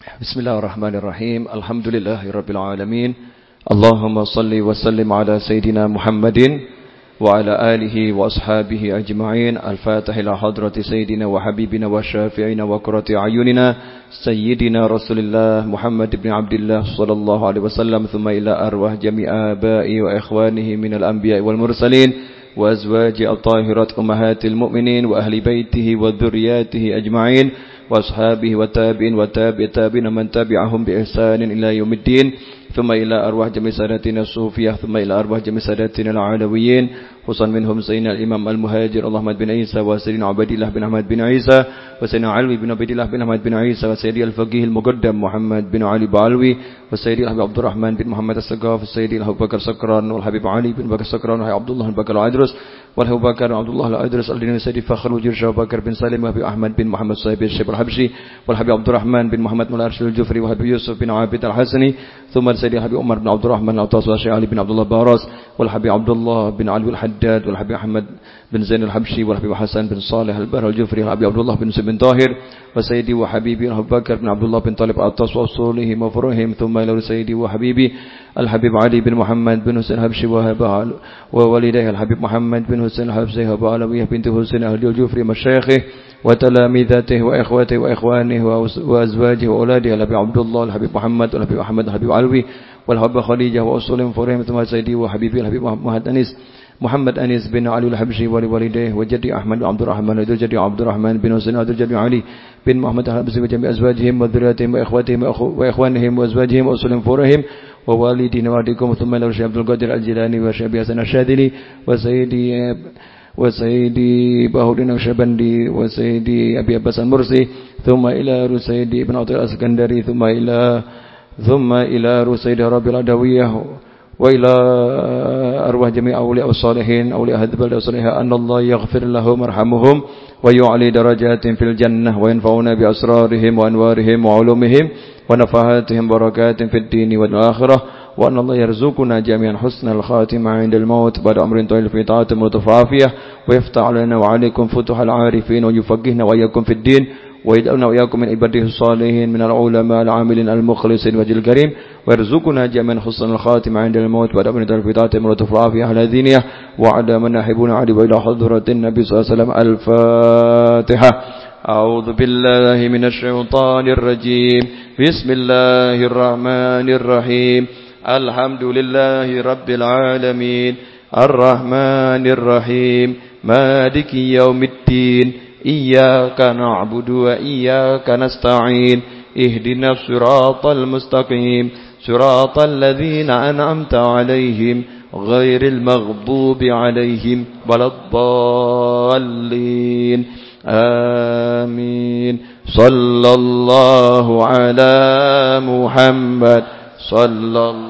Bismillahirrahmanirrahim. Alhamdulillahirabbil alamin. Allahumma salli wa sallim ala sayidina Muhammadin wa ala alihi wa ashabihi ajma'in. Al-Fatih ila hadrati sayidina wa habibina wa syafi'ina wa qurrati ayunina sayyidina Rasulillah Muhammad ibn Abdullah sallallahu alaihi wasallam thumma ila arwah jami'a abai wa ikhwanihi minal anbiya'i wal mursalin wa azwaji at-tahirat ummahatil mu'minin wa ahli baitihi wa dhurriyyatihi ajma'in. وأصحابه والتابعين والتابع التابعين من تبعهم بإحسان إلى يوم الدين ثم إلى أرواح جميع سادتنا الصوفية ثم إلى أرواح جميع سادتنا العلويين. خصوصا منهم سيدنا الإمام المهاجر اللهم بن عيسى وسيدنا عبد الله بن أحمد بن عيسى وسيدنا علوي بن عبد الله بن أحمد بن عيسى وسيدي الفقيه المقدم محمد بن علي بعلوي وسيدي الحبيب عبد الرحمن بن محمد السقاف وسيدي أبو بكر سكران والحبيب علي بن بكر سكران وحبيب عبد الله بن بكر العدرس وله بكر عبد الله الأدرس الدين سيدي فخر وجرش بكر بن سالم وحبيب أحمد بن محمد صاحب الشيب الحبشي والحبيب عبد الرحمن بن محمد ملارش الجفري وحبيب يوسف بن عابد الحسني ثم سيدي حبيب عمر بن عبد الرحمن العطاس والشيخ علي بن عبد الله باراس والحبيب عبد الله بن علي الحداد والحبيب أحمد بن زين الحبشي والحبيب حسن بن صالح البر الجفري والحبيب عبد الله بن بن طاهر وسيدي وحبيبي أبو بكر بن عبد الله بن طالب العطاس وأصولهم وفروعهم ثم إلى سيدي وحبيبي الحبيب علي بن محمد بن حسين الحبشي ووالديه الحبيب محمد بن حسين الحبشي وعلوية بنت حسين أهل الجفري مشايخه وتلامذته وإخوته وإخوانه وأزواجه وأولاده الحبيب عبد الله الحبيب محمد والحبيب أحمد الحبيب علوي والحبيب خديجة وأصولهم فرهم ثم سيدي وحبيبي الحبيب محمد أنيس محمد أنيس بن علي الحبشي ولوالديه وجدي أحمد عبد الرحمن وجدي عبد الرحمن بن حسين وجدي علي بن محمد الحبشي وجميع أزواجهم وذرياتهم وإخواتهم وإخوانهم وأزواجهم وأصولهم فرهم ووالدين والديكم ثم إلى الشيخ عبد القادر الجيلاني والشيخ حسن الشاذلي وسيدي وسيدي بهودين النقشبندي وسيدي أبي عباس المرسي ثم إلى سيدي ابن عطية الأسكندري ثم إلى ثم إلى رسيد ربي الأدوية وإلى أرواح جميع أولياء الصالحين أولياء هذه البلدة الصالحة أن الله يغفر لهم ويرحمهم ويعلي درجات في الجنة وينفعنا بأسرارهم وأنوارهم وعلومهم ونفحاتهم بركات في الدين والآخرة وأن الله يرزقنا جميعا حسن الخاتمة عند الموت بعد أمر طويل في طاعة متفافية ويفتح علينا وعليكم فتح العارفين ويفقهنا وإياكم في الدين ويجعلنا وإياكم من عباده الصالحين من العلماء العاملين المخلصين وجل الكريم ويرزقنا جميعا حسن الخاتمة عند الموت بعد أمر طويل في أهل الدنيا وعلى من نحبون علي وإلى حضرة النبي صلى الله عليه وسلم الفاتحة. أعوذ بالله من الشيطان الرجيم. بسم الله الرحمن الرحيم. الحمد لله رب العالمين. الرحمن الرحيم. مالك يوم الدين. إياك نعبد وإياك نستعين اهدنا الصراط المستقيم صراط الذين أنعمت عليهم غير المغضوب عليهم ولا الضالين. آمين. صلى الله على محمد صلى الله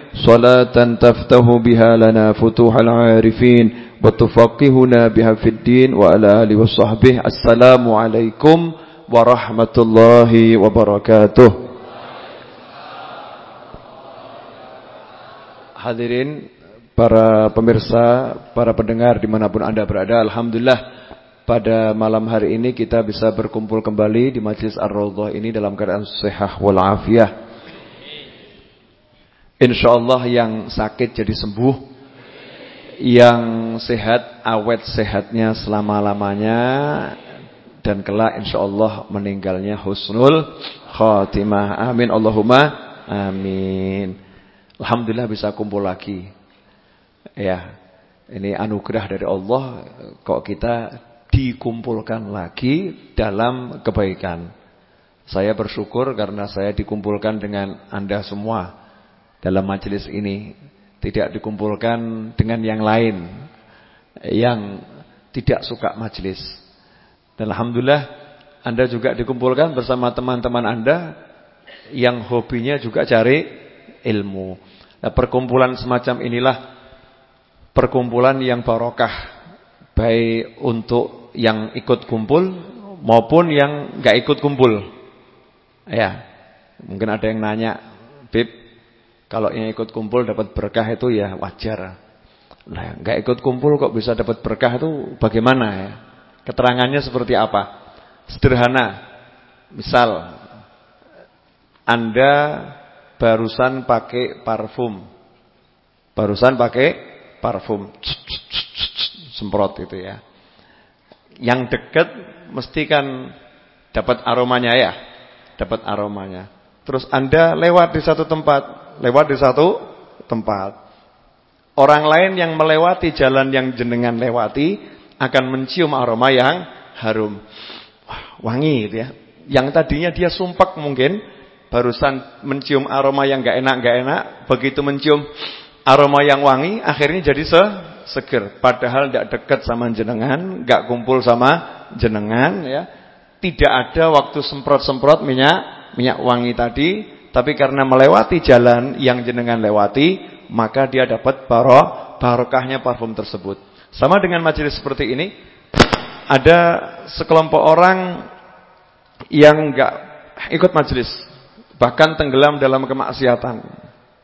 صلاة تفتح بها لنا فتوح العارفين وتفقهنا بها في الدين وعلى آله وصحبه السلام عليكم warahmatullahi wabarakatuh. Hadirin para pemirsa, para pendengar dimanapun anda berada, Alhamdulillah pada malam hari ini kita bisa berkumpul kembali di Majlis Ar-Rawdah ini dalam keadaan sehat walafiat. InsyaAllah yang sakit jadi sembuh, yang sehat awet sehatnya selama-lamanya, dan kelak insyaallah meninggalnya husnul khatimah. Amin Allahumma amin. Alhamdulillah bisa kumpul lagi. Ya. Ini anugerah dari Allah kok kita dikumpulkan lagi dalam kebaikan. Saya bersyukur karena saya dikumpulkan dengan Anda semua dalam majelis ini. Tidak dikumpulkan dengan yang lain yang tidak suka majelis. Dan Alhamdulillah Anda juga dikumpulkan bersama teman-teman Anda yang hobinya juga cari ilmu. Nah, perkumpulan semacam inilah perkumpulan yang barokah baik untuk yang ikut kumpul maupun yang nggak ikut kumpul. Ya. Mungkin ada yang nanya, "Bib, kalau yang ikut kumpul dapat berkah itu ya wajar." Nah, nggak ikut kumpul kok bisa dapat berkah itu bagaimana ya? Keterangannya seperti apa? Sederhana. Misal Anda barusan pakai parfum. Barusan pakai parfum. Semprot itu ya. Yang dekat mesti kan dapat aromanya ya. Dapat aromanya. Terus Anda lewat di satu tempat, lewat di satu tempat. Orang lain yang melewati jalan yang jenengan lewati akan mencium aroma yang harum. Wah, wangi gitu ya. Yang tadinya dia sumpak mungkin barusan mencium aroma yang gak enak gak enak, begitu mencium aroma yang wangi akhirnya jadi se seger. Padahal tidak dekat sama jenengan, gak kumpul sama jenengan ya. Tidak ada waktu semprot-semprot minyak minyak wangi tadi, tapi karena melewati jalan yang jenengan lewati, maka dia dapat barokahnya parfum tersebut. Sama dengan majelis seperti ini, ada sekelompok orang yang enggak ikut majelis, bahkan tenggelam dalam kemaksiatan.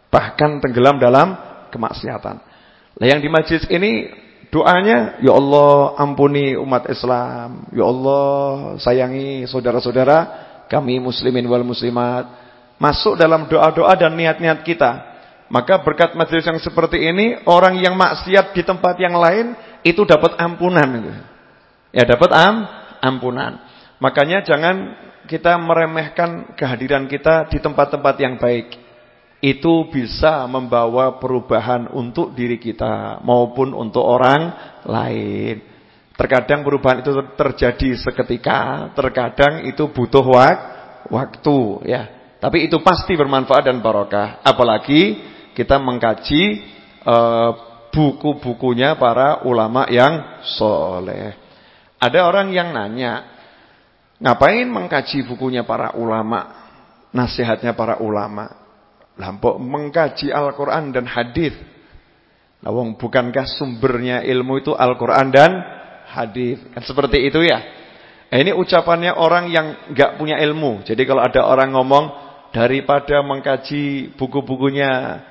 Bahkan tenggelam dalam kemaksiatan. Nah, yang di majelis ini doanya, ya Allah ampuni umat Islam, ya Allah sayangi saudara-saudara kami muslimin wal muslimat. Masuk dalam doa-doa dan niat-niat kita. Maka berkat majelis yang seperti ini, orang yang maksiat di tempat yang lain itu dapat ampunan. Ya dapat am, ampunan. Makanya jangan kita meremehkan kehadiran kita di tempat-tempat yang baik. Itu bisa membawa perubahan untuk diri kita maupun untuk orang lain. Terkadang perubahan itu terjadi seketika, terkadang itu butuh wak waktu ya. Tapi itu pasti bermanfaat dan barokah. Apalagi kita mengkaji uh, buku-bukunya para ulama yang soleh. Ada orang yang nanya, ngapain mengkaji bukunya para ulama, nasihatnya para ulama? Lampok mengkaji Al-Quran dan hadis. Lawang bukankah sumbernya ilmu itu Al-Quran dan hadis? Kan seperti itu ya. Nah, ini ucapannya orang yang nggak punya ilmu. Jadi kalau ada orang ngomong daripada mengkaji buku-bukunya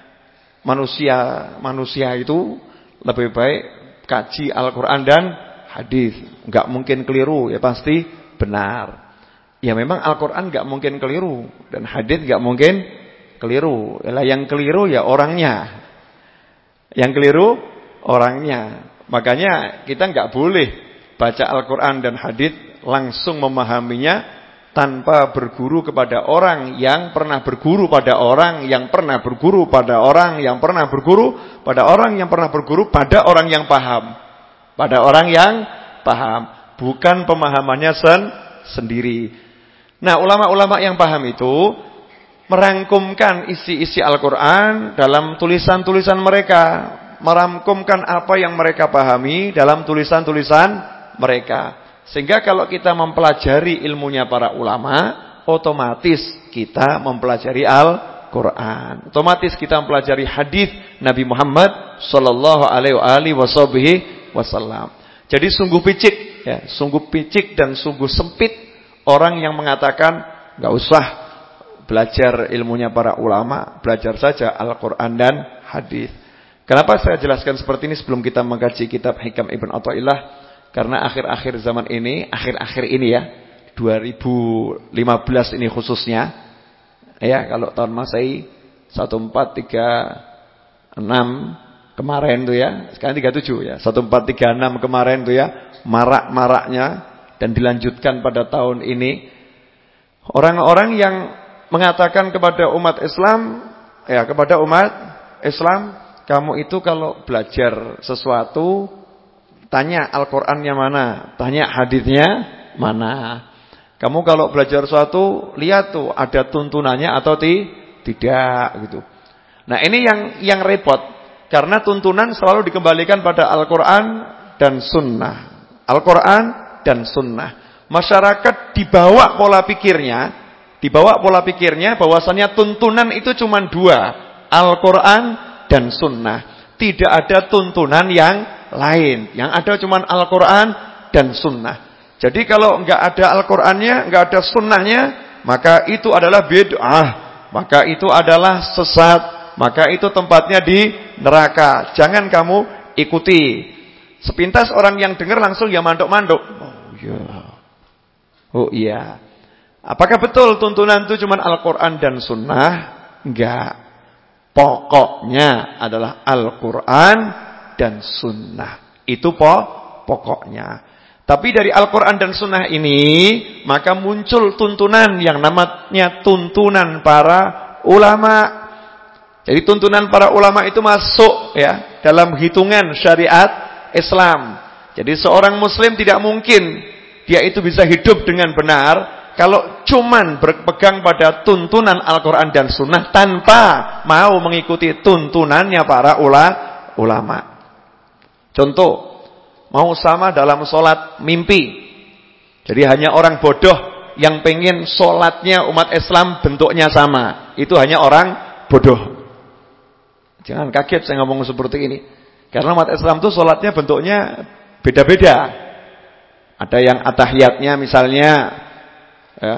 manusia manusia itu lebih baik kaji Al-Qur'an dan hadis. Enggak mungkin keliru, ya pasti benar. Ya memang Al-Qur'an enggak mungkin keliru dan hadis enggak mungkin keliru. Lah yang keliru ya orangnya. Yang keliru orangnya. Makanya kita enggak boleh baca Al-Qur'an dan hadis langsung memahaminya tanpa berguru kepada orang yang pernah berguru pada orang yang pernah berguru pada orang yang pernah berguru pada orang yang pernah berguru pada orang yang paham. Pada orang yang paham, bukan pemahamannya sen sendiri. Nah, ulama-ulama yang paham itu merangkumkan isi-isi Al-Qur'an dalam tulisan-tulisan mereka, merangkumkan apa yang mereka pahami dalam tulisan-tulisan mereka. Sehingga kalau kita mempelajari ilmunya para ulama, otomatis kita mempelajari Al-Qur'an. Otomatis kita mempelajari hadis Nabi Muhammad sallallahu alaihi wasallam. Jadi sungguh picik ya, sungguh picik dan sungguh sempit orang yang mengatakan nggak usah belajar ilmunya para ulama, belajar saja Al-Qur'an dan hadis. Kenapa saya jelaskan seperti ini sebelum kita mengkaji kitab Hikam Ibn Athaillah? Karena akhir-akhir zaman ini, akhir-akhir ini ya, 2015 ini khususnya, ya kalau tahun Masehi 1436 kemarin tuh ya, sekarang 37 ya, 1436 kemarin tuh ya, marak-maraknya dan dilanjutkan pada tahun ini. Orang-orang yang mengatakan kepada umat Islam ya kepada umat Islam kamu itu kalau belajar sesuatu tanya Al-Qur'annya mana, tanya hadisnya mana. Kamu kalau belajar sesuatu lihat tuh ada tuntunannya atau ti tidak gitu. Nah, ini yang yang repot karena tuntunan selalu dikembalikan pada Al-Quran dan Sunnah. Al-Quran dan Sunnah. Masyarakat dibawa pola pikirnya, dibawa pola pikirnya bahwasannya tuntunan itu cuma dua. Al-Quran dan Sunnah. Tidak ada tuntunan yang lain. Yang ada cuma Al-Quran dan Sunnah. Jadi kalau enggak ada Al-Qurannya, enggak ada Sunnahnya, maka itu adalah bid'ah. Maka itu adalah sesat maka itu tempatnya di neraka. Jangan kamu ikuti. Sepintas orang yang dengar langsung ya manduk-manduk. Oh iya. Oh iya. Apakah betul tuntunan itu cuma Al-Quran dan Sunnah? Enggak. Pokoknya adalah Al-Quran dan Sunnah. Itu po pokoknya. Tapi dari Al-Quran dan Sunnah ini, maka muncul tuntunan yang namanya tuntunan para ulama. Jadi tuntunan para ulama itu masuk ya dalam hitungan syariat Islam. Jadi seorang muslim tidak mungkin dia itu bisa hidup dengan benar kalau cuman berpegang pada tuntunan Al-Qur'an dan Sunnah tanpa mau mengikuti tuntunannya para ula, ulama. Contoh, mau sama dalam solat mimpi. Jadi hanya orang bodoh yang pengen solatnya umat Islam bentuknya sama. Itu hanya orang bodoh. Jangan kaget saya ngomong seperti ini. Karena umat Islam itu sholatnya bentuknya beda-beda. Ada yang atahiyatnya misalnya ya,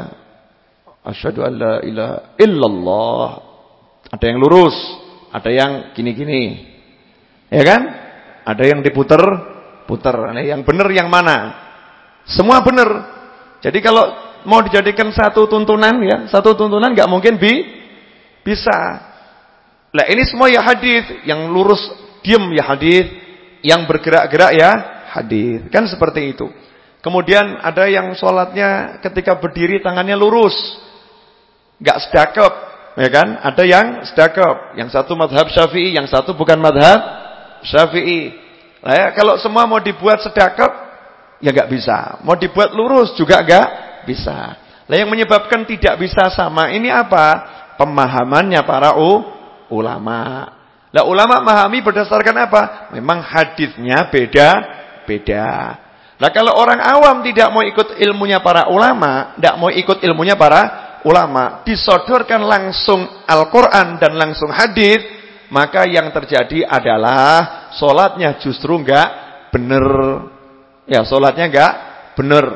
asyhadu alla ilaha illallah. Ada yang lurus, ada yang gini-gini. Ya kan? Ada yang diputer, puter. Nah, yang benar yang mana? Semua benar. Jadi kalau mau dijadikan satu tuntunan ya, satu tuntunan nggak mungkin bi bisa. Lah ini semua ya hadis, yang lurus diam ya hadis, yang bergerak-gerak ya hadis. Kan seperti itu. Kemudian ada yang sholatnya ketika berdiri tangannya lurus. Gak sedakep. Ya kan? Ada yang sedakep. Yang satu madhab syafi'i, yang satu bukan madhab syafi'i. Nah ya, kalau semua mau dibuat sedakep, ya gak bisa. Mau dibuat lurus juga gak bisa. Lah yang menyebabkan tidak bisa sama ini apa? Pemahamannya para u ulama. Lah ulama memahami berdasarkan apa? Memang hadisnya beda-beda. Nah kalau orang awam tidak mau ikut ilmunya para ulama, tidak mau ikut ilmunya para ulama, disodorkan langsung Al-Quran dan langsung hadis, maka yang terjadi adalah solatnya justru enggak benar. Ya solatnya enggak benar.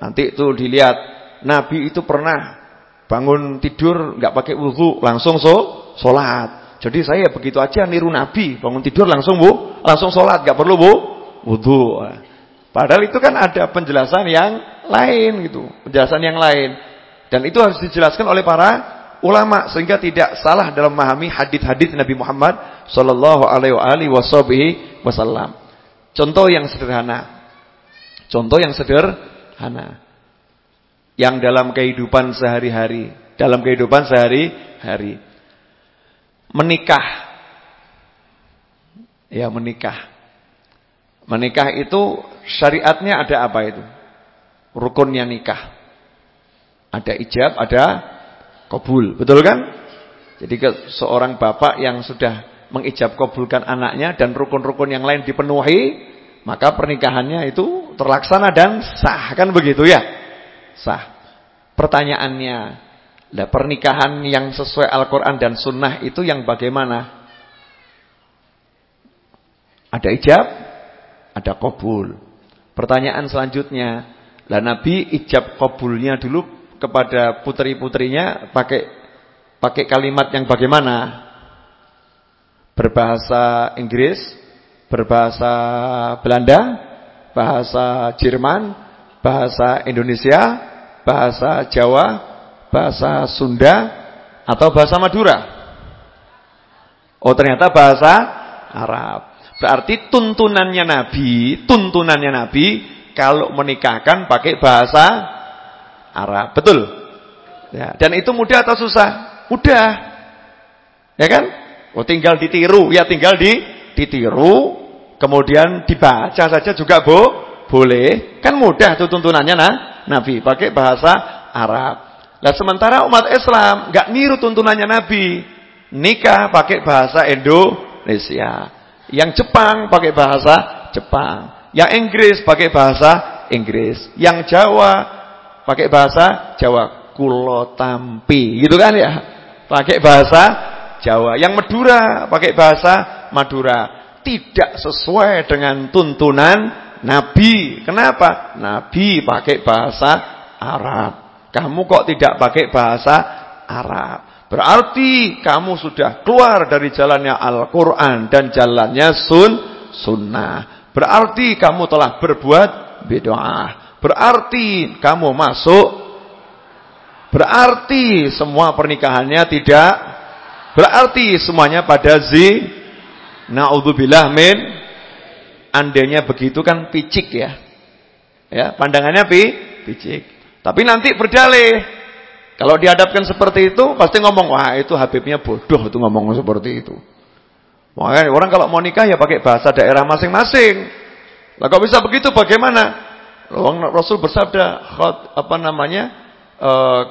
Nanti itu dilihat, Nabi itu pernah bangun tidur enggak pakai wudhu, langsung so Sholat. Jadi saya begitu aja niru Nabi, bangun tidur langsung bu, langsung sholat, gak perlu bu, wudhu. Padahal itu kan ada penjelasan yang lain gitu, penjelasan yang lain. Dan itu harus dijelaskan oleh para ulama sehingga tidak salah dalam memahami hadis-hadis Nabi Muhammad Shallallahu Alaihi Wasallam. Contoh yang sederhana, contoh yang sederhana, yang dalam kehidupan sehari-hari, dalam kehidupan sehari-hari menikah. Ya, menikah. Menikah itu syariatnya ada apa itu? Rukunnya nikah. Ada ijab, ada kabul. Betul kan? Jadi seorang bapak yang sudah mengijab kabulkan anaknya dan rukun-rukun yang lain dipenuhi, maka pernikahannya itu terlaksana dan sah. Kan begitu ya? Sah. Pertanyaannya, Nah, pernikahan yang sesuai Al-Quran dan Sunnah itu yang bagaimana? Ada ijab, ada kabul. Pertanyaan selanjutnya, Lah Nabi ijab kabulnya dulu kepada putri-putrinya pakai pakai kalimat yang bagaimana? Berbahasa Inggris, berbahasa Belanda, bahasa Jerman, bahasa Indonesia, bahasa Jawa, bahasa Sunda atau bahasa Madura? Oh, ternyata bahasa Arab. Berarti tuntunannya Nabi, tuntunannya Nabi kalau menikahkan pakai bahasa Arab. Betul? Ya, dan itu mudah atau susah? Mudah. Ya kan? Oh, tinggal ditiru, ya tinggal di ditiru, kemudian dibaca saja juga bo, boleh. Kan mudah tuh tuntunannya nah, Nabi pakai bahasa Arab. Nah, sementara umat Islam nggak niru tuntunannya Nabi. Nikah pakai bahasa Indonesia. Yang Jepang pakai bahasa Jepang. Yang Inggris pakai bahasa Inggris. Yang Jawa pakai bahasa Jawa. Kulo tampi. Gitu kan ya? Pakai bahasa Jawa. Yang Madura pakai bahasa Madura. Tidak sesuai dengan tuntunan Nabi. Kenapa? Nabi pakai bahasa Arab. Kamu kok tidak pakai bahasa Arab? Berarti kamu sudah keluar dari jalannya Al-Quran dan jalannya sun, sunnah. Berarti kamu telah berbuat bid'ah. Berarti kamu masuk. Berarti semua pernikahannya tidak. Berarti semuanya pada zi. Na'udzubillah min. Andainya begitu kan picik ya. Ya, pandangannya pi, picik. Tapi nanti berdalih. Kalau dihadapkan seperti itu, pasti ngomong, wah itu Habibnya bodoh itu ngomong seperti itu. Makanya orang kalau mau nikah ya pakai bahasa daerah masing-masing. Lah kok bisa begitu bagaimana? Rasul bersabda, apa namanya? Uh,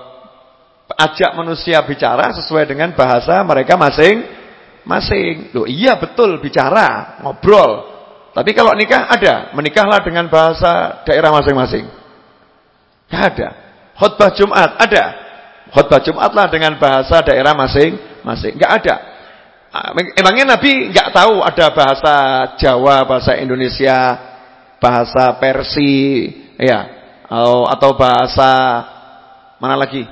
ajak manusia bicara sesuai dengan bahasa mereka masing-masing. Loh iya betul bicara, ngobrol. Tapi kalau nikah ada, menikahlah dengan bahasa daerah masing-masing. Ada. Khutbah Jumat ada. Khutbah Jumatlah dengan bahasa daerah masing-masing. Enggak ada. Ah, emangnya Nabi enggak tahu ada bahasa Jawa, bahasa Indonesia, bahasa Persi, ya, atau bahasa mana lagi?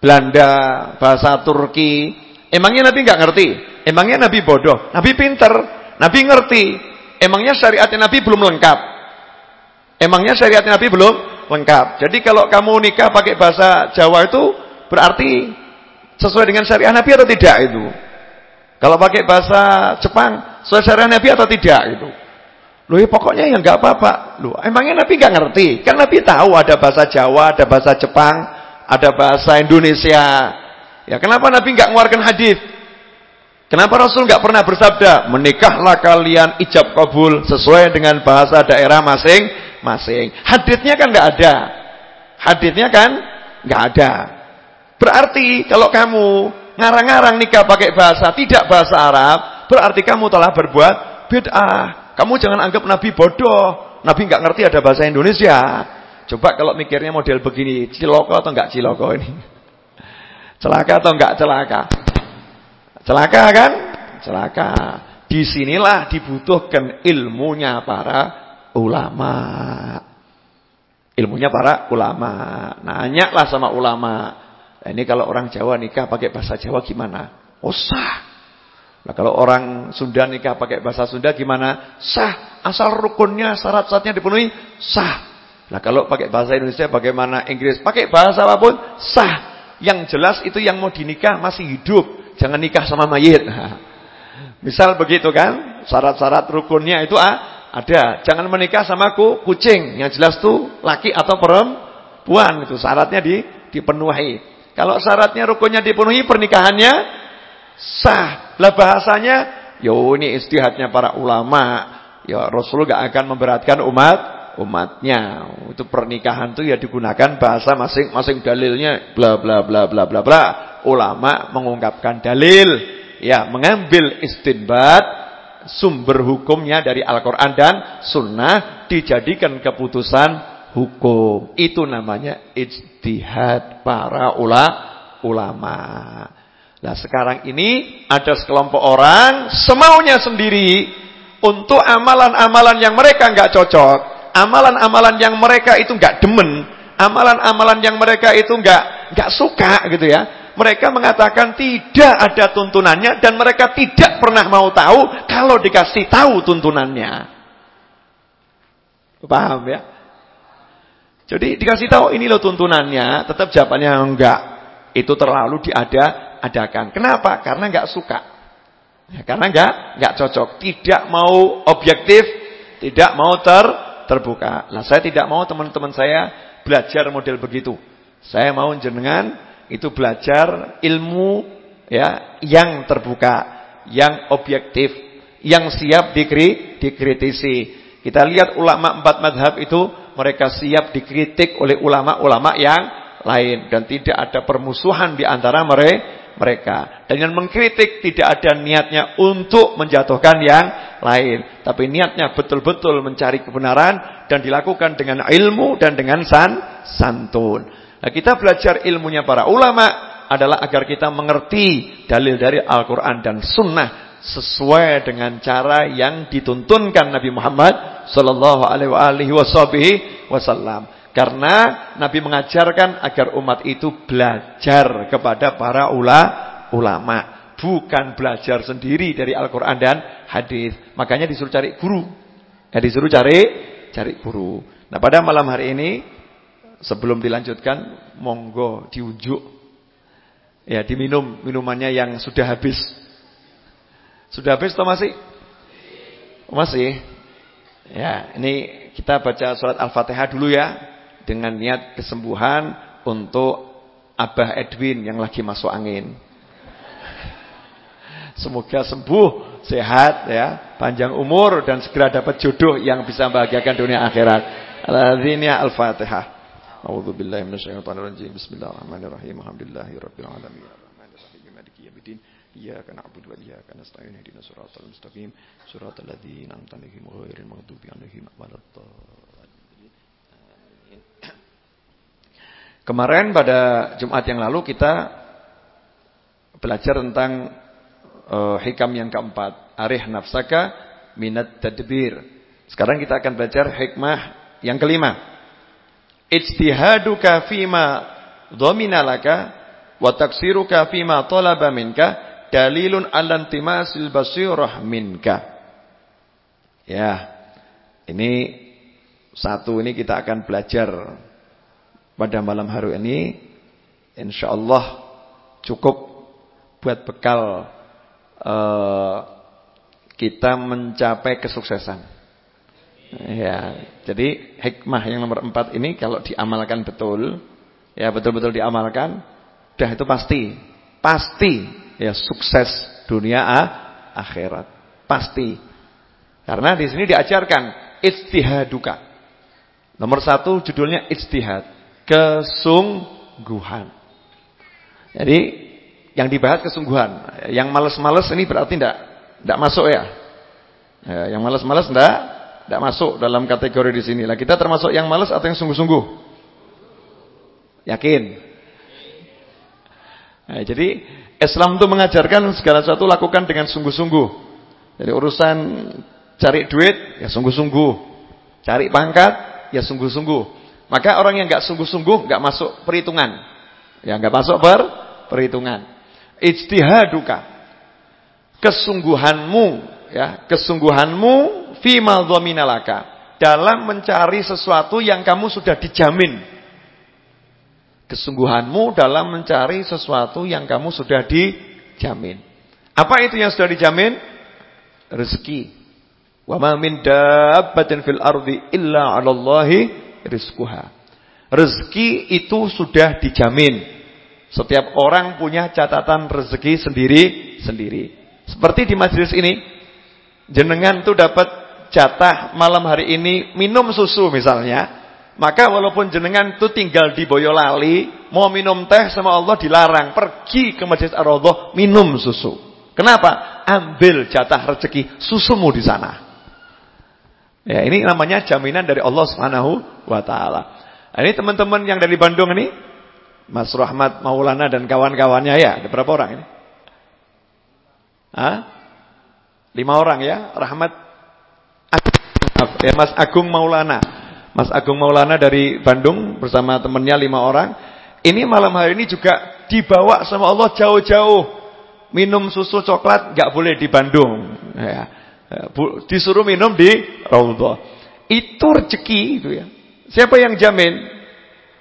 Belanda, bahasa Turki. Emangnya Nabi enggak ngerti? Emangnya Nabi bodoh? Nabi pinter, Nabi ngerti. Emangnya syariatnya Nabi belum lengkap? Emangnya syariatnya Nabi belum lengkap. Jadi kalau kamu nikah pakai bahasa Jawa itu berarti sesuai dengan syariat Nabi atau tidak itu? Kalau pakai bahasa Jepang sesuai syariat Nabi atau tidak itu? Loh ya pokoknya yang nggak apa-apa. Loh emangnya Nabi nggak ngerti? Kan Nabi tahu ada bahasa Jawa, ada bahasa Jepang, ada bahasa Indonesia. Ya kenapa Nabi nggak mengeluarkan hadis? Kenapa Rasul nggak pernah bersabda, menikahlah kalian ijab kabul sesuai dengan bahasa daerah masing masing. Haditnya kan nggak ada. Haditnya kan nggak ada. Berarti kalau kamu ngarang-ngarang nikah pakai bahasa tidak bahasa Arab, berarti kamu telah berbuat bid'ah. Kamu jangan anggap Nabi bodoh. Nabi nggak ngerti ada bahasa Indonesia. Coba kalau mikirnya model begini, ciloko atau enggak ciloko ini? Celaka atau enggak celaka? Celaka kan? Celaka. Di sinilah dibutuhkan ilmunya para ulama. Ilmunya para ulama. Nanyalah sama ulama. Nah, ini kalau orang Jawa nikah pakai bahasa Jawa gimana? Oh sah. Nah kalau orang Sunda nikah pakai bahasa Sunda gimana? Sah. Asal rukunnya syarat-syaratnya dipenuhi sah. Nah kalau pakai bahasa Indonesia bagaimana? Inggris pakai bahasa apa pun sah. Yang jelas itu yang mau dinikah masih hidup. Jangan nikah sama mayit. Misal begitu kan? Syarat-syarat rukunnya itu ah, ada. Jangan menikah sama ku, kucing. Yang jelas tuh laki atau perempuan. Itu syaratnya di, dipenuhi. Kalau syaratnya rukunnya dipenuhi pernikahannya sah. Lah bahasanya, yo ini istihadnya para ulama. Ya Rasul gak akan memberatkan umat umatnya. Itu pernikahan tuh ya digunakan bahasa masing-masing dalilnya bla bla bla bla bla bla. Ulama mengungkapkan dalil, ya mengambil istinbat sumber hukumnya dari Al-Quran dan Sunnah dijadikan keputusan hukum. Itu namanya para ula, ulama. Nah sekarang ini ada sekelompok orang semaunya sendiri untuk amalan-amalan yang mereka nggak cocok. Amalan-amalan yang mereka itu enggak demen, amalan-amalan yang mereka itu enggak enggak suka gitu ya. Mereka mengatakan tidak ada tuntunannya dan mereka tidak pernah mau tahu kalau dikasih tahu tuntunannya. Paham ya? Jadi dikasih tahu ini loh tuntunannya, tetap jawabannya enggak. Itu terlalu diada-adakan. Kenapa? Karena enggak suka. Ya, karena enggak enggak cocok, tidak mau objektif, tidak mau ter terbuka. Nah, saya tidak mau teman-teman saya belajar model begitu. Saya mau jenengan itu belajar ilmu ya yang terbuka, yang objektif, yang siap dikri, dikritisi. Kita lihat ulama empat madhab itu mereka siap dikritik oleh ulama-ulama yang lain dan tidak ada permusuhan di antara mereka. Dengan mengkritik tidak ada niatnya untuk menjatuhkan yang lain, tapi niatnya betul-betul mencari kebenaran dan dilakukan dengan ilmu dan dengan san santun. Nah, kita belajar ilmunya para ulama adalah agar kita mengerti dalil dari Al-Qur'an dan sunnah sesuai dengan cara yang dituntunkan Nabi Muhammad sallallahu alaihi wasallam. Karena Nabi mengajarkan agar umat itu belajar kepada para ula, ulama, bukan belajar sendiri dari Al-Qur'an dan hadis. Makanya disuruh cari guru. Ya disuruh cari cari guru. Nah, pada malam hari ini sebelum dilanjutkan monggo diunjuk ya diminum minumannya yang sudah habis. Sudah habis atau masih? Masih. Ya, ini kita baca surat Al-Fatihah dulu ya dengan niat kesembuhan untuk Abah Edwin yang lagi masuk angin. Semoga sembuh, sehat ya, panjang umur dan segera dapat jodoh yang bisa membahagiakan dunia akhirat. Al-Fatihah. Al-Fatihah. A'udzubillahi minasyaitonir Bismillahirrahmanirrahim. Alhamdulillahirabbil alamin. إياك نعبد وإياك نستعين اهدنا الصراط المستقيم صراط الذين أنعمت عليهم غير المغضوب عليهم ولا Kemarin pada Jumat yang lalu kita belajar tentang uh, hikam yang keempat, arih nafsaka minat tadbir. Sekarang kita akan belajar hikmah yang kelima. Ijtihaduka fima dhamina laka wa taksiruka fima talaba minka dalilun alantimasil basirah minka. Ya. Ini satu ini kita akan belajar pada malam hari ini insyaallah cukup buat bekal uh, kita mencapai kesuksesan. Ya, jadi hikmah yang nomor empat ini kalau diamalkan betul, ya betul-betul diamalkan, dah itu pasti, pasti ya sukses dunia ah, akhirat. Pasti. Karena di sini diajarkan istihaduka. Nomor satu judulnya istihad. Kesungguhan. Jadi yang dibahas kesungguhan. Yang males-males ini berarti tidak tidak masuk ya. ya yang males-males tidak tidak masuk dalam kategori di sini. Lah kita termasuk yang males atau yang sungguh-sungguh? Yakin? Nah, jadi Islam itu mengajarkan segala sesuatu lakukan dengan sungguh-sungguh. Jadi urusan cari duit ya sungguh-sungguh. Cari pangkat ya sungguh-sungguh. Maka orang yang enggak sungguh-sungguh enggak masuk perhitungan. Ya enggak masuk per perhitungan. Ijtihaduka. Kesungguhanmu ya, kesungguhanmu fi dalam mencari sesuatu yang kamu sudah dijamin kesungguhanmu dalam mencari sesuatu yang kamu sudah dijamin. Apa itu yang sudah dijamin? Rezeki. Wa ma min dabbatin fil ardi illa 'alallahi rizquha. Rezeki itu sudah dijamin. Setiap orang punya catatan rezeki sendiri-sendiri. Seperti di majelis ini, jenengan tuh dapat jatah malam hari ini minum susu misalnya. Maka walaupun jenengan itu tinggal di Boyolali, mau minum teh sama Allah dilarang, pergi ke Masjid Ar-Raudhah minum susu. Kenapa? Ambil jatah rezeki susumu di sana. Ya, ini namanya jaminan dari Allah Subhanahu wa taala. Nah, ini teman-teman yang dari Bandung ini, Mas Rahmat Maulana dan kawan-kawannya ya, ada berapa orang ini? Hah? Lima orang ya, Rahmat ya Mas Agung Maulana. Mas Agung Maulana dari Bandung bersama temannya lima orang. Ini malam hari ini juga dibawa sama Allah jauh-jauh. Minum susu coklat nggak boleh di Bandung. Ya. Disuruh minum di Raudhah. Itu rezeki itu ya. Siapa yang jamin?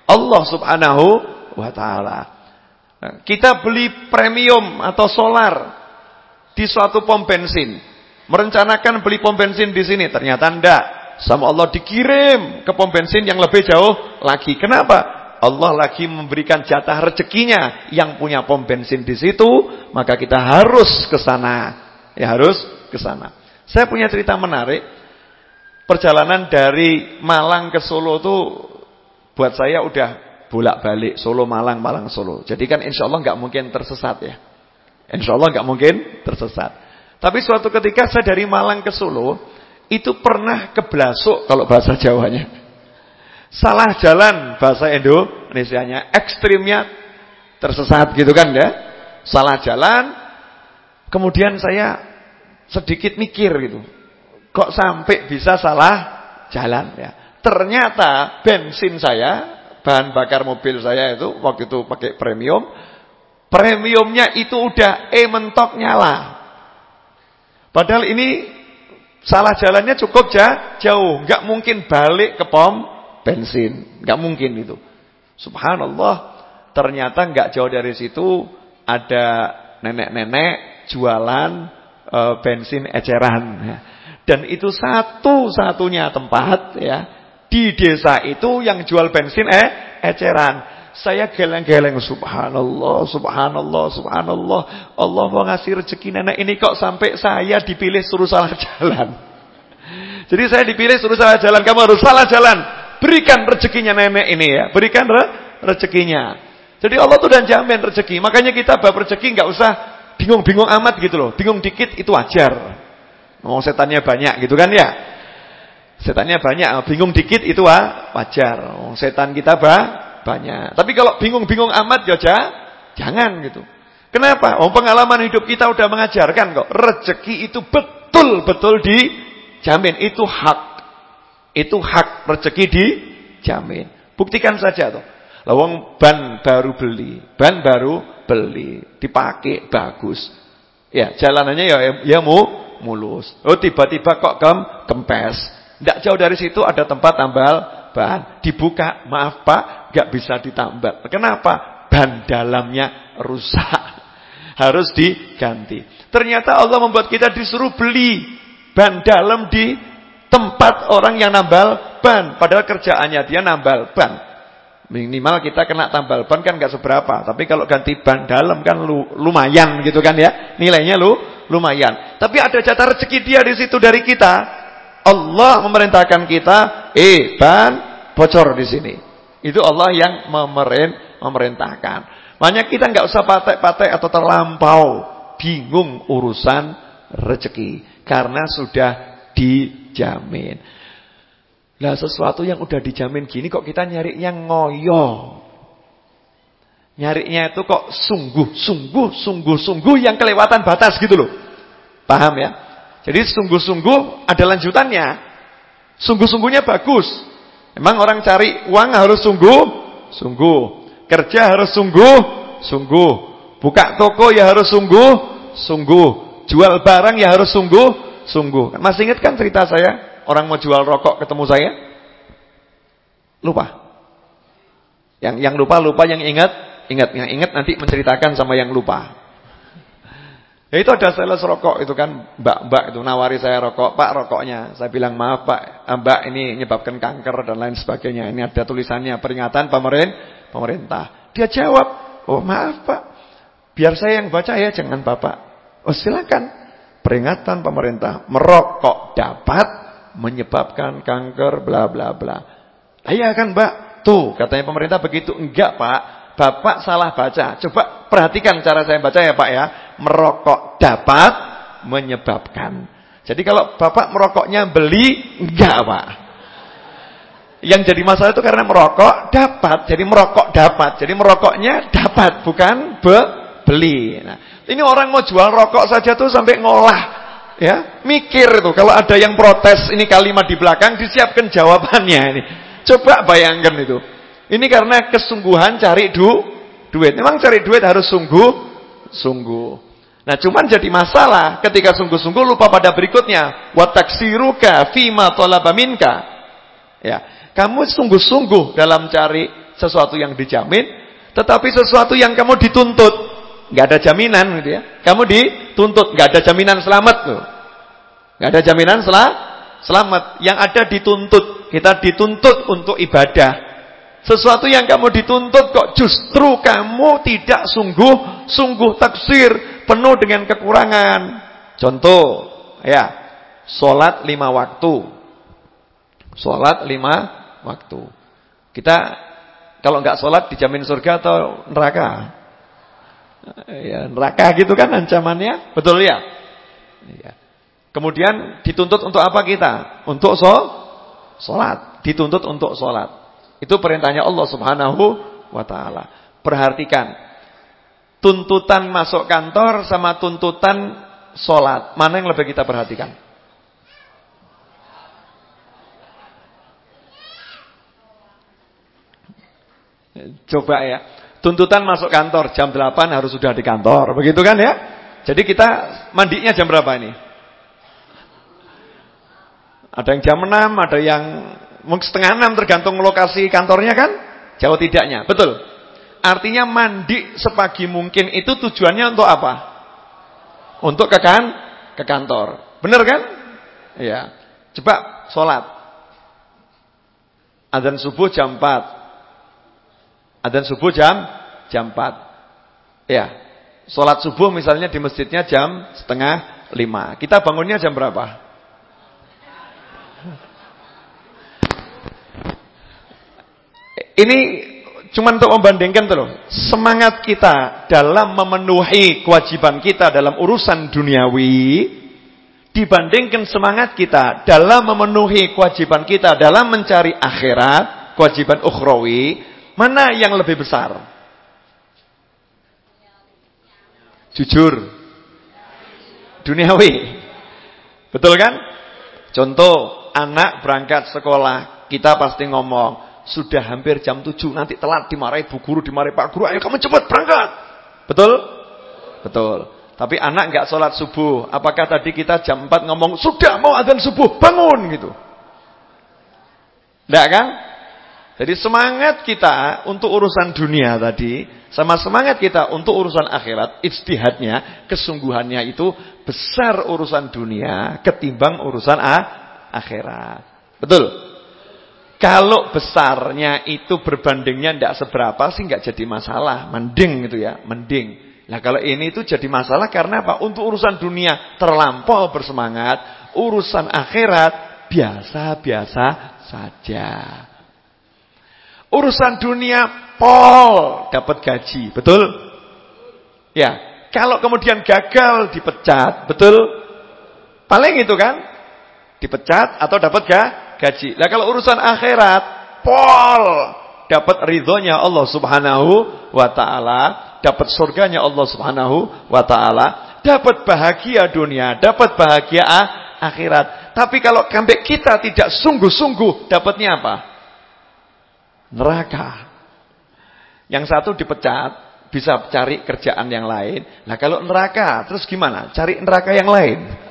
Allah Subhanahu wa taala. Nah, kita beli premium atau solar di suatu pom bensin. Merencanakan beli pom bensin di sini, ternyata enggak. Sama Allah dikirim ke pom bensin yang lebih jauh lagi. Kenapa? Allah lagi memberikan jatah rezekinya yang punya pom bensin di situ, maka kita harus ke sana. Ya harus ke sana. Saya punya cerita menarik. Perjalanan dari Malang ke Solo itu buat saya udah bolak-balik Solo Malang Malang Solo. Jadi kan insya Allah nggak mungkin tersesat ya. Insya Allah nggak mungkin tersesat. Tapi suatu ketika saya dari Malang ke Solo, itu pernah keblasuk kalau bahasa Jawanya. Salah jalan bahasa Indonesianya, ekstrimnya tersesat gitu kan ya. Salah jalan, kemudian saya sedikit mikir gitu. Kok sampai bisa salah jalan ya. Ternyata bensin saya, bahan bakar mobil saya itu waktu itu pakai premium, premiumnya itu udah e mentok nyala. Padahal ini salah jalannya cukup jauh, nggak mungkin balik ke pom bensin, nggak mungkin itu. Subhanallah, ternyata nggak jauh dari situ ada nenek-nenek jualan e, bensin eceran. Ya. Dan itu satu-satunya tempat ya di desa itu yang jual bensin eh eceran. Saya geleng-geleng subhanallah, subhanallah, subhanallah. Allah mau ngasih rezeki nenek ini kok sampai saya dipilih suruh salah jalan. Jadi saya dipilih suruh salah jalan, kamu harus salah jalan. Berikan rezekinya nenek ini ya, berikan re rezekinya. Jadi Allah tuh dan jamin rezeki. Makanya kita bab rezeki nggak usah bingung-bingung amat gitu loh. Bingung dikit itu wajar. Mau setannya banyak gitu kan ya. Setannya banyak, bingung dikit itu wajar. Setan kita bah banyak. Tapi kalau bingung-bingung amat ya jangan gitu. Kenapa? Oh pengalaman hidup kita udah mengajarkan kok. Rezeki itu betul-betul dijamin. Itu hak. Itu hak rezeki dijamin. Buktikan saja tuh. Lawang ban baru beli. Ban baru beli. Dipakai bagus. Ya jalanannya ya ya mu, mulus. Oh tiba-tiba kok kem, kempes. Tidak jauh dari situ ada tempat tambal ban. Dibuka. Maaf pak gak bisa ditambah. Kenapa? Ban dalamnya rusak. Harus diganti. Ternyata Allah membuat kita disuruh beli ban dalam di tempat orang yang nambal ban. Padahal kerjaannya dia nambal ban. Minimal kita kena tambal ban kan gak seberapa. Tapi kalau ganti ban dalam kan lumayan gitu kan ya. Nilainya lu lumayan. Tapi ada jatah rezeki dia di situ dari kita. Allah memerintahkan kita, eh ban bocor di sini. Itu Allah yang memerint, memerintahkan. Makanya kita nggak usah patek-patek atau terlampau bingung urusan rezeki karena sudah dijamin. Nah sesuatu yang udah dijamin gini kok kita nyarinya ngoyo. Nyarinya itu kok sungguh, sungguh, sungguh, sungguh yang kelewatan batas gitu loh. Paham ya? Jadi sungguh-sungguh ada lanjutannya. Sungguh-sungguhnya bagus. Emang orang cari uang harus sungguh, sungguh. Kerja harus sungguh, sungguh. Buka toko ya harus sungguh, sungguh. Jual barang ya harus sungguh, sungguh. Masih ingat kan cerita saya? Orang mau jual rokok ketemu saya? Lupa. Yang yang lupa lupa, yang ingat ingat, yang ingat nanti menceritakan sama yang lupa. Ya itu ada sales rokok itu kan mbak-mbak itu nawari saya rokok, Pak rokoknya. Saya bilang maaf Pak, eh, Mbak ini menyebabkan kanker dan lain sebagainya. Ini ada tulisannya peringatan pemerintah. pemerintah. Dia jawab, oh maaf Pak, biar saya yang baca ya, jangan Bapak. Oh silakan. Peringatan pemerintah, merokok dapat menyebabkan kanker bla bla bla. Iya kan Mbak, tuh katanya pemerintah begitu. Enggak Pak, Bapak salah baca. Coba perhatikan cara saya baca ya Pak ya merokok dapat menyebabkan. Jadi kalau Bapak merokoknya beli, enggak Pak. Yang jadi masalah itu karena merokok dapat. Jadi merokok dapat. Jadi merokoknya dapat, bukan be beli. Nah, ini orang mau jual rokok saja tuh sampai ngolah Ya, mikir itu. Kalau ada yang protes ini kalimat di belakang disiapkan jawabannya ini. Coba bayangkan itu. Ini karena kesungguhan cari du, duit. Memang cari duit harus sungguh, sungguh. Nah, cuman jadi masalah ketika sungguh-sungguh lupa pada berikutnya. Wa taksiruka fima talaba minka. Ya, kamu sungguh-sungguh dalam cari sesuatu yang dijamin, tetapi sesuatu yang kamu dituntut nggak ada jaminan gitu ya. Kamu dituntut, nggak ada jaminan selamat tuh. nggak ada jaminan sel selamat. Yang ada dituntut. Kita dituntut untuk ibadah. Sesuatu yang kamu dituntut kok justru kamu tidak sungguh sungguh taksir penuh dengan kekurangan. Contoh, ya, solat lima waktu, solat lima waktu. Kita kalau nggak solat dijamin surga atau neraka? ya, neraka gitu kan ancamannya, betul ya? ya. Kemudian dituntut untuk apa kita? Untuk so, sholat. Dituntut untuk sholat. Itu perintahnya Allah subhanahu wa ta'ala. Perhatikan. Tuntutan masuk kantor sama tuntutan sholat. Mana yang lebih kita perhatikan? Coba ya. Tuntutan masuk kantor jam 8 harus sudah di kantor. Begitu kan ya? Jadi kita mandinya jam berapa ini? Ada yang jam 6, ada yang setengah 6 tergantung lokasi kantornya kan? Jauh tidaknya. Betul. Artinya mandi sepagi mungkin itu tujuannya untuk apa? Untuk ke kan? Ke kantor. Benar kan? Iya. Coba sholat. Adzan subuh jam 4. Adzan subuh jam jam 4. Ya. Salat subuh misalnya di masjidnya jam setengah lima. Kita bangunnya jam berapa? Ini cuma untuk membandingkan tuh loh. Semangat kita dalam memenuhi kewajiban kita dalam urusan duniawi dibandingkan semangat kita dalam memenuhi kewajiban kita dalam mencari akhirat, kewajiban ukhrawi Mana yang lebih besar? Jujur. Duniawi. Betul kan? Contoh, anak berangkat sekolah, kita pasti ngomong, sudah hampir jam 7, nanti telat dimarahi bu guru, dimarahi pak guru, ayo kamu cepat berangkat. Betul? Betul. Tapi anak nggak sholat subuh, apakah tadi kita jam 4 ngomong, sudah mau adzan subuh, bangun gitu. Enggak kan? Jadi semangat kita untuk urusan dunia tadi sama semangat kita untuk urusan akhirat, ijtihadnya, kesungguhannya itu besar urusan dunia ketimbang urusan akhirat. Betul? Kalau besarnya itu berbandingnya tidak seberapa sih nggak jadi masalah, mending itu ya, mending. Nah kalau ini itu jadi masalah karena apa? Untuk urusan dunia terlampau bersemangat, urusan akhirat biasa-biasa saja. Urusan dunia pol dapat gaji, betul? Ya, kalau kemudian gagal dipecat, betul? Paling itu kan? Dipecat atau dapat ga? Gaji. Nah kalau urusan akhirat, pol dapat ridhonya Allah Subhanahu wa taala, dapat surganya Allah Subhanahu wa taala, dapat bahagia dunia, dapat bahagia akhirat. Tapi kalau sampai kita tidak sungguh-sungguh dapatnya apa? neraka. Yang satu dipecat, bisa cari kerjaan yang lain. Nah kalau neraka, terus gimana? Cari neraka yang lain.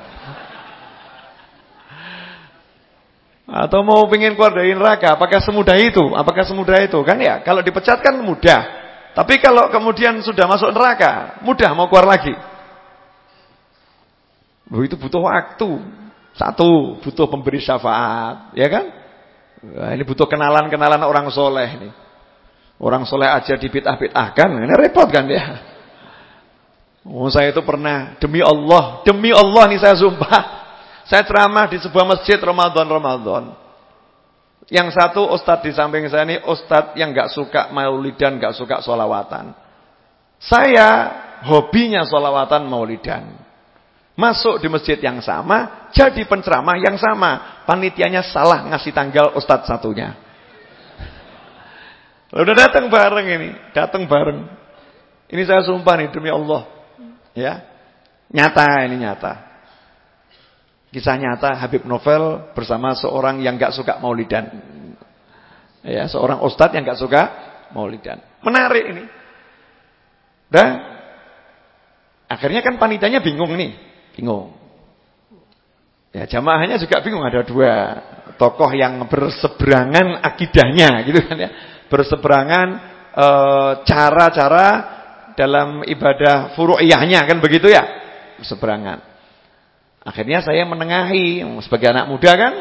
Atau mau pengen keluar dari neraka, apakah semudah itu? Apakah semudah itu? Kan ya, kalau dipecat kan mudah. Tapi kalau kemudian sudah masuk neraka, mudah mau keluar lagi. Loh, itu butuh waktu. Satu, butuh pemberi syafaat, ya kan? Nah, ini butuh kenalan-kenalan orang soleh ini. Orang soleh aja dibitah-bitahkan, ini repot kan ya. Oh, saya itu pernah demi Allah, demi Allah nih saya sumpah. Saya ceramah di sebuah masjid Ramadan-Ramadan. Yang satu ustadz di samping saya ini ustadz yang gak suka maulidan, gak suka solawatan. Saya hobinya solawatan maulidan. Masuk di masjid yang sama, jadi penceramah yang sama. Panitianya salah ngasih tanggal ustadz satunya. Udah datang bareng ini, datang bareng. Ini saya sumpah nih demi Allah. Ya. Nyata ini nyata. Kisah nyata Habib Novel bersama seorang yang gak suka maulidan. Ya, seorang ustadz yang gak suka maulidan. Menarik ini. Dan akhirnya kan panitanya bingung nih. Bingung. Ya, jamaahnya juga bingung ada dua tokoh yang berseberangan akidahnya gitu kan ya. Berseberangan eh, cara-cara e, dalam ibadah furu'iyahnya kan begitu ya. Berseberangan. Akhirnya saya menengahi sebagai anak muda kan,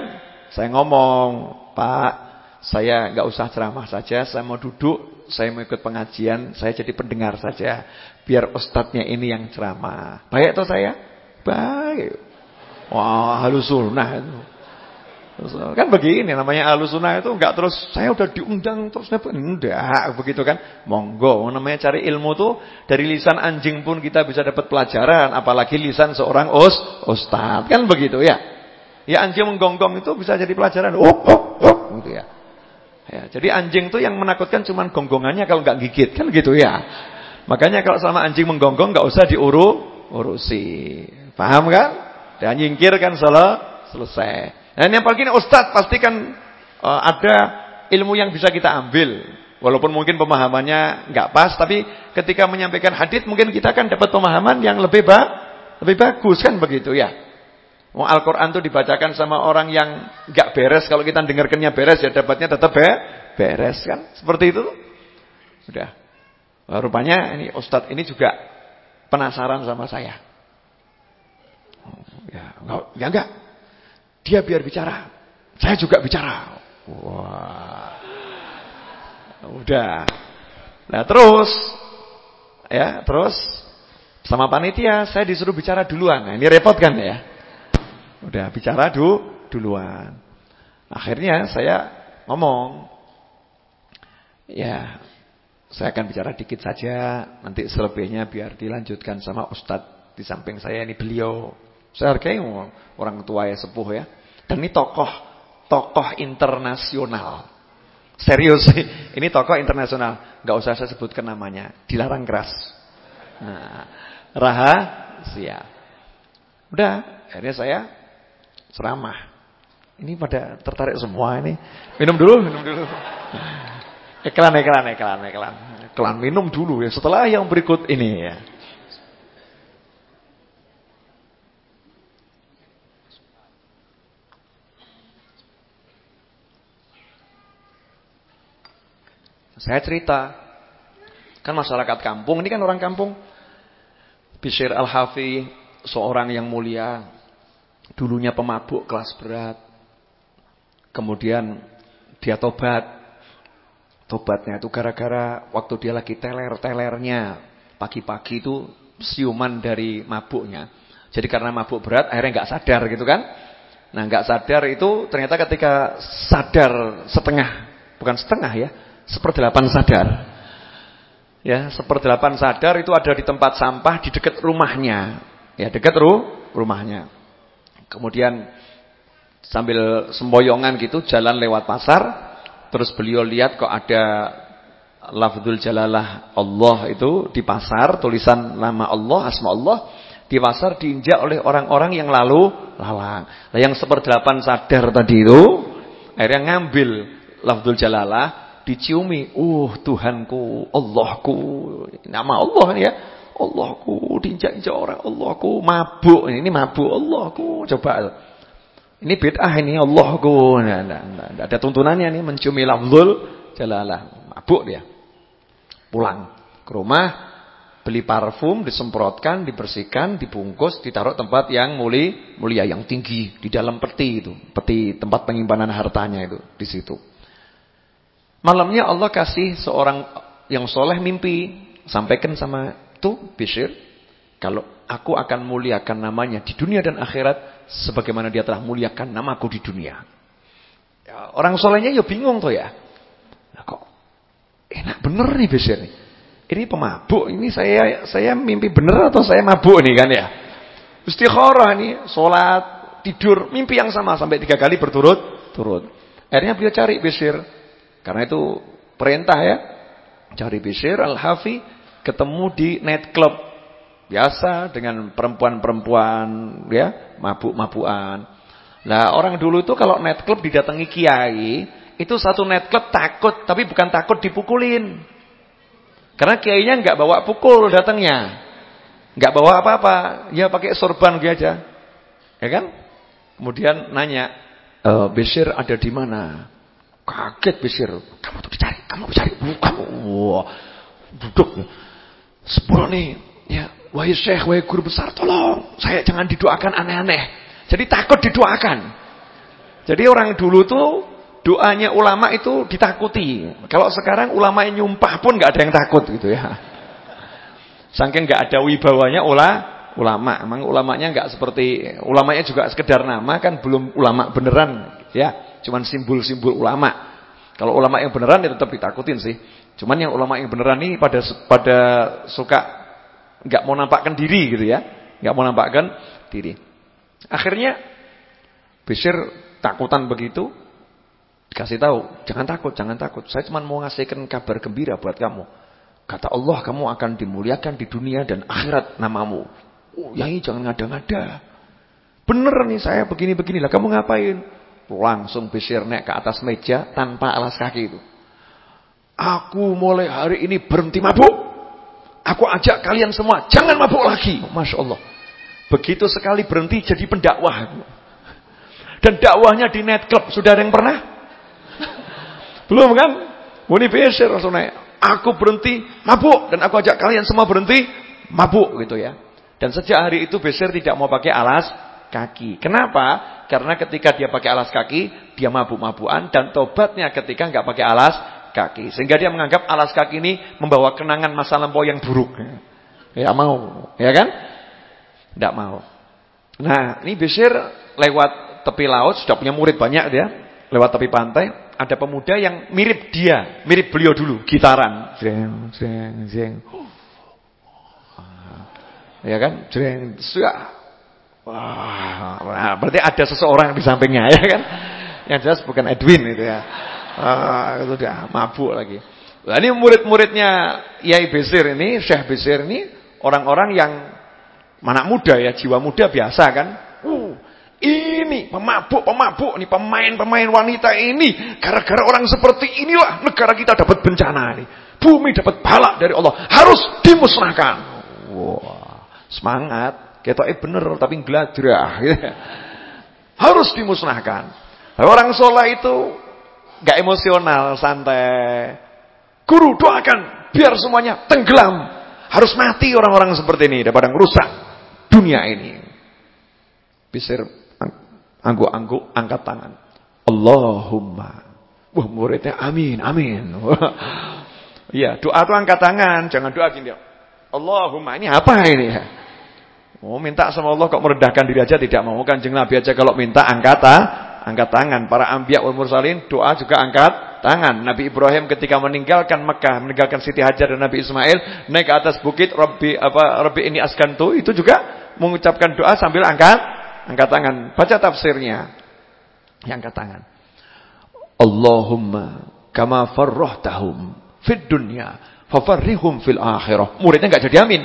saya ngomong, "Pak, saya nggak usah ceramah saja, saya mau duduk, saya mau ikut pengajian, saya jadi pendengar saja. Biar ustadznya ini yang ceramah." Baik atau saya? Baik. Wah, halus sunnah itu. Kan begini namanya halus sunnah itu enggak terus saya udah diundang terus enggak begitu kan. Monggo namanya cari ilmu tuh dari lisan anjing pun kita bisa dapat pelajaran apalagi lisan seorang us ustaz. Kan begitu ya. Ya anjing menggonggong itu bisa jadi pelajaran. Oh, oh, oh gitu ya. Ya, jadi anjing tuh yang menakutkan cuman gonggongannya kalau enggak gigit kan gitu ya. Makanya kalau sama anjing menggonggong enggak usah diuru urusi. Paham kan? Dan nyingkir kan selesai. Dan yang paling ini Ustadz pastikan uh, ada ilmu yang bisa kita ambil. Walaupun mungkin pemahamannya nggak pas, tapi ketika menyampaikan hadis mungkin kita akan dapat pemahaman yang lebih ba lebih bagus kan begitu ya. Mau Al-Qur'an itu dibacakan sama orang yang nggak beres, kalau kita dengarkannya beres ya dapatnya tetap be beres kan. Seperti itu. Sudah. Rupanya ini Ustadz ini juga penasaran sama saya. Ya, enggak, ya enggak. Dia biar bicara. Saya juga bicara. Wah. Udah. Nah, terus ya, terus sama panitia saya disuruh bicara duluan. Nah, ini repot kan ya? Udah bicara du duluan. Akhirnya saya ngomong ya, saya akan bicara dikit saja, nanti selebihnya biar dilanjutkan sama ustadz di samping saya ini beliau. Saya hargai orang tua ya sepuh ya. Dan ini tokoh, tokoh internasional. Serius, ini tokoh internasional. Gak usah saya sebutkan namanya, dilarang keras. Nah, rahasia. Udah, akhirnya saya ceramah. Ini pada tertarik semua ini. Minum dulu, minum dulu. Iklan, iklan, iklan, iklan. Iklan minum dulu ya. Setelah yang berikut ini ya. Saya cerita. Kan masyarakat kampung, ini kan orang kampung. Bishir Al-Hafi, seorang yang mulia. Dulunya pemabuk kelas berat. Kemudian dia tobat. Tobatnya itu gara-gara waktu dia lagi teler-telernya. Pagi-pagi itu siuman dari mabuknya. Jadi karena mabuk berat akhirnya nggak sadar gitu kan. Nah nggak sadar itu ternyata ketika sadar setengah. Bukan setengah ya seperdelapan sadar. Ya, seperdelapan sadar itu ada di tempat sampah di dekat rumahnya. Ya, dekat ru rumahnya. Kemudian sambil semboyongan gitu jalan lewat pasar, terus beliau lihat kok ada lafzul jalalah Allah itu di pasar, tulisan nama Allah, asma Allah di pasar diinjak oleh orang-orang yang lalu lalang. Nah, yang seperdelapan sadar tadi itu akhirnya ngambil lafzul jalalah diciumi, uh Tuhanku, Allahku, nama Allah ya, Allahku, diinjak-injak orang, Allahku, mabuk, ini mabuk Allahku, coba, ini bid'ah ini Allahku, nah, nah, nah, ada tuntunannya nih menciumi lafzul jalalah, mabuk dia, pulang ke rumah, beli parfum, disemprotkan, dibersihkan, dibungkus, ditaruh tempat yang muli, mulia, yang tinggi di dalam peti itu, peti tempat penyimpanan hartanya itu di situ. Malamnya Allah kasih seorang yang soleh mimpi. Sampaikan sama tuh Bishir. Kalau aku akan muliakan namanya di dunia dan akhirat. Sebagaimana dia telah muliakan namaku di dunia. Ya, orang solehnya ya bingung tuh ya. Nah, kok enak bener nih Bishir nih. Ini pemabuk. Ini saya saya mimpi bener atau saya mabuk nih kan ya. Istikharah nih. Sholat, tidur. Mimpi yang sama sampai tiga kali berturut-turut. Akhirnya beliau cari Bishir. Karena itu perintah ya. Cari Bishir Al-Hafi ketemu di night club. Biasa dengan perempuan-perempuan ya, mabuk-mabukan. Nah, orang dulu itu kalau net club didatangi kiai, itu satu net club takut, tapi bukan takut dipukulin. Karena kiainya nggak bawa pukul datangnya. nggak bawa apa-apa, ya pakai sorban gitu aja. Ya kan? Kemudian nanya, e, Bishir ada di mana? Kaget Bishir. Kamu tuh dicari, kamu dicari. Kamu, wah, duduk. Sepuluh nih, ya, wahai syekh, wahai guru besar, tolong. Saya jangan didoakan aneh-aneh. Jadi takut didoakan. Jadi orang dulu tuh doanya ulama itu ditakuti. Kalau sekarang ulama yang nyumpah pun nggak ada yang takut gitu ya. Saking nggak ada wibawanya ula ulama. Emang ulamanya nggak seperti ulamanya juga sekedar nama kan belum ulama beneran ya. Cuman simbol-simbol ulama. Kalau ulama yang beneran ya tetap ditakutin sih. Cuman yang ulama yang beneran ini pada pada suka nggak mau nampakkan diri gitu ya. nggak mau nampakkan diri. Akhirnya Bishir takutan begitu dikasih tahu, jangan takut, jangan takut. Saya cuma mau ngasihkan kabar gembira buat kamu. Kata Allah kamu akan dimuliakan di dunia dan akhirat namamu. Oh, ini jangan ngada-ngada. Bener nih saya begini-begini lah. Kamu ngapain? Langsung bisir naik ke atas meja tanpa alas kaki itu. Aku mulai hari ini berhenti mabuk. Aku ajak kalian semua jangan mabuk lagi. Masya Allah. Begitu sekali berhenti jadi pendakwah. Dan dakwahnya di net club. Sudah ada yang pernah? Belum kan? Muni bisir langsung naik. Aku berhenti mabuk dan aku ajak kalian semua berhenti mabuk gitu ya. Dan sejak hari itu Besir tidak mau pakai alas kaki. Kenapa? Karena ketika dia pakai alas kaki, dia mabuk-mabukan dan tobatnya ketika nggak pakai alas kaki. Sehingga dia menganggap alas kaki ini membawa kenangan masa lampau yang buruk. Ya mau, ya kan? Tidak mau. Nah, ini Besir lewat tepi laut sudah punya murid banyak dia, lewat tepi pantai ada pemuda yang mirip dia, mirip beliau dulu, gitaran. Zeng, zeng, zeng. Ya kan? Zeng, Wah, nah, berarti ada seseorang di sampingnya ya kan? Yang jelas bukan Edwin itu ya. Ah, itu dia mabuk lagi. Nah, ini murid-muridnya Yai Besir ini, Syekh Besir ini orang-orang yang anak muda ya, jiwa muda biasa kan. Uh, ini pemabuk-pemabuk nih pemain-pemain wanita ini gara-gara orang seperti inilah negara kita dapat bencana nih. Bumi dapat balak dari Allah, harus dimusnahkan. Wah, semangat. Ketoknya bener tapi ngeladrah gitu. Harus dimusnahkan. Orang soleh itu gak emosional, santai. Guru doakan biar semuanya tenggelam. Harus mati orang-orang seperti ini daripada merusak dunia ini. Bisir Angguk-angguk angkat tangan. Allahumma. Wah muridnya amin, amin. Iya, doa tuh angkat tangan, jangan doa gini. Allahumma, ini apa ini? Oh, minta sama Allah kok merendahkan diri aja tidak mau. Kanjeng Nabi aja kalau minta angkat ah, angkat tangan. Para anbiya wal mursalin doa juga angkat tangan. Nabi Ibrahim ketika meninggalkan Mekah, meninggalkan Siti Hajar dan Nabi Ismail naik ke atas bukit Rabbi apa Rabbi ini askantu itu juga mengucapkan doa sambil angkat Angkat tangan, baca tafsirnya. Angkat tangan. Allahumma kama farrahtahum fid dunya fafarrihum fil akhirah. Muridnya enggak jadi amin.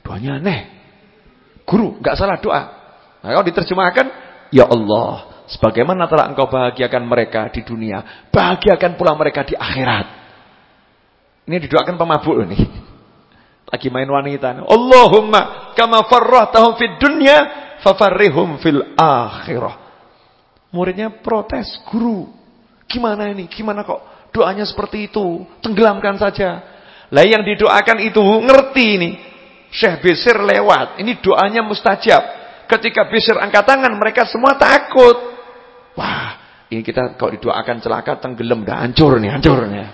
Doanya aneh. Guru enggak salah doa. Nah, kalau diterjemahkan, ya Allah, sebagaimana telah engkau bahagiakan mereka di dunia, bahagiakan pula mereka di akhirat. Ini didoakan pemabuk ini. Lagi main wanita. Allahumma kama farrahtahum fid dunya fafarrihum fil akhirah. Muridnya protes, guru, gimana ini? Gimana kok doanya seperti itu? Tenggelamkan saja. Lah yang didoakan itu ngerti ini. Syekh Bisir lewat. Ini doanya mustajab. Ketika Bisir angkat tangan, mereka semua takut. Wah, ini kita kalau didoakan celaka tenggelam dah hancur nih, hancur nih.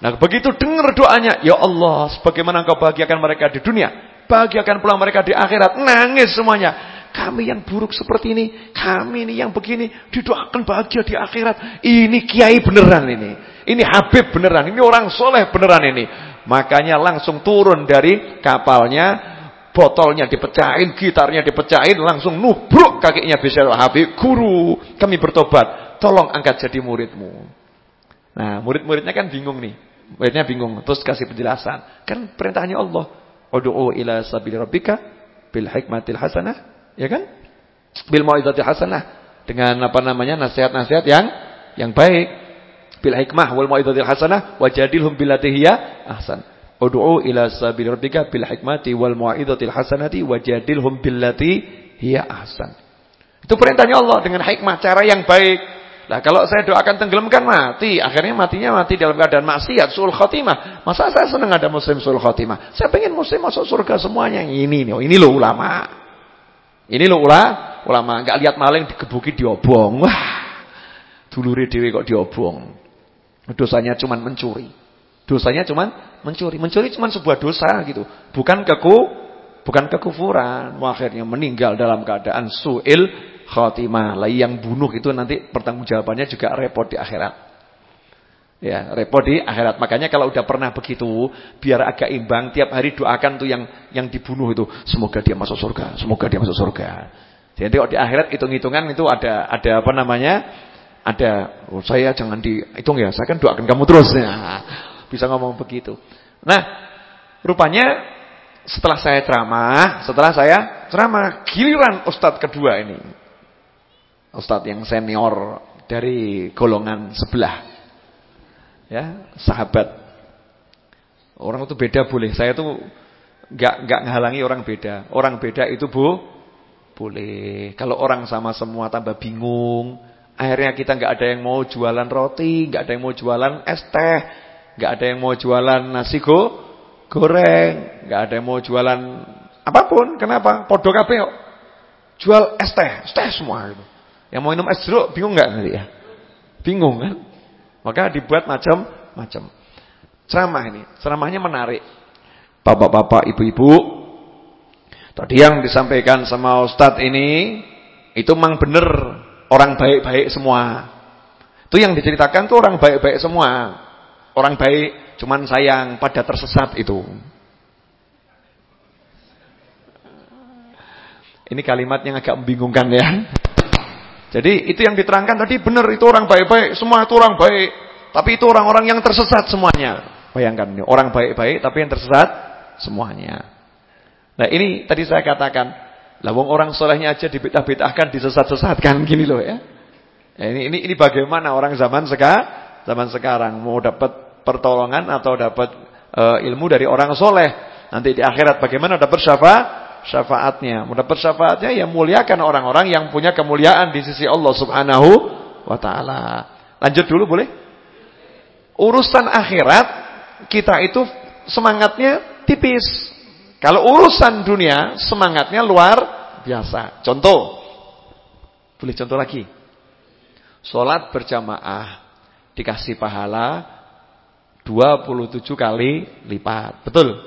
Nah, begitu dengar doanya, ya Allah, sebagaimana engkau bahagiakan mereka di dunia, bahagiakan pula mereka di akhirat. Nangis semuanya. Kami yang buruk seperti ini, kami ini yang begini, didoakan bahagia di akhirat. Ini kiai beneran ini. Ini Habib beneran, ini orang soleh beneran ini. Makanya langsung turun dari kapalnya, botolnya dipecahin, gitarnya dipecahin, langsung nubruk kakinya bisa Habib. Guru, kami bertobat, tolong angkat jadi muridmu. Nah, murid-muridnya kan bingung nih. Muridnya bingung, terus kasih penjelasan. Kan perintahnya Allah. Ud'u ila sabili rabbika bil hikmatil hasanah, ya kan? Bil mau'izatil hasanah dengan apa namanya? nasihat-nasihat yang yang baik. Bil hikmah wal mau'izatil hasanah wajadilhum billati hiya ahsan. Ud'u ila sabili rabbika bil hikmati wal mau'izatil hasanati wajadilhum billati hiya ahsan. Itu perintahnya Allah dengan hikmah cara yang baik. Nah kalau saya doakan tenggelamkan mati, akhirnya matinya mati dalam keadaan maksiat, sul khotimah. Masa saya senang ada muslim sul khotimah? Saya pengen muslim masuk surga semuanya. Ini nih, ini loh ulama. Ini loh ulama, ulama nggak lihat maling digebuki diobong. Wah, dulure dewi kok diobong. Dosanya cuma mencuri. Dosanya cuma mencuri. Mencuri cuma sebuah dosa gitu. Bukan keku, bukan kekufuran. Akhirnya meninggal dalam keadaan suil khotimah. Lah yang bunuh itu nanti pertanggungjawabannya juga repot di akhirat. Ya, repot di akhirat. Makanya kalau udah pernah begitu, biar agak imbang, tiap hari doakan tuh yang yang dibunuh itu, semoga dia masuk surga, semoga dia masuk surga. Jadi di akhirat hitung-hitungan itu ada ada apa namanya? Ada oh, saya jangan dihitung ya, saya kan doakan kamu terus ya. Bisa ngomong begitu. Nah, rupanya setelah saya ceramah, setelah saya ceramah, giliran ustadz kedua ini Ustadz yang senior dari golongan sebelah. Ya, sahabat. Orang itu beda boleh. Saya tuh nggak nggak menghalangi orang beda. Orang beda itu Bu boleh. Kalau orang sama semua tambah bingung. Akhirnya kita nggak ada yang mau jualan roti, nggak ada yang mau jualan es teh, nggak ada yang mau jualan nasi go goreng, nggak ada yang mau jualan apa pun. Kenapa? Podo Jual es teh, es teh semua gitu. Yang mau minum es jeruk bingung nggak nanti ya? Bingung kan? Maka dibuat macam-macam. Ceramah ini, ceramahnya menarik. Bapak-bapak, ibu-ibu, tadi yang disampaikan sama Ustadz ini itu memang benar orang baik-baik semua. Itu yang diceritakan tuh orang baik-baik semua. Orang baik cuman sayang pada tersesat itu. Ini kalimat yang agak membingungkan ya. Jadi itu yang diterangkan tadi benar itu orang baik-baik, semua itu orang baik. Tapi itu orang-orang yang tersesat semuanya. Bayangkan ini, orang baik-baik tapi yang tersesat semuanya. Nah, ini tadi saya katakan, lawang orang solehnya aja dibetah-betahkan, disesat-sesatkan gini loh ya. ya ini, ini ini bagaimana orang zaman sekarang, zaman sekarang mau dapat pertolongan atau dapat uh, ilmu dari orang soleh. Nanti di akhirat bagaimana dapat syafaat? syafaatnya. Mendapat syafaatnya ya muliakan orang-orang yang punya kemuliaan di sisi Allah Subhanahu wa taala. Lanjut dulu boleh? Urusan akhirat kita itu semangatnya tipis. Kalau urusan dunia semangatnya luar biasa. Contoh. Boleh contoh lagi. Salat berjamaah dikasih pahala 27 kali lipat. Betul?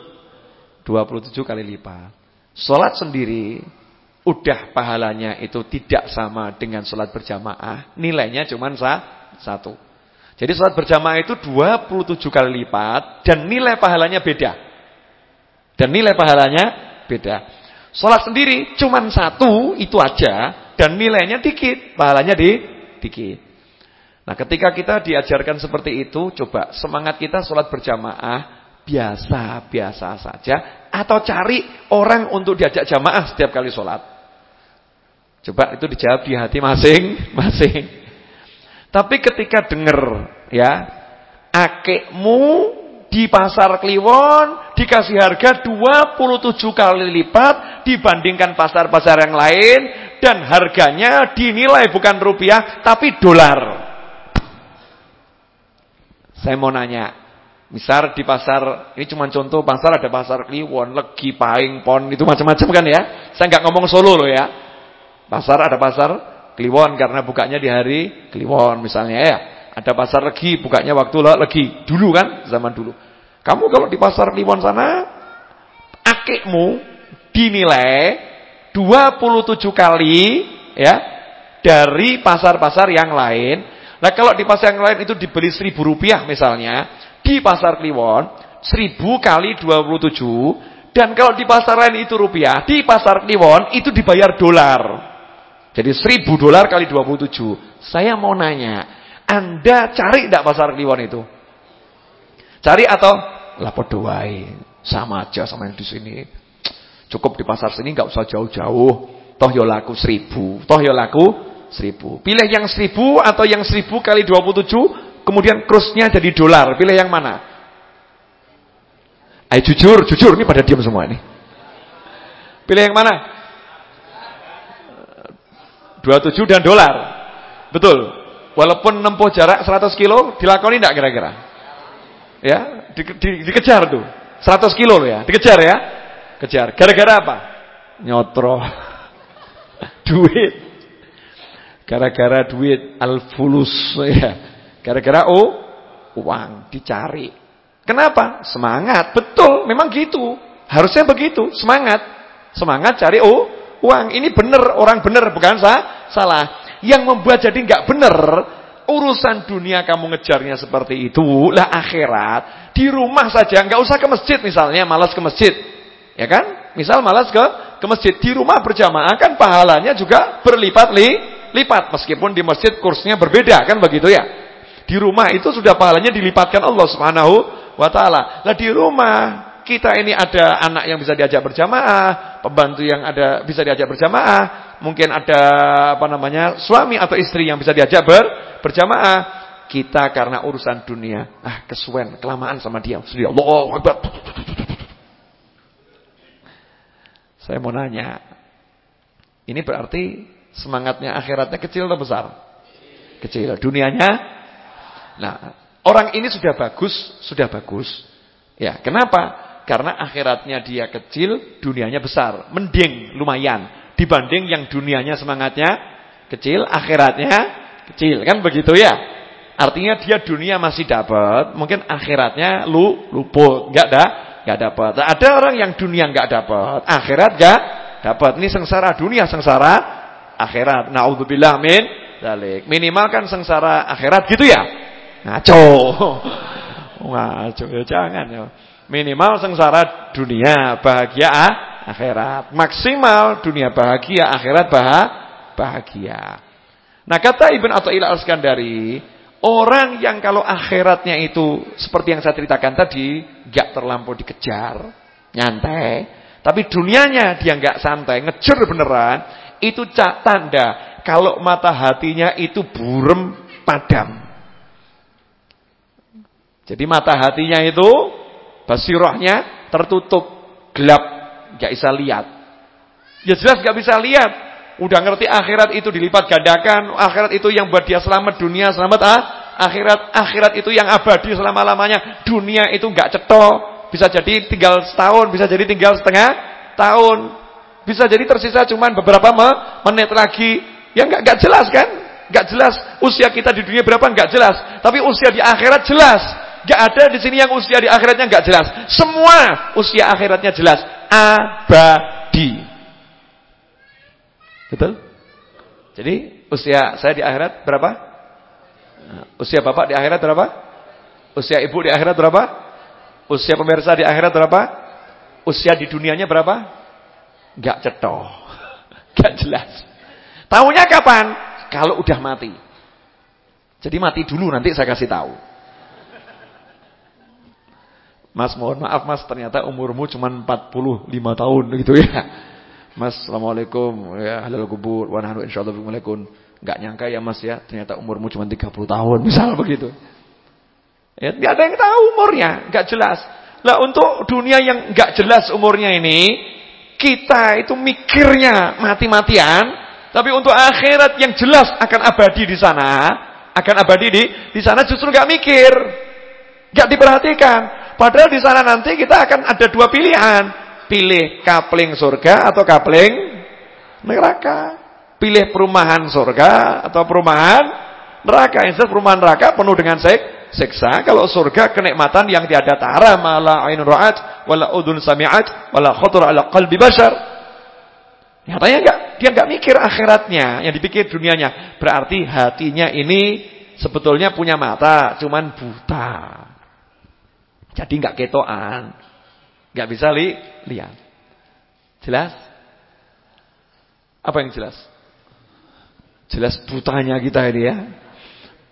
27 kali lipat. Sholat sendiri udah pahalanya itu tidak sama dengan sholat berjamaah. Nilainya cuma satu. Jadi sholat berjamaah itu 27 kali lipat dan nilai pahalanya beda. Dan nilai pahalanya beda. Sholat sendiri cuma satu itu aja dan nilainya dikit, pahalanya di dikit. Nah ketika kita diajarkan seperti itu, coba semangat kita sholat berjamaah biasa-biasa saja atau cari orang untuk diajak jamaah setiap kali sholat? Coba itu dijawab di hati masing-masing. Tapi ketika dengar ya, akekmu di pasar Kliwon dikasih harga 27 kali lipat dibandingkan pasar-pasar yang lain dan harganya dinilai bukan rupiah tapi dolar. Saya mau nanya, Misal di pasar, ini cuma contoh pasar ada pasar Kliwon, Legi, Paing, Pon, itu macam-macam kan ya. Saya nggak ngomong Solo loh ya. Pasar ada pasar Kliwon karena bukanya di hari Kliwon misalnya ya. Ada pasar Legi, bukanya waktu Legi. Dulu kan, zaman dulu. Kamu kalau di pasar Kliwon sana, akikmu dinilai 27 kali ya dari pasar-pasar yang lain. Nah kalau di pasar yang lain itu dibeli seribu rupiah misalnya, di pasar Kliwon 1000 kali 27 dan kalau di pasar lain itu rupiah, di pasar Kliwon itu dibayar dolar. Jadi 1000 dolar kali 27. Saya mau nanya, Anda cari tidak pasar Kliwon itu? Cari atau lapor doai. Sama aja sama yang di sini. Cukup di pasar sini nggak usah jauh-jauh. Toh yo ya laku seribu. Toh yo ya laku seribu. Pilih yang seribu atau yang seribu kali dua puluh tujuh. Kemudian kursnya jadi dolar. Pilih yang mana? Ayo jujur, jujur. Ini pada diam semua ini. Pilih yang mana? 27 dan dolar. Betul. Walaupun nempuh jarak 100 kilo, dilakoni tidak kira-kira? Ya, di, di, dikejar tuh. 100 kilo loh ya, dikejar ya. Kejar. Gara-gara apa? Nyotro. duit. Gara-gara duit al-fulus ya. Gara-gara oh, uang dicari. Kenapa? Semangat. Betul, memang gitu. Harusnya begitu, semangat. Semangat cari oh, uang. Ini benar, orang benar bukan sah, salah. Yang membuat jadi nggak benar urusan dunia kamu ngejarnya seperti itu, lah akhirat di rumah saja, nggak usah ke masjid misalnya, malas ke masjid. Ya kan? Misal malas ke ke masjid, di rumah berjamaah kan pahalanya juga berlipat li, lipat meskipun di masjid kursnya berbeda kan begitu ya. Di rumah itu sudah pahalanya dilipatkan Allah Subhanahu wa taala. Lah di rumah kita ini ada anak yang bisa diajak berjamaah, pembantu yang ada bisa diajak berjamaah, mungkin ada apa namanya suami atau istri yang bisa diajak ber, berjamaah. Kita karena urusan dunia, ah kesuwen, kelamaan sama dia. Sudah Allah Akbar. Saya mau nanya, ini berarti semangatnya akhiratnya kecil atau besar? Kecil. Dunianya? Nah, orang ini sudah bagus, sudah bagus. Ya, kenapa? Karena akhiratnya dia kecil, dunianya besar. Mending, lumayan. Dibanding yang dunianya semangatnya kecil, akhiratnya kecil. Kan begitu ya? Artinya dia dunia masih dapat, mungkin akhiratnya lu luput, enggak dah, enggak dapat. Nah, ada orang yang dunia enggak dapat, akhirat enggak dapat. Ini sengsara dunia, sengsara akhirat. Nauzubillah min dzalik. Minimal kan sengsara akhirat gitu ya. Ngaco. Ngaco ya jangan ya. Minimal sengsara dunia, bahagia akhirat. Maksimal dunia bahagia, akhirat bahagia. Nah kata Ibn Atta'illah al-Skandari, orang yang kalau akhiratnya itu seperti yang saya ceritakan tadi, gak terlampau dikejar, nyantai. Tapi dunianya dia gak santai, ngejar beneran, itu tanda kalau mata hatinya itu burem padam. Jadi mata hatinya itu Basirahnya tertutup, gelap, gak bisa lihat. Ya jelas gak bisa lihat. Udah ngerti akhirat itu dilipat gandakan, akhirat itu yang buat dia selamat dunia, selamat ah, akhirat, akhirat itu yang abadi selama-lamanya. Dunia itu gak cetok, bisa jadi tinggal setahun, bisa jadi tinggal setengah tahun. Bisa jadi tersisa cuman beberapa menit lagi. Ya gak, gak jelas kan? Gak jelas usia kita di dunia berapa gak jelas. Tapi usia di akhirat jelas. Gak ada di sini yang usia di akhiratnya gak jelas. Semua usia akhiratnya jelas. Abadi. Betul? Jadi usia saya di akhirat berapa? Usia bapak di akhirat berapa? Usia ibu di akhirat berapa? Usia pemirsa di akhirat berapa? Usia di dunianya berapa? Gak cetoh. Gak jelas. Tahunya kapan? Kalau udah mati. Jadi mati dulu nanti saya kasih tahu. Mas mohon maaf mas ternyata umurmu cuma 45 tahun gitu ya. Mas assalamualaikum ya halal kubur wa nahnu insyaallah bikum Enggak nyangka ya mas ya ternyata umurmu cuma 30 tahun misal begitu. Ya enggak ada yang tahu umurnya, enggak jelas. Lah untuk dunia yang enggak jelas umurnya ini kita itu mikirnya mati-matian, tapi untuk akhirat yang jelas akan abadi di sana, akan abadi di di sana justru enggak mikir. Enggak diperhatikan. Padahal di sana nanti kita akan ada dua pilihan. Pilih kapling surga atau kapling neraka. Pilih perumahan surga atau perumahan neraka. Instead perumahan neraka penuh dengan sek seksa. Kalau surga kenikmatan yang tiada tara. Mala ainun ra'at, wala udun sami'at, wala khotor ala qalbi bashar. Nyatanya enggak, dia enggak mikir akhiratnya, yang dipikir dunianya. Berarti hatinya ini sebetulnya punya mata, cuman buta. Jadi nggak ketoan. nggak bisa li lihat. Jelas? Apa yang jelas? Jelas butanya kita ini ya.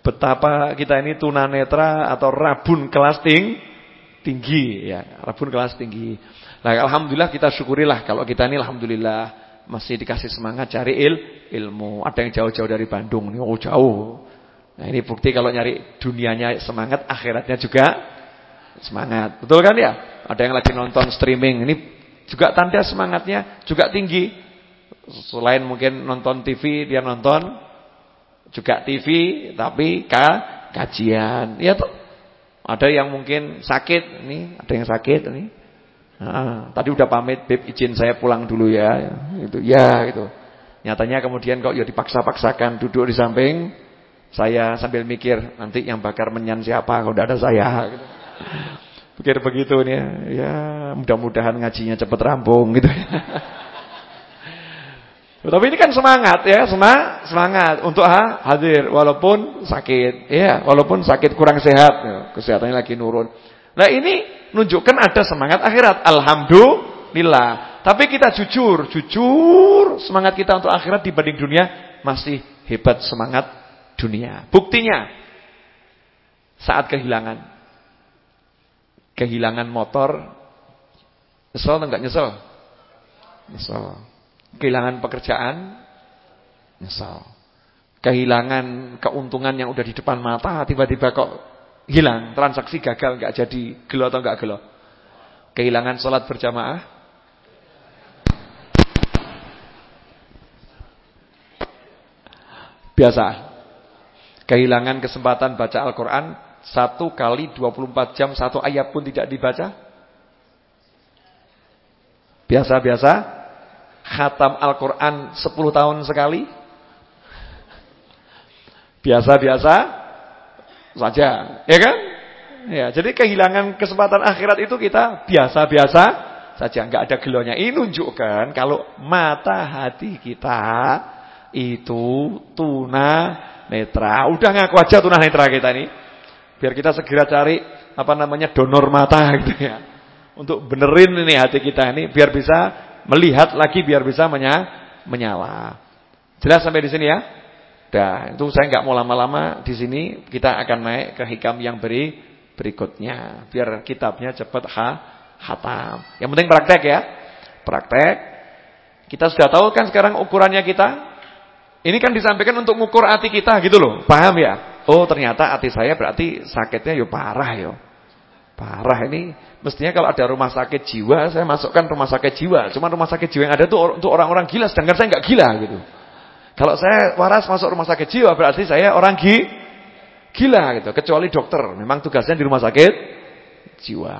Betapa kita ini tunanetra atau rabun kelas ting, tinggi ya, rabun kelas tinggi. Nah, alhamdulillah kita syukurilah kalau kita ini alhamdulillah masih dikasih semangat cari il, ilmu. Ada yang jauh-jauh dari Bandung nih, oh jauh. Nah, ini bukti kalau nyari dunianya semangat, akhiratnya juga semangat. Betul kan ya? Ada yang lagi nonton streaming, ini juga tanda semangatnya juga tinggi. Selain mungkin nonton TV, dia nonton juga TV tapi ka, kajian. Ya tuh. Ada yang mungkin sakit, nih, ada yang sakit nih. Nah, tadi udah pamit, Beb izin saya pulang dulu ya. Itu ya gitu. Nyatanya kemudian kok ya dipaksa-paksakan duduk di samping saya sambil mikir nanti yang bakar menyan siapa kalau udah ada saya gitu. Pikir begitu nih ya. Ya, mudah-mudahan ngajinya cepat rampung gitu ya. Tapi ini kan semangat ya, semangat, semangat untuk ha, hadir walaupun sakit, ya, walaupun sakit kurang sehat, ya, kesehatannya lagi nurun. Nah ini nunjukkan ada semangat akhirat. Alhamdulillah. Tapi kita jujur, jujur semangat kita untuk akhirat dibanding dunia masih hebat semangat dunia. Buktinya saat kehilangan kehilangan motor nyesel atau enggak nyesel? Nyesel. Kehilangan pekerjaan nyesel. Kehilangan keuntungan yang udah di depan mata tiba-tiba kok hilang, transaksi gagal nggak jadi, gelo atau nggak gelo? Kehilangan sholat berjamaah? Biasa. Kehilangan kesempatan baca Al-Quran satu kali 24 jam satu ayat pun tidak dibaca? Biasa-biasa? Khatam Al-Quran 10 tahun sekali? Biasa-biasa? saja, ya kan? Ya, jadi kehilangan kesempatan akhirat itu kita biasa-biasa saja, nggak ada gelonya. Ini nunjukkan kalau mata hati kita itu tuna netra. Udah ngaku aja tuna netra kita ini. Biar kita segera cari apa namanya donor mata gitu ya. Untuk benerin ini hati kita ini biar bisa melihat lagi biar bisa menyala. Jelas sampai di sini ya? Dah, itu saya nggak mau lama-lama di sini. Kita akan naik ke hikam yang beri berikutnya. Biar kitabnya cepat ha, hatam. Yang penting praktek ya. Praktek. Kita sudah tahu kan sekarang ukurannya kita. Ini kan disampaikan untuk mengukur hati kita gitu loh. Paham ya? Oh ternyata hati saya berarti sakitnya yo parah yo. Parah ini. Mestinya kalau ada rumah sakit jiwa, saya masukkan rumah sakit jiwa. Cuma rumah sakit jiwa yang ada itu untuk orang-orang gila. Sedangkan saya nggak gila gitu. Kalau saya waras masuk rumah sakit jiwa berarti saya orang gi gila gitu. Kecuali dokter, memang tugasnya di rumah sakit jiwa.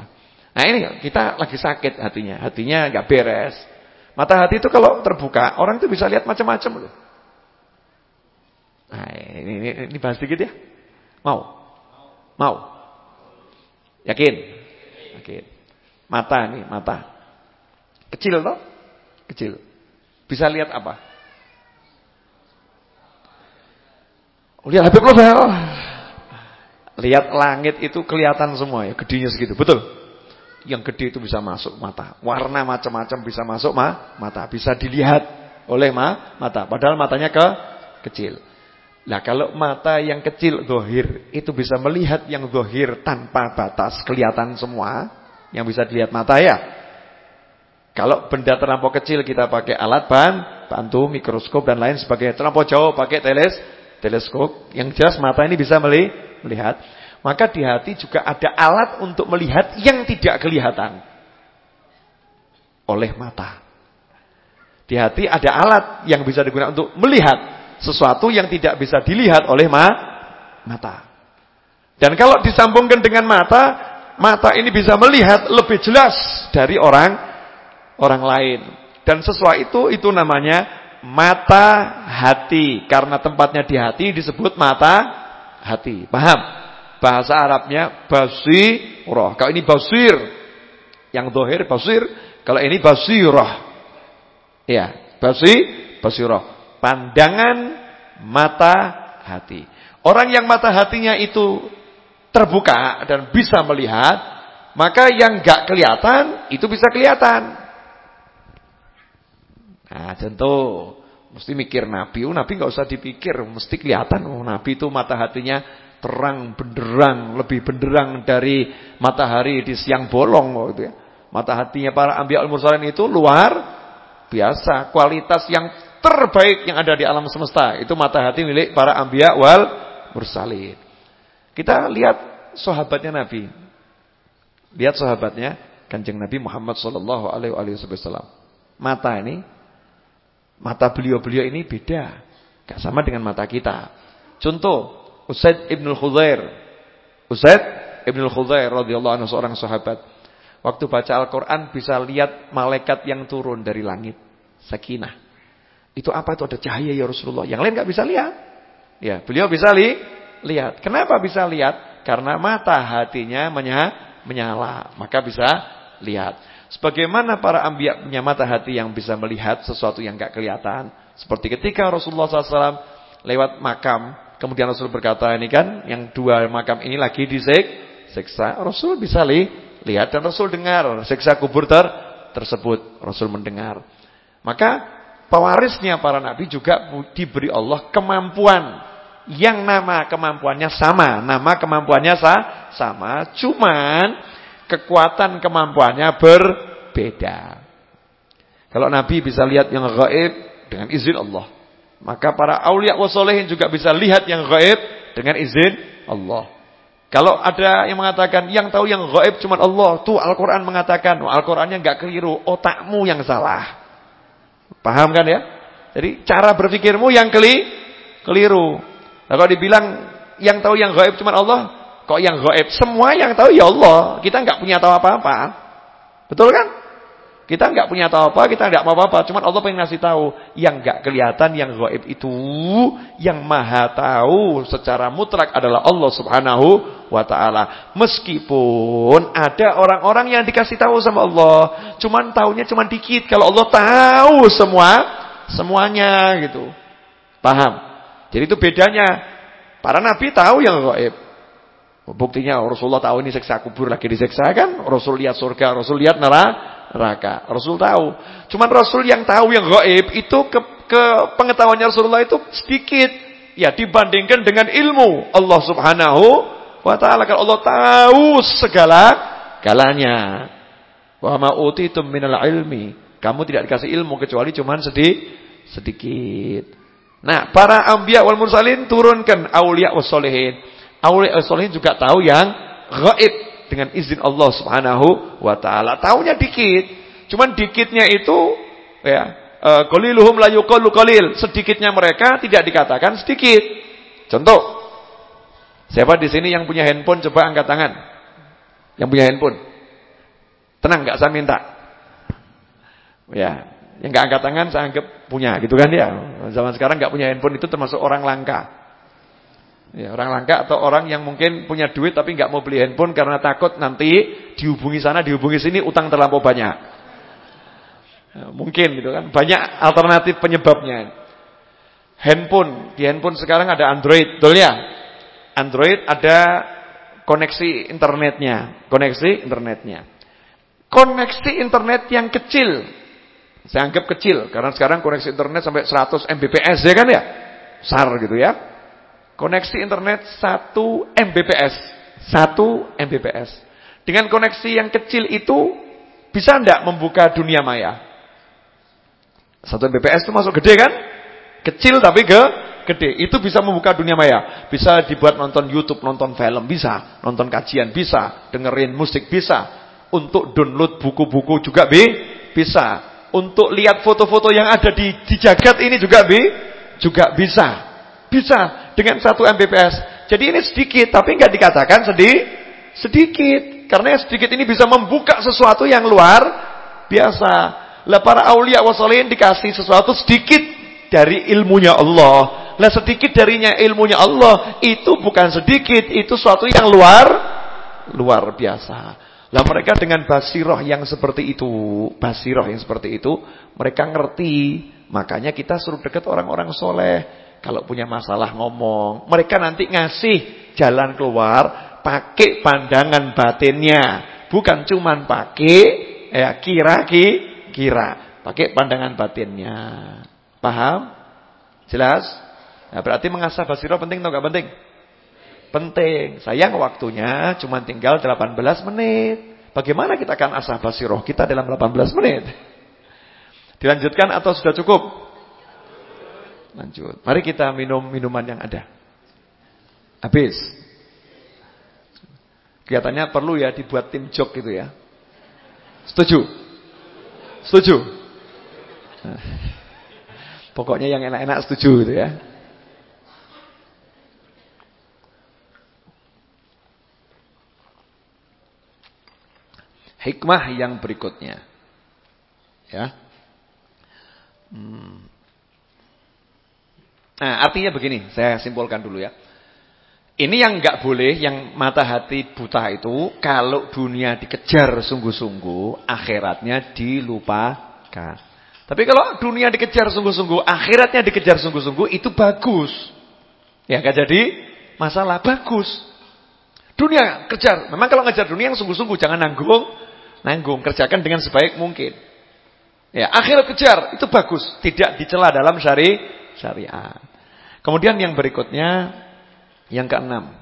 Nah ini kita lagi sakit hatinya, hatinya nggak beres. Mata hati itu kalau terbuka, orang itu bisa lihat macam-macam loh. Nah, ini, ini, ini bahas dikit ya. Mau? Mau? Yakin? Yakin. Mata nih, mata. Kecil toh? Kecil. Bisa lihat apa? Lihat Habib Novel. Lihat langit itu kelihatan semua ya, gedenya segitu. Betul? Yang gede itu bisa masuk mata. Warna macam-macam bisa masuk ma mata. Bisa dilihat oleh ma mata. Padahal matanya ke kecil. Nah kalau mata yang kecil dohir itu bisa melihat yang dohir tanpa batas kelihatan semua. Yang bisa dilihat mata ya. Kalau benda terlampau kecil kita pakai alat ban, bantu mikroskop dan lain sebagainya. Terlampau jauh pakai teles teleskop. Yang jelas mata ini bisa melihat. Maka di hati juga ada alat untuk melihat yang tidak kelihatan oleh mata. Di hati ada alat yang bisa digunakan untuk melihat sesuatu yang tidak bisa dilihat oleh ma mata. Dan kalau disambungkan dengan mata, mata ini bisa melihat lebih jelas dari orang orang lain. Dan sesuai itu itu namanya mata hati. Karena tempatnya di hati disebut mata hati. Paham? Bahasa Arabnya basirah. Kalau ini basir, yang dohir basir. Kalau ini basirah. Ya, basir, basirah. Pandangan mata hati. Orang yang mata hatinya itu terbuka dan bisa melihat, maka yang gak kelihatan itu bisa kelihatan. Nah, contoh mesti mikir nabi, oh, nabi nggak usah dipikir, mesti kelihatan oh, nabi itu mata hatinya terang benderang, lebih benderang dari matahari di siang bolong gitu ya. Mata hatinya para anbiya al-mursalin itu luar biasa, kualitas yang terbaik yang ada di alam semesta. Itu mata hati milik para anbiya wal mursalin. Kita lihat sahabatnya Nabi. Lihat sahabatnya Kanjeng Nabi Muhammad sallallahu alaihi wasallam. Mata ini mata beliau-beliau ini beda. Gak sama dengan mata kita. Contoh, Usaid Ibn Khuzair. Usaid Ibn Khuzair radhiyallahu anhu seorang sahabat. Waktu baca Al-Qur'an bisa lihat malaikat yang turun dari langit, sakinah. Itu apa itu ada cahaya ya Rasulullah. Yang lain nggak bisa lihat. Ya, beliau bisa li lihat. Kenapa bisa lihat? Karena mata hatinya menyala, maka bisa lihat. Sebagaimana para ambiya punya mata hati yang bisa melihat sesuatu yang nggak kelihatan. Seperti ketika Rasulullah SAW lewat makam Kemudian Rasul berkata ini kan yang dua makam ini lagi disiksa. Rasul bisa li, lihat dan Rasul dengar siksa kubur ter, tersebut. Rasul mendengar. Maka pewarisnya para nabi juga diberi Allah kemampuan yang nama kemampuannya sama, nama kemampuannya sa, sama, cuman kekuatan kemampuannya berbeda. Kalau nabi bisa lihat yang gaib dengan izin Allah. Maka para aulia wasolehin juga bisa lihat yang gaib dengan izin Allah. Kalau ada yang mengatakan yang tahu yang gaib cuma Allah, tuh Al-Qur'an mengatakan, Al-Qur'annya enggak keliru, otakmu yang salah. Paham kan ya? Jadi cara berpikirmu yang keli keliru. Nah, kalau dibilang yang tahu yang gaib cuma Allah, kok yang gaib? Semua yang tahu ya Allah. Kita enggak punya tahu apa-apa. Betul kan? Kita nggak punya tahu apa, kita nggak mau apa-apa. Cuma Allah pengen ngasih tahu yang nggak kelihatan, yang gaib itu, yang maha tahu secara mutlak adalah Allah Subhanahu wa taala. Meskipun ada orang-orang yang dikasih tahu sama Allah, cuman tahunya cuman dikit. Kalau Allah tahu semua, semuanya gitu. Paham? Jadi itu bedanya. Para nabi tahu yang gaib. Buktinya Rasulullah tahu ini seksa kubur lagi diseksa kan? Rasul lihat surga, Rasul lihat neraka neraka. Rasul tahu. Cuman Rasul yang tahu yang gaib itu ke, ke pengetahuannya Rasulullah itu sedikit. Ya dibandingkan dengan ilmu Allah Subhanahu wa taala. Kalau Allah tahu segala galanya. Wa ma utitum minal ilmi. Kamu tidak dikasih ilmu kecuali cuman sedih sedikit. Nah, para anbiya wal mursalin turunkan aulia was. Aulia was juga tahu yang gaib dengan izin Allah Subhanahu wa taala. Taunya dikit. Cuman dikitnya itu ya, eh, qaliluhum la yuqallu qalil. Sedikitnya mereka tidak dikatakan sedikit. Contoh. Siapa di sini yang punya handphone coba angkat tangan. Yang punya handphone. Tenang enggak saya minta. Ya, yang enggak angkat tangan saya anggap punya gitu kan ya. Zaman sekarang enggak punya handphone itu termasuk orang langka. Ya, orang langka atau orang yang mungkin punya duit tapi nggak mau beli handphone karena takut nanti dihubungi sana, dihubungi sini utang terlampau banyak. Ya, mungkin gitu kan. Banyak alternatif penyebabnya. Handphone, di handphone sekarang ada Android, betul ya? Android ada koneksi internetnya, koneksi internetnya. Koneksi internet yang kecil. Saya anggap kecil karena sekarang koneksi internet sampai 100 Mbps ya kan ya? Besar gitu ya. Koneksi internet 1 Mbps. 1 Mbps. Dengan koneksi yang kecil itu bisa enggak membuka dunia maya? 1 Mbps itu masuk gede kan? Kecil tapi ke gede. Itu bisa membuka dunia maya. Bisa dibuat nonton YouTube, nonton film, bisa. Nonton kajian, bisa. Dengerin musik, bisa. Untuk download buku-buku juga bi, bisa. Untuk lihat foto-foto yang ada di, di jagat ini juga bi, juga bisa. Bisa dengan satu Mbps. Jadi ini sedikit, tapi nggak dikatakan sedih, sedikit. Karena sedikit ini bisa membuka sesuatu yang luar biasa. Lah para aulia wasolihin dikasih sesuatu sedikit dari ilmunya Allah. Lah sedikit darinya ilmunya Allah itu bukan sedikit, itu sesuatu yang luar luar biasa. Lah mereka dengan basiroh yang seperti itu, basiroh yang seperti itu, mereka ngerti. Makanya kita suruh dekat orang-orang soleh. Kalau punya masalah ngomong. Mereka nanti ngasih jalan keluar pakai pandangan batinnya. Bukan cuman pakai ya kira-ki kira. Pakai pandangan batinnya. Paham? Jelas? Nah, berarti mengasah basiro penting atau enggak penting? penting. Sayang waktunya cuma tinggal 18 menit. Bagaimana kita akan asah basiroh kita dalam 18 menit? Dilanjutkan atau sudah cukup? Lanjut. Mari kita minum minuman yang ada. Habis. Kelihatannya perlu ya dibuat tim jok gitu ya. Setuju? Setuju? Pokoknya yang enak-enak setuju gitu ya. Hikmah yang berikutnya. Ya. Hmm. Nah, artinya begini, saya simpulkan dulu ya. Ini yang nggak boleh, yang mata hati buta itu, kalau dunia dikejar sungguh-sungguh, akhiratnya dilupakan. Tapi kalau dunia dikejar sungguh-sungguh, akhiratnya dikejar sungguh-sungguh, itu bagus. Ya gak jadi masalah, bagus. Dunia kejar. Memang kalau ngejar dunia yang sungguh-sungguh, jangan nanggung. Nanggung, kerjakan dengan sebaik mungkin. Ya, akhirat kejar, itu bagus. Tidak dicela dalam syari syariat. Kemudian yang berikutnya, yang keenam.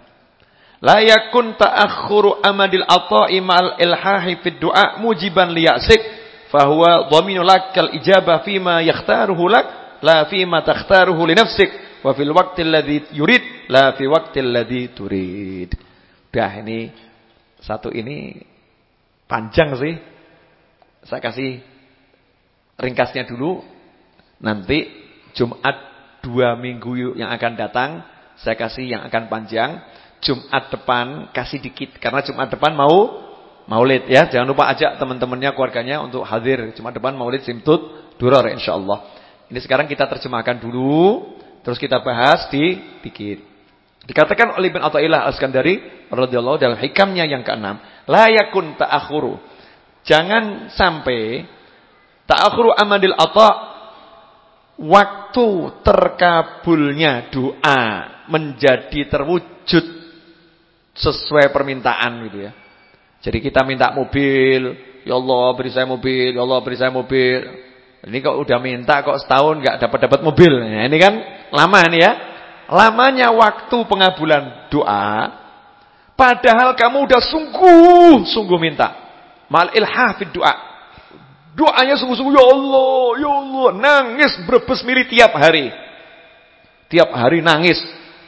La yakun ta'akhuru amadil ata'i ma'al ilhahi fid du'a mujiban liya'sik fahuwa dhaminu lakal ijabah fima yakhtaruhu lak la fima takhtaruhu li nafsik wa fil waqti alladhi yurid la fi waqti alladhi turid. Dah ini satu ini panjang sih. Saya kasih ringkasnya dulu. Nanti Jumat dua minggu yang akan datang saya kasih yang akan panjang. Jumat depan kasih dikit karena Jumat depan mau Maulid ya. Jangan lupa ajak teman-temannya, keluarganya untuk hadir cuma depan Maulid Simtut Duror insyaallah. Ini sekarang kita terjemahkan dulu, terus kita bahas di dikit. Dikatakan oleh Ibn Athaillah Al-Skandari radhiyallahu dalam hikamnya yang keenam, la yakun ta'akhuru. Jangan sampai ta'akhuru amadil ata waktu terkabulnya doa menjadi terwujud sesuai permintaan gitu ya. Jadi kita minta mobil, ya Allah beri saya mobil, ya Allah beri saya mobil. Ini kok udah minta kok setahun nggak dapat dapat mobil. Nah, ini kan lama nih ya. Lamanya waktu pengabulan doa. Padahal kamu udah sungguh sungguh minta. Mal ilhah doa. Doanya sungguh-sungguh ya Allah, ya Allah, nangis berbes miri tiap hari. Tiap hari nangis.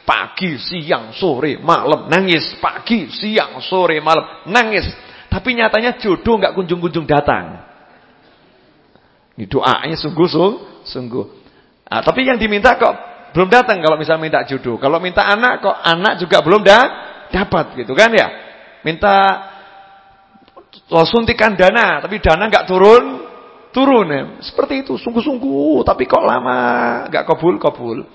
Pagi, siang, sore, malam nangis. Pagi, siang, sore, malam nangis. Tapi nyatanya jodoh nggak kunjung-kunjung datang. Ini doanya sungguh-sungguh. Sungguh. Nah, tapi yang diminta kok belum datang kalau misalnya minta jodoh. Kalau minta anak kok anak juga belum dah dapat gitu kan ya. Minta oh, suntikan dana tapi dana nggak turun turun ya. Seperti itu sungguh-sungguh tapi kok lama nggak kabul-kabul.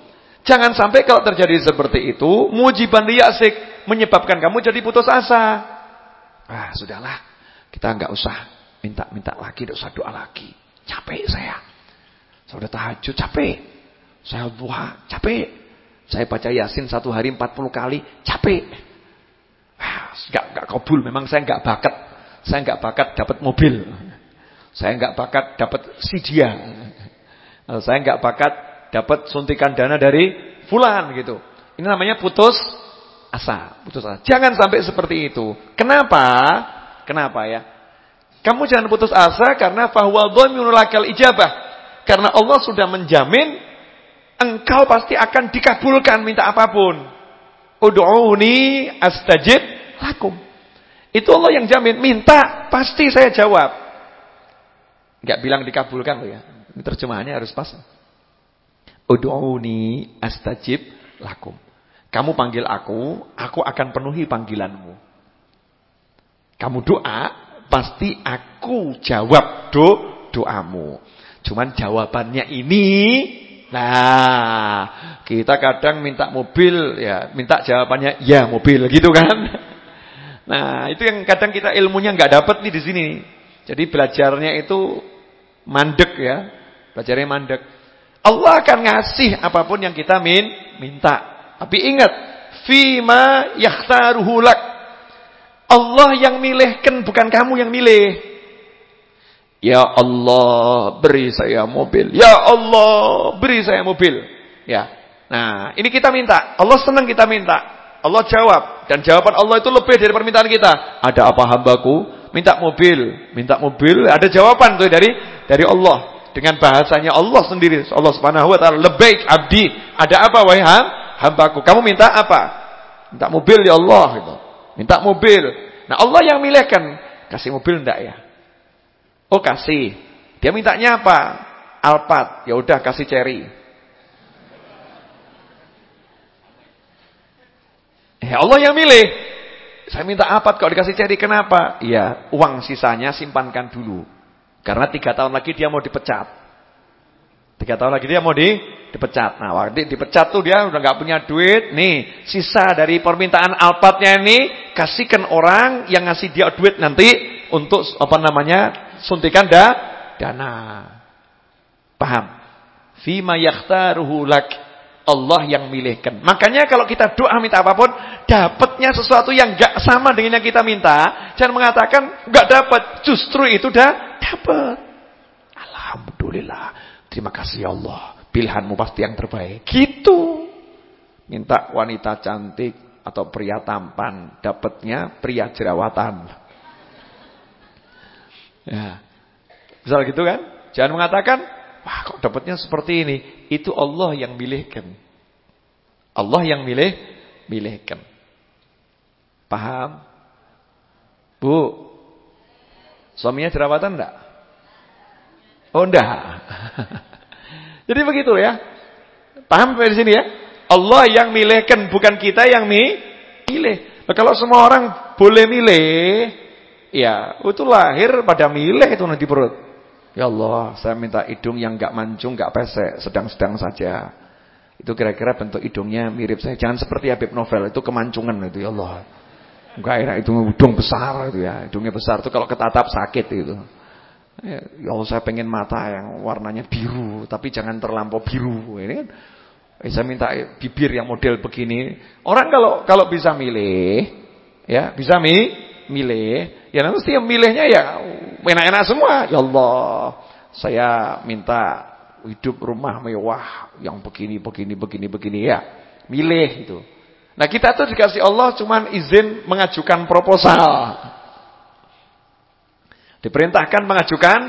Jangan sampai kalau terjadi seperti itu, mujiban liyasik menyebabkan kamu jadi putus asa. Ah, sudahlah. Kita enggak usah minta-minta lagi, enggak usah doa lagi. Capek saya. Saya udah tahajud, capek. Saya duha, capek. Saya baca Yasin satu hari 40 kali, capek. Ah, enggak enggak kabul, memang saya enggak bakat. Saya enggak bakat dapat mobil. Saya enggak bakat dapat sidia. Saya enggak bakat dapat suntikan dana dari fulan gitu. Ini namanya putus asa, putus asa. Jangan sampai seperti itu. Kenapa? Kenapa ya? Kamu jangan putus asa karena fahuwa dhaminul lakal ijabah. Karena Allah sudah menjamin engkau pasti akan dikabulkan minta apa pun. Ud'uni astajib lakum. Itu Allah yang jamin, minta pasti saya jawab. Enggak bilang dikabulkan loh ya. Ini terjemahannya harus pas. Udu'uni astajib lakum. Kamu panggil aku, aku akan penuhi panggilanmu. Kamu doa, pasti aku jawab do doamu. Cuman jawabannya ini, nah kita kadang minta mobil, ya minta jawabannya ya mobil gitu kan. Nah itu yang kadang kita ilmunya nggak dapat nih di sini. Jadi belajarnya itu mandek ya, belajarnya mandek. Allah akan ngasih apa pun yang kita min, minta. Tapi ingat, fima yakhtaruhu lak. Allah yang milihkan bukan kamu yang milih. Ya Allah, beri saya mobil. Ya Allah, beri saya mobil. Ya. Nah, ini kita minta. Allah senang kita minta. Allah jawab dan jawaban Allah itu lebih dari permintaan kita. Ada apa hambaku? Minta mobil, minta mobil, ada jawaban tuh dari dari Allah dengan bahasanya Allah sendiri. Allah Subhanahu wa taala, "Labbaik abdi." Ada apa wahai hambaku? Kamu minta apa? Minta mobil ya Allah gitu. Minta mobil. Nah, Allah yang milihkan. Kasih mobil enggak ya? Oh, kasih. Dia mintanya apa? Alphard. Ya udah kasih cherry. Ya Allah yang milih. Saya minta apa kalau dikasih ceri kenapa? Iya, uang sisanya simpankan dulu. Karena tiga tahun lagi dia mau dipecat. Tiga tahun lagi dia mau di, dipecat. Nah, waktu dipecat tuh dia udah nggak punya duit. Nih, sisa dari permintaan alpatnya ini kasihkan orang yang ngasih dia duit nanti untuk apa namanya suntikan da, dana. Paham? Fima yakhtaruhu lak Allah yang milihkan. Makanya kalau kita doa minta apa pun, dapatnya sesuatu yang gak sama dengan yang kita minta, jangan mengatakan gak dapat. Justru itu dah dapat. Alhamdulillah. Terima kasih ya Allah. Pilihanmu pasti yang terbaik. Gitu. Minta wanita cantik atau pria tampan, dapatnya pria jerawatan. Ya. Misal gitu kan? Jangan mengatakan Wah kok dapatnya seperti ini? Itu Allah yang milihkan. Allah yang milih, milihkan. Paham? Bu, suaminya jerawatan enggak? Oh enggak. Jadi begitu ya. Paham di sini ya? Allah yang milihkan, bukan kita yang milih. Nah, kalau semua orang boleh milih, ya itu lahir pada milih itu nanti perut. Ya Allah, saya minta hidung yang enggak mancung, enggak pesek, sedang-sedang saja. Itu kira-kira bentuk hidungnya mirip saya. Jangan seperti Habib Novel, itu kemanculgan itu ya Allah. Enggak enak itu hidung besar itu ya. Hidungnya besar itu kalau ketatap sakit itu. Ya, ya Allah saya pengen mata yang warnanya biru, tapi jangan terlampau biru. Ini kan eh, saya minta bibir yang model begini. Orang kalau kalau bisa milih, ya bisa mi, milih, ya nanti yang milihnya ya enak-enak semua. Ya Allah, saya minta hidup rumah mewah yang begini, begini, begini, begini ya. Milih itu. Nah kita tuh dikasih Allah cuman izin mengajukan proposal. Diperintahkan mengajukan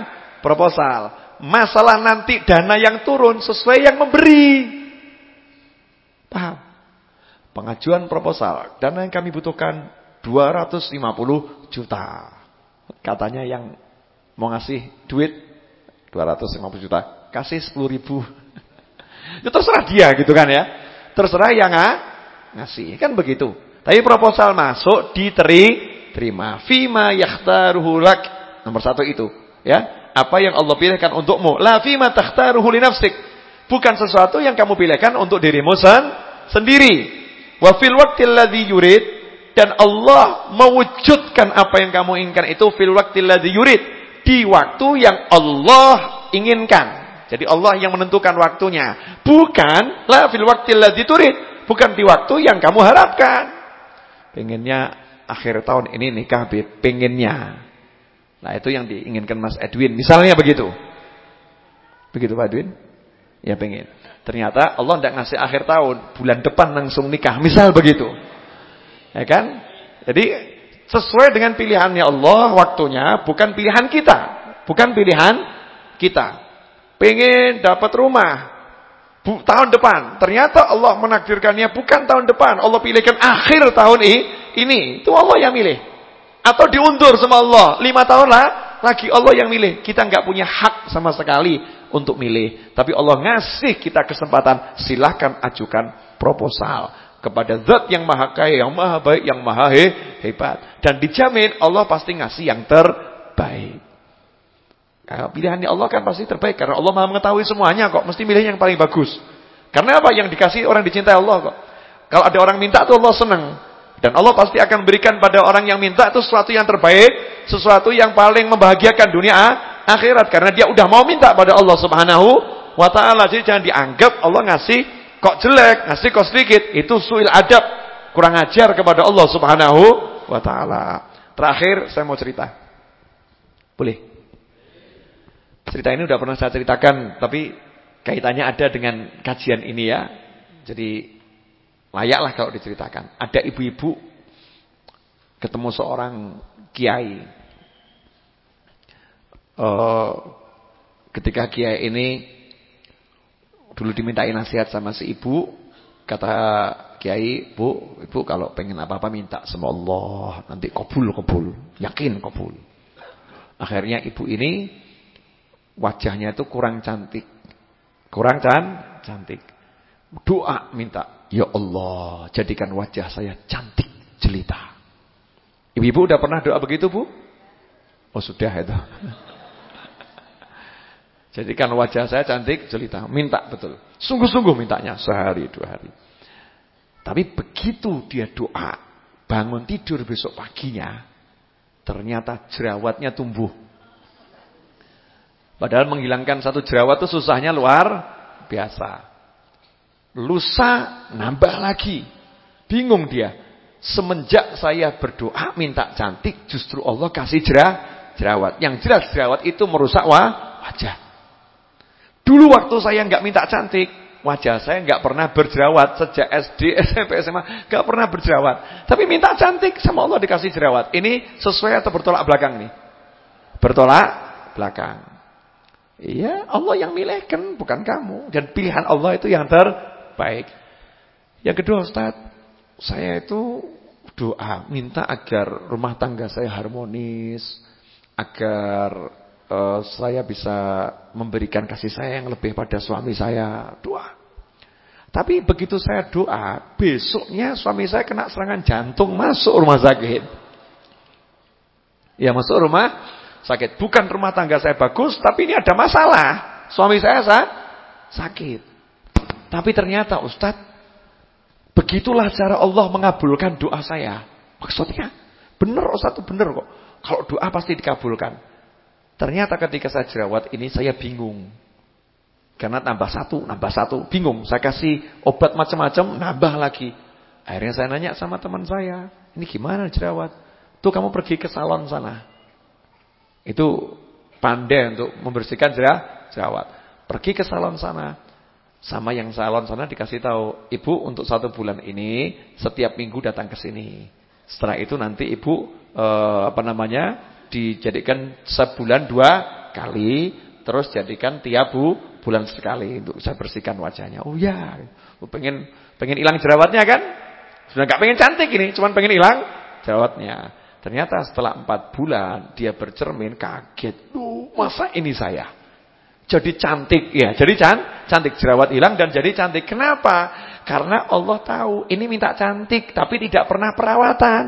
proposal. Masalah nanti dana yang turun sesuai yang memberi. Paham? Pengajuan proposal. Dana yang kami butuhkan 250 juta. Katanya yang mau ngasih duit 250 juta, kasih 10 ribu. Itu ya terserah dia gitu kan ya. Terserah yang ngasih, kan begitu. Tapi proposal masuk diterima. Fima yakhtaruhu lak. Nomor satu itu. ya Apa yang Allah pilihkan untukmu. La fima takhtaruhu li nafsik. Bukan sesuatu yang kamu pilihkan untuk dirimu sendiri. Wa fil waqtil ladzi yurid dan Allah mewujudkan apa yang kamu inginkan itu fil waqtil ladzi yurid di waktu yang Allah inginkan. Jadi Allah yang menentukan waktunya, bukan la fil turid, bukan di waktu yang kamu harapkan. Pengennya akhir tahun ini nikah, pengennya. Nah, itu yang diinginkan Mas Edwin. Misalnya begitu. Begitu Pak Edwin? Ya pengen. Ternyata Allah tidak ngasih akhir tahun, bulan depan langsung nikah. Misal begitu. Ya kan? Jadi sesuai dengan pilihannya Allah waktunya bukan pilihan kita, bukan pilihan kita. Pengen dapat rumah bu, tahun depan, ternyata Allah menakdirkannya bukan tahun depan, Allah pilihkan akhir tahun ini. Itu Allah yang milih. Atau diundur sama Allah lima tahun lah lagi Allah yang milih. Kita nggak punya hak sama sekali untuk milih, tapi Allah ngasih kita kesempatan. Silahkan ajukan proposal kepada zat yang maha kaya, yang maha baik, yang maha he, hebat. Dan dijamin Allah pasti ngasih yang terbaik. Nah, pilihannya Allah kan pasti terbaik. Karena Allah maha mengetahui semuanya kok. Mesti milih yang paling bagus. Karena apa? Yang dikasih orang dicintai Allah kok. Kalau ada orang minta itu Allah senang. Dan Allah pasti akan berikan pada orang yang minta itu sesuatu yang terbaik. Sesuatu yang paling membahagiakan dunia akhirat. Karena dia udah mau minta pada Allah subhanahu wa ta'ala. Jadi jangan dianggap Allah ngasih Kok jelek, ngasih kok sedikit, itu suil adab, kurang ajar kepada Allah Subhanahu wa taala. Terakhir saya mau cerita. Boleh? Cerita ini udah pernah saya ceritakan, tapi kaitannya ada dengan kajian ini ya. Jadi Layaklah kalau diceritakan. Ada ibu-ibu ketemu seorang kiai. Uh, ketika kiai ini dulu dimintai nasihat sama si ibu, kata kiai, "Bu, Ibu kalau pengen apa-apa minta sama Allah, nanti kabul kabul, yakin kabul." Akhirnya ibu ini wajahnya itu kurang cantik. Kurang can cantik. Doa minta, "Ya Allah, jadikan wajah saya cantik jelita." Ibu-ibu udah pernah doa begitu, Bu? Oh, sudah itu. Jadikan wajah saya cantik jelita. Minta betul. Sungguh-sungguh mintanya sehari dua hari. Tapi begitu dia doa, bangun tidur besok paginya, ternyata jerawatnya tumbuh. Padahal menghilangkan satu jerawat itu susahnya luar biasa. Lusa nambah lagi. Bingung dia. Semenjak saya berdoa minta cantik, justru Allah kasih jerawat. Yang jelas jerawat itu merusak wajah. Dulu waktu saya nggak minta cantik, wajah saya nggak pernah berjerawat sejak SD, SMP, SMA, nggak pernah berjerawat. Tapi minta cantik sama Allah dikasih jerawat. Ini sesuai atau bertolak belakang nih? Bertolak belakang. Iya, Allah yang milihkan, bukan kamu. Dan pilihan Allah itu yang ter baik. Yang kedua Ustaz, saya itu doa minta agar rumah tangga saya harmonis, agar uh, saya bisa memberikan kasih sayang lebih pada suami saya. Doa. Tapi begitu saya doa, besoknya suami saya kena serangan jantung masuk rumah sakit. Ya masuk rumah sakit. Bukan rumah tangga saya bagus, tapi ini ada masalah. Suami saya sakit. Tapi ternyata Ustaz, begitulah cara Allah mengabulkan doa saya. Maksudnya, benar Ustaz itu benar kok. Kalau doa pasti dikabulkan. Ternyata ketika saya jerawat ini saya bingung. Karena nambah satu, nambah satu, bingung. Saya kasih obat macam-macam, nambah lagi. Akhirnya saya nanya sama teman saya, ini gimana jerawat? Tuh kamu pergi ke salon sana. Itu pandai untuk membersihkan jerawat. Pergi ke salon sana. Sama yang salon sana dikasih tahu, ibu untuk satu bulan ini setiap minggu datang ke sini. Setelah itu nanti ibu eh, apa namanya dijadikan sebulan dua kali, terus jadikan tiap bu, bulan sekali untuk saya bersihkan wajahnya. Oh ya, pengen pengen hilang jerawatnya kan? Sudah nggak pengen cantik ini, cuma pengen hilang jerawatnya. Ternyata setelah empat bulan dia bercermin kaget, duh masa ini saya? Jadi cantik ya, jadi can, cantik jerawat hilang dan jadi cantik. Kenapa? Karena Allah tahu ini minta cantik tapi tidak pernah perawatan.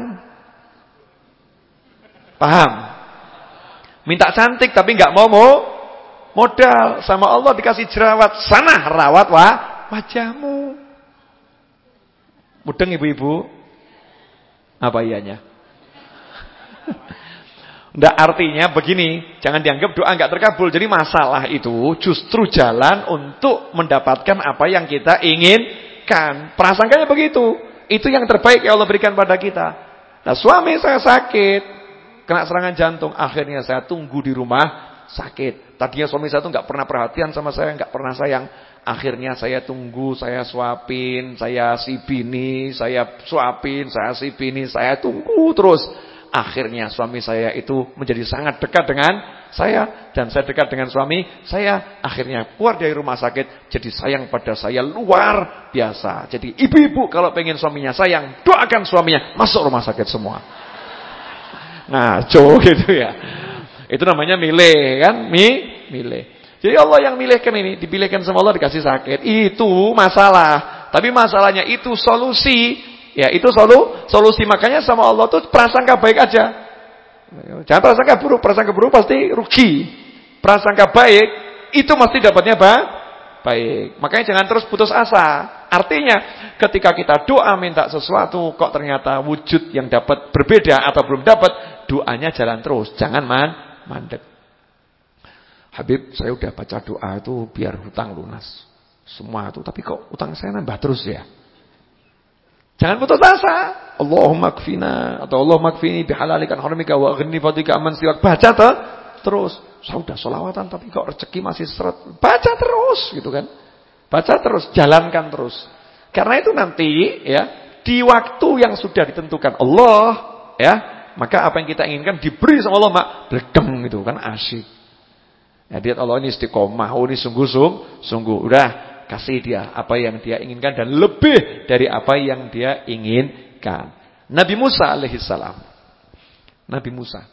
Paham? Minta cantik tapi nggak mau modal sama Allah dikasih jerawat sana rawat wah wajahmu. Mudeng ibu-ibu? Apa ianya? Nggak artinya begini, jangan dianggap doa nggak terkabul. Jadi masalah itu justru jalan untuk mendapatkan apa yang kita inginkan. Prasangkanya begitu. Itu yang terbaik yang Allah berikan pada kita. Nah suami saya sakit, kena serangan jantung. Akhirnya saya tunggu di rumah sakit. Tadinya suami saya tuh nggak pernah perhatian sama saya, nggak pernah sayang. Akhirnya saya tunggu, saya suapin, saya sibini, saya suapin, saya sibini, saya tunggu terus. Akhirnya suami saya itu menjadi sangat dekat dengan saya dan saya dekat dengan suami saya. Akhirnya keluar dari rumah sakit jadi sayang pada saya luar biasa. Jadi ibu-ibu kalau pengen suaminya sayang, doakan suaminya masuk rumah sakit semua. Nah, cow gitu ya. Itu namanya milih kan? Mi, milih. Jadi Allah yang milihkan ini, dipilihkan sama Allah dikasih sakit. Itu masalah. Tapi masalahnya itu solusi. Ya, itu solu, solusi. Makanya sama Allah tuh prasangka baik aja. Jangan prasangka buruk, prasangka buruk pasti rugi. Prasangka baik itu mesti dapatnya apa? Baik. Makanya jangan terus putus asa. Artinya ketika kita doa minta sesuatu kok ternyata wujud yang dapat berbeda atau belum dapat, doanya jalan terus. Jangan man mandek. Habib, saya udah baca doa itu biar hutang lunas. Semua itu, tapi kok utang saya nambah terus ya? Jangan putus asa. Allahumma kfina atau Allahumma kfini bihalalika haramika wa aghnini fadlika aman siwak. Baca tuh terus. Saya sudah solawatan tapi kok rezeki masih seret. Baca terus gitu kan. Baca terus, jalankan terus. Karena itu nanti ya di waktu yang sudah ditentukan Allah ya, maka apa yang kita inginkan diberi sama Allah, mak bledeng gitu kan asyik. Ya lihat Allah ini istiqomah, oh ini sungguh-sungguh, sungguh udah kasih dia apa yang dia inginkan dan lebih dari apa yang dia inginkan. Nabi Musa alaihissalam. Nabi Musa.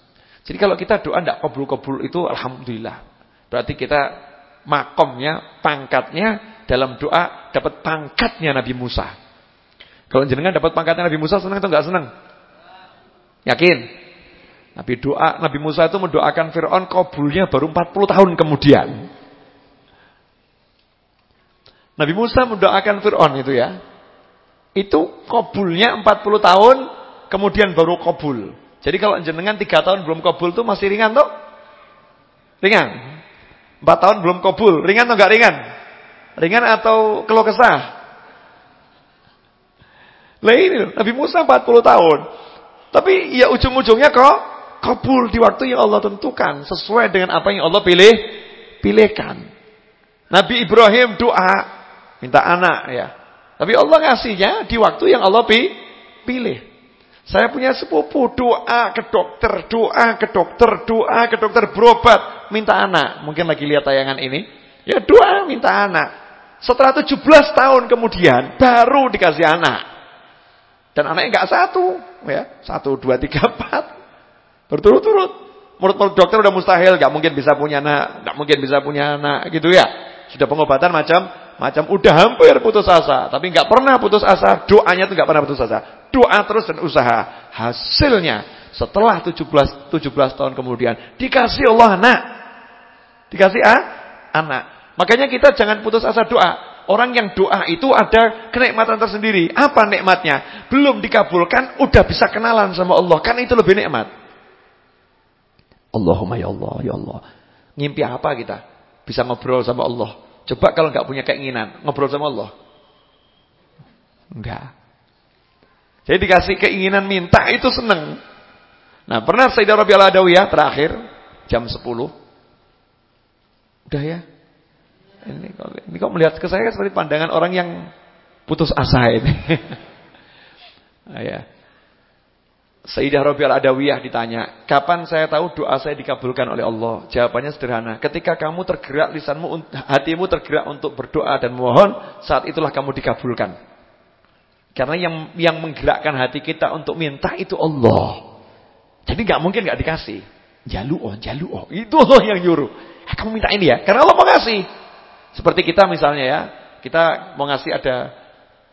Jadi kalau kita doa tidak kabul-kabul itu alhamdulillah. Berarti kita makomnya, pangkatnya dalam doa dapat pangkatnya Nabi Musa. Kalau jenengan dapat pangkatnya Nabi Musa senang atau enggak senang? Yakin? Nabi doa Nabi Musa itu mendoakan Firaun kabulnya baru 40 tahun kemudian. Nabi Musa mendoakan Firaun itu ya. Itu kabulnya 40 tahun kemudian baru kabul. Jadi kalau jenengan 3 tahun belum kabul tuh masih ringan tuh? Ringan. 4 tahun belum kabul, ringan atau enggak ringan? Ringan atau keluh kesah? Lah ini Nabi Musa 40 tahun. Tapi ya ujung-ujungnya kok kabul di waktu yang Allah tentukan sesuai dengan apa yang Allah pilih pilihkan. Nabi Ibrahim doa minta anak ya. Tapi Allah ngasihnya di waktu yang Allah pilih. Saya punya sepupu doa ke dokter, doa ke dokter, doa ke dokter berobat, minta anak. Mungkin lagi lihat tayangan ini. Ya doa minta anak. Setelah 17 tahun kemudian baru dikasih anak. Dan anaknya enggak satu, ya. Satu, dua, tiga, empat. Berturut-turut. Menurut dokter udah mustahil, gak mungkin bisa punya anak, gak mungkin bisa punya anak, gitu ya. Sudah pengobatan macam macam udah hampir putus asa, tapi nggak pernah putus asa. Doanya tuh nggak pernah putus asa. Doa terus dan usaha. Hasilnya setelah 17 17 tahun kemudian dikasih Allah anak. Dikasih ah, anak. Makanya kita jangan putus asa doa. Orang yang doa itu ada kenikmatan tersendiri. Apa nikmatnya? Belum dikabulkan, udah bisa kenalan sama Allah. Kan itu lebih nikmat. Allahumma ya Allah, ya Allah. Ngimpi apa kita? Bisa ngobrol sama Allah. Coba kalau nggak punya keinginan, ngobrol sama Allah. Enggak. Jadi dikasih keinginan minta itu seneng. Nah, pernah Sayyidah Rabi'ah Adawiyah terakhir jam 10. Udah ya? Ini kok, ini kok melihat ke saya seperti pandangan orang yang putus asa ini. nah, ya. Sayyidah Rabi'ah Adawiyah ditanya, kapan saya tahu doa saya dikabulkan oleh Allah? Jawabannya sederhana, ketika kamu tergerak lisanmu, hatimu tergerak untuk berdoa dan mohon, saat itulah kamu dikabulkan. Karena yang yang menggerakkan hati kita untuk minta itu Allah. Jadi nggak mungkin nggak dikasih. Jalu oh, jalu oh, itu Allah yang nyuruh. Eh, kamu minta ini ya, karena Allah mau ngasih. Seperti kita misalnya ya, kita mau ngasih ada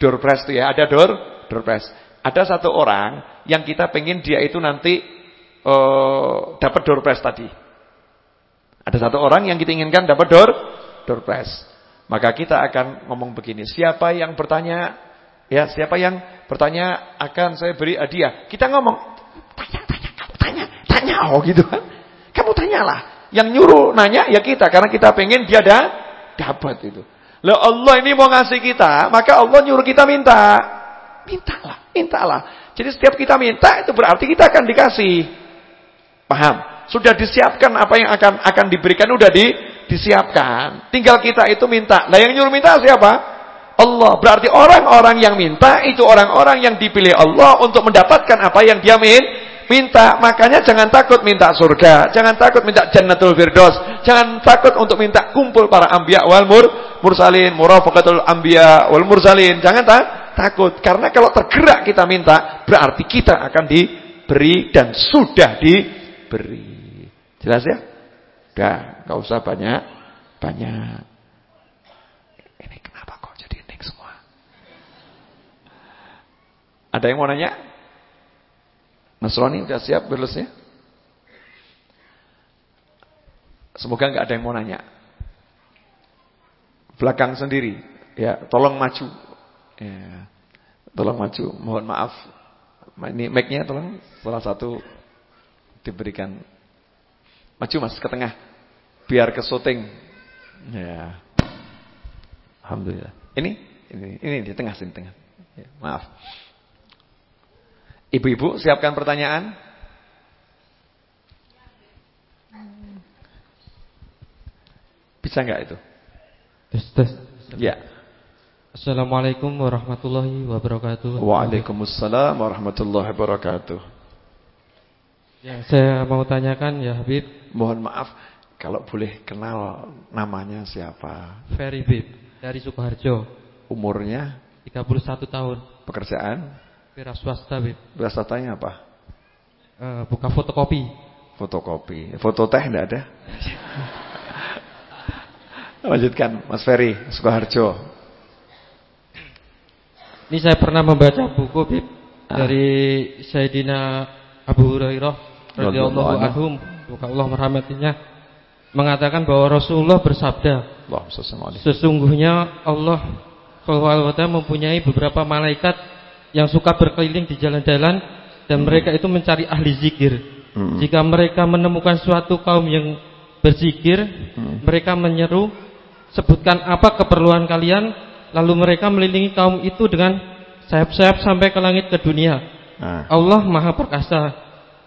door press tuh ya, ada door door press. Ada satu orang yang kita pengen dia itu nanti uh, dapat door prize tadi. Ada satu orang yang kita inginkan dapat door door prize. Maka kita akan ngomong begini, siapa yang bertanya ya, siapa yang bertanya akan saya beri hadiah. Kita ngomong, tanya, tanya, kamu tanya, tanya oh gitu kan. Kamu tanyalah. Yang nyuruh nanya ya kita karena kita pengen dia ada dapat itu. Lah Allah ini mau ngasih kita, maka Allah nyuruh kita minta. Mintalah, mintalah. Jadi setiap kita minta itu berarti kita akan dikasih. Paham? Sudah disiapkan apa yang akan akan diberikan udah di disiapkan. Tinggal kita itu minta. Nah yang nyuruh minta siapa? Allah. Berarti orang-orang yang minta itu orang-orang yang dipilih Allah untuk mendapatkan apa yang dia min minta. Makanya jangan takut minta surga, jangan takut minta jannatul firdaus, jangan takut untuk minta kumpul para anbiya wal mur mursalin, murafaqatul anbiya wal mursalin. Jangan tak takut. Karena kalau tergerak kita minta, berarti kita akan diberi dan sudah diberi. Jelas ya? Udah, nggak usah banyak banyak. Ini kenapa kok jadi enek semua? Ada yang mau nanya? Nasrani udah siap berlusnya? Semoga nggak ada yang mau nanya. Belakang sendiri, ya, tolong maju. Ya. Tolong maju, mohon maaf. Ini mic-nya tolong salah satu diberikan. Maju Mas ke tengah. Biar ke syuting. Ya. Alhamdulillah. Ini ini ini di tengah sini tengah. Ya, maaf. Ibu-ibu siapkan pertanyaan. Bisa enggak itu? Tes tes. Ya. Assalamualaikum warahmatullahi wabarakatuh. Waalaikumsalam warahmatullahi wabarakatuh. Yang saya mau tanyakan ya Habib. Mohon maaf kalau boleh kenal namanya siapa? Ferry Bib dari Sukoharjo. Umurnya 31 tahun. Pekerjaan? Wira swasta Bib. Wira swastanya apa? Uh, buka fotokopi. Fotokopi. Foto teh enggak ada? Lanjutkan Mas Ferry Sukoharjo. Ini saya pernah membaca buku Bib ah. dari Sayyidina Abu Hurairah radhiyallahu anhu, semoga Allah merahmatinya, mengatakan bahwa Rasulullah bersabda, sesungguhnya Allah SWT mempunyai beberapa malaikat yang suka berkeliling di jalan-jalan dan hmm. mereka itu mencari ahli zikir. Hmm. Jika mereka menemukan suatu kaum yang berzikir, hmm. mereka menyeru, sebutkan apa keperluan kalian, Lalu mereka melilingi kaum itu dengan sayap-sayap sampai ke langit ke dunia. Nah. Allah Maha Perkasa,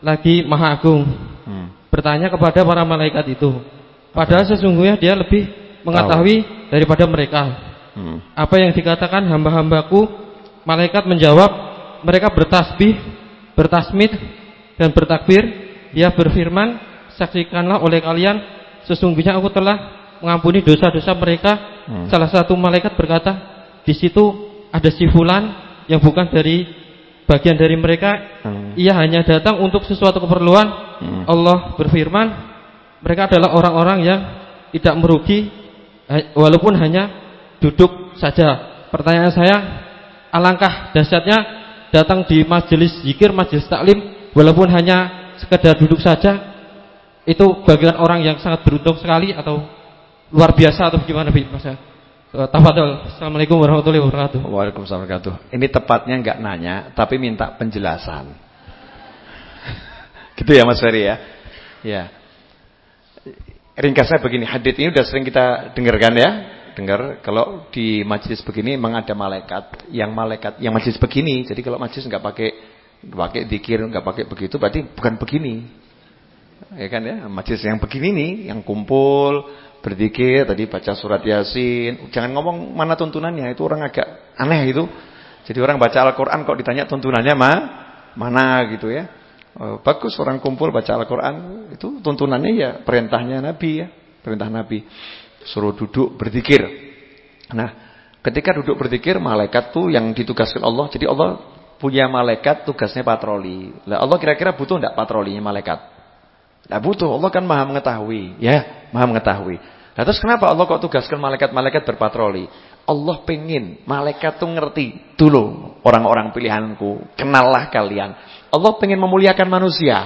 lagi Maha Agung. Hmm. Bertanya kepada para malaikat itu. Padahal sesungguhnya dia lebih mengetahui Tahu. daripada mereka. Hmm. Apa yang dikatakan hamba-hambaku? Malaikat menjawab, mereka bertasbih, bertasmid dan bertakbir. Dia berfirman, saksikanlah oleh kalian sesungguhnya aku telah mengampuni dosa-dosa mereka. Hmm. Salah satu malaikat berkata, di situ ada si fulan yang bukan dari bagian dari mereka. Hmm. Ia hanya datang untuk sesuatu keperluan. Hmm. Allah berfirman, mereka adalah orang-orang yang tidak merugi walaupun hanya duduk saja. Pertanyaan saya, alangkah dahsyatnya datang di majelis zikir, majelis taklim walaupun hanya sekedar duduk saja. Itu bagian orang yang sangat beruntung sekali atau luar biasa atau bagaimana Bi Mas? Tafadhol. Assalamualaikum warahmatullahi wabarakatuh. Waalaikumsalam warahmatullahi wabarakatuh. Ini tepatnya enggak nanya tapi minta penjelasan. gitu ya Mas Ferry ya. Ya. Ringkasnya begini, hadis ini sudah sering kita dengarkan ya. Dengar kalau di majelis begini memang ada malaikat, yang malaikat yang majelis begini. Jadi kalau majelis enggak pakai pakai dikir, enggak pakai begitu berarti bukan begini. Ya kan ya, majelis yang begini nih, yang kumpul berzikir, tadi baca surat Yasin. Jangan ngomong mana tuntunannya, itu orang agak aneh itu. Jadi orang baca Al-Qur'an kok ditanya tuntunannya ma mana gitu ya. Oh, bagus orang kumpul baca Al-Qur'an, itu tuntunannya ya perintahnya Nabi ya, perintah Nabi. Suruh duduk berzikir. Nah, ketika duduk berzikir malaikat tuh yang ditugaskan Allah. Jadi Allah punya malaikat tugasnya patroli. Lah Allah kira-kira butuh enggak patrolinya malaikat? Nah butuh, Allah kan maha mengetahui, ya, maha mengetahui. Nah terus kenapa Allah kok tugaskan malaikat-malaikat berpatroli? Allah pengen malaikat tuh ngerti dulu orang-orang pilihanku, kenallah kalian. Allah pengen memuliakan manusia.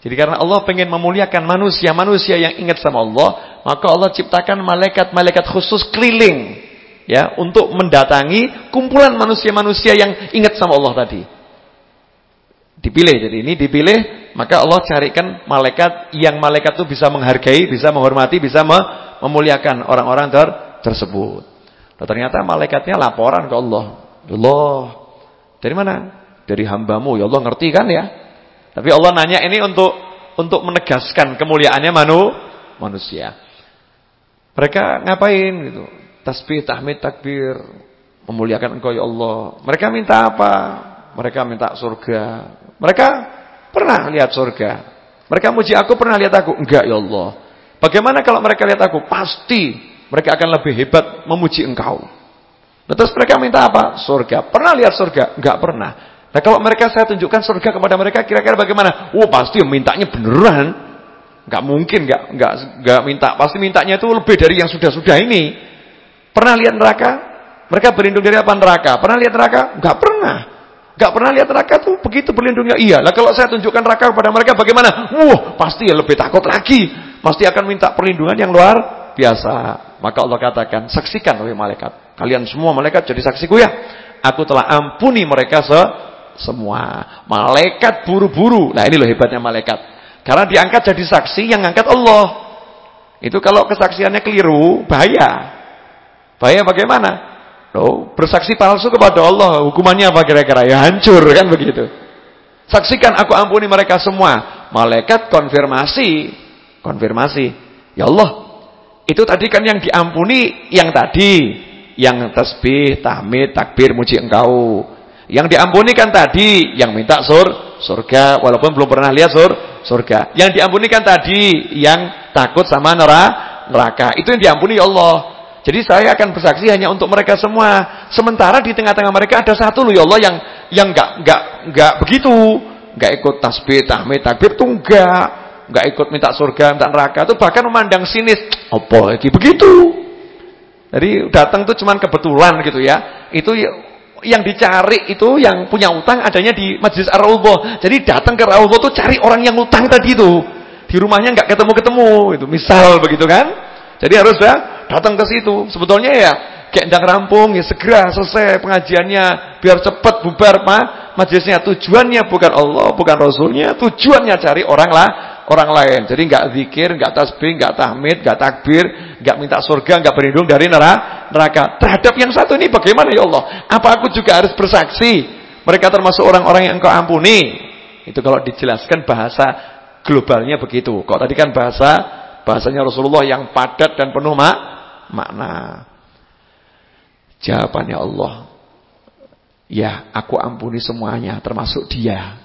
Jadi karena Allah pengen memuliakan manusia-manusia yang ingat sama Allah, maka Allah ciptakan malaikat-malaikat khusus keliling ya untuk mendatangi kumpulan manusia-manusia yang ingat sama Allah tadi. Dipilih jadi ini dipilih maka Allah carikan malaikat yang malaikat itu bisa menghargai, bisa menghormati, bisa memuliakan orang-orang ter tersebut. Dan ternyata malaikatnya laporan ke Allah. Allah, dari mana? Dari hambamu. Ya Allah ngerti kan ya? Tapi Allah nanya ini untuk untuk menegaskan kemuliaannya manu, manusia. Mereka ngapain gitu? Tasbih, tahmid, takbir, memuliakan Engkau ya Allah. Mereka minta apa? Mereka minta surga. Mereka Pernah lihat surga. Mereka muji aku, pernah lihat aku? Enggak ya Allah. Bagaimana kalau mereka lihat aku? Pasti mereka akan lebih hebat memuji engkau. Nah, terus mereka minta apa? Surga. Pernah lihat surga? Enggak pernah. Nah kalau mereka saya tunjukkan surga kepada mereka, kira-kira bagaimana? Oh pasti mintanya beneran. Enggak mungkin enggak, enggak, enggak minta. Pasti mintanya itu lebih dari yang sudah-sudah ini. Pernah lihat neraka? Mereka berlindung dari apa neraka? Pernah lihat neraka? Enggak pernah. Gak pernah lihat neraka tuh begitu berlindungnya. Iya. Lah kalau saya tunjukkan neraka kepada mereka bagaimana? Wah, pasti ya lebih takut lagi. Pasti akan minta perlindungan yang luar biasa. Maka Allah katakan, saksikan oleh malaikat. Kalian semua malaikat jadi saksiku ya. Aku telah ampuni mereka se semua. Malaikat buru-buru. Nah ini loh hebatnya malaikat. Karena diangkat jadi saksi yang angkat Allah. Itu kalau kesaksiannya keliru, bahaya. Bahaya bagaimana? Loh, bersaksi palsu kepada Allah, hukumannya apa kira-kira? Ya hancur kan begitu. Saksikan aku ampuni mereka semua. Malaikat konfirmasi. Konfirmasi. Ya Allah, itu tadi kan yang diampuni yang tadi. yang tasbih, tahmid, takbir, muji engkau. Yang diampuni kan tadi yang minta sur surga walaupun belum pernah lihat sur surga. Yang diampuni kan tadi yang takut sama neraka. Itu yang diampuni ya Allah. Jadi saya akan bersaksi hanya untuk mereka semua. Sementara di tengah-tengah mereka ada satu loh ya Allah yang yang enggak enggak enggak begitu. Enggak ikut tasbih, tahmid, takbir tuh enggak. Enggak ikut minta surga, minta neraka. Itu bahkan memandang sinis. Apa lagi begitu? Jadi datang tuh cuman kebetulan gitu ya. Itu yang dicari itu yang punya utang adanya di Majlis Ar-Raudhah. Jadi datang ke Raudhah tuh cari orang yang utang tadi itu. Di rumahnya enggak ketemu-ketemu itu. Misal begitu kan? Jadi harus ya datang ke situ. Sebetulnya ya kayak ndang rampung ya segera selesai pengajiannya biar cepat bubar Pak majelisnya. Tujuannya bukan Allah, bukan Rasulnya, tujuannya cari orang lah orang lain. Jadi enggak zikir, enggak tasbih, enggak tahmid, enggak takbir, enggak minta surga, enggak berlindung dari neraka. Terhadap yang satu ini bagaimana ya Allah? Apa aku juga harus bersaksi? Mereka termasuk orang-orang yang engkau ampuni. Itu kalau dijelaskan bahasa globalnya begitu. Kok tadi kan bahasa bahasanya Rasulullah yang padat dan penuh mak makna. Jawabannya Allah, ya aku ampuni semuanya termasuk dia.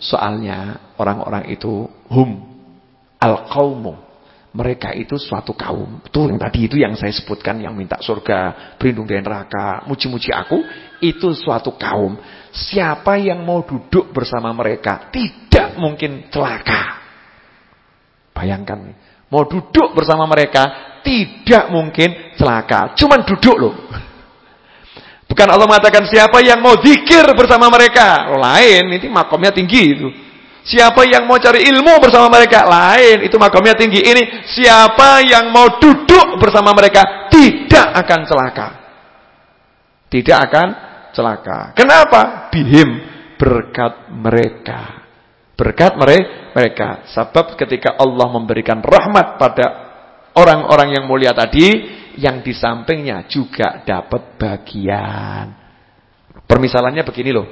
Soalnya orang-orang itu hum al-qaumu. Mereka itu suatu kaum. Tuh yang tadi itu yang saya sebutkan yang minta surga, berlindung dari neraka, muji-muji aku, itu suatu kaum. Siapa yang mau duduk bersama mereka tidak mungkin celaka. Bayangkan Mau duduk bersama mereka tidak mungkin celaka. Cuman duduk loh. Bukan Allah mengatakan siapa yang mau zikir bersama mereka. Oh, lain, ini makomnya tinggi itu. Siapa yang mau cari ilmu bersama mereka? Lain, itu makomnya tinggi. Ini siapa yang mau duduk bersama mereka tidak akan celaka. Tidak akan celaka. Kenapa? Bihim berkat mereka. Berkat mereka. Sebab ketika Allah memberikan rahmat pada orang-orang yang mulia tadi, yang di sampingnya juga dapat bagian. Permisalannya begini loh.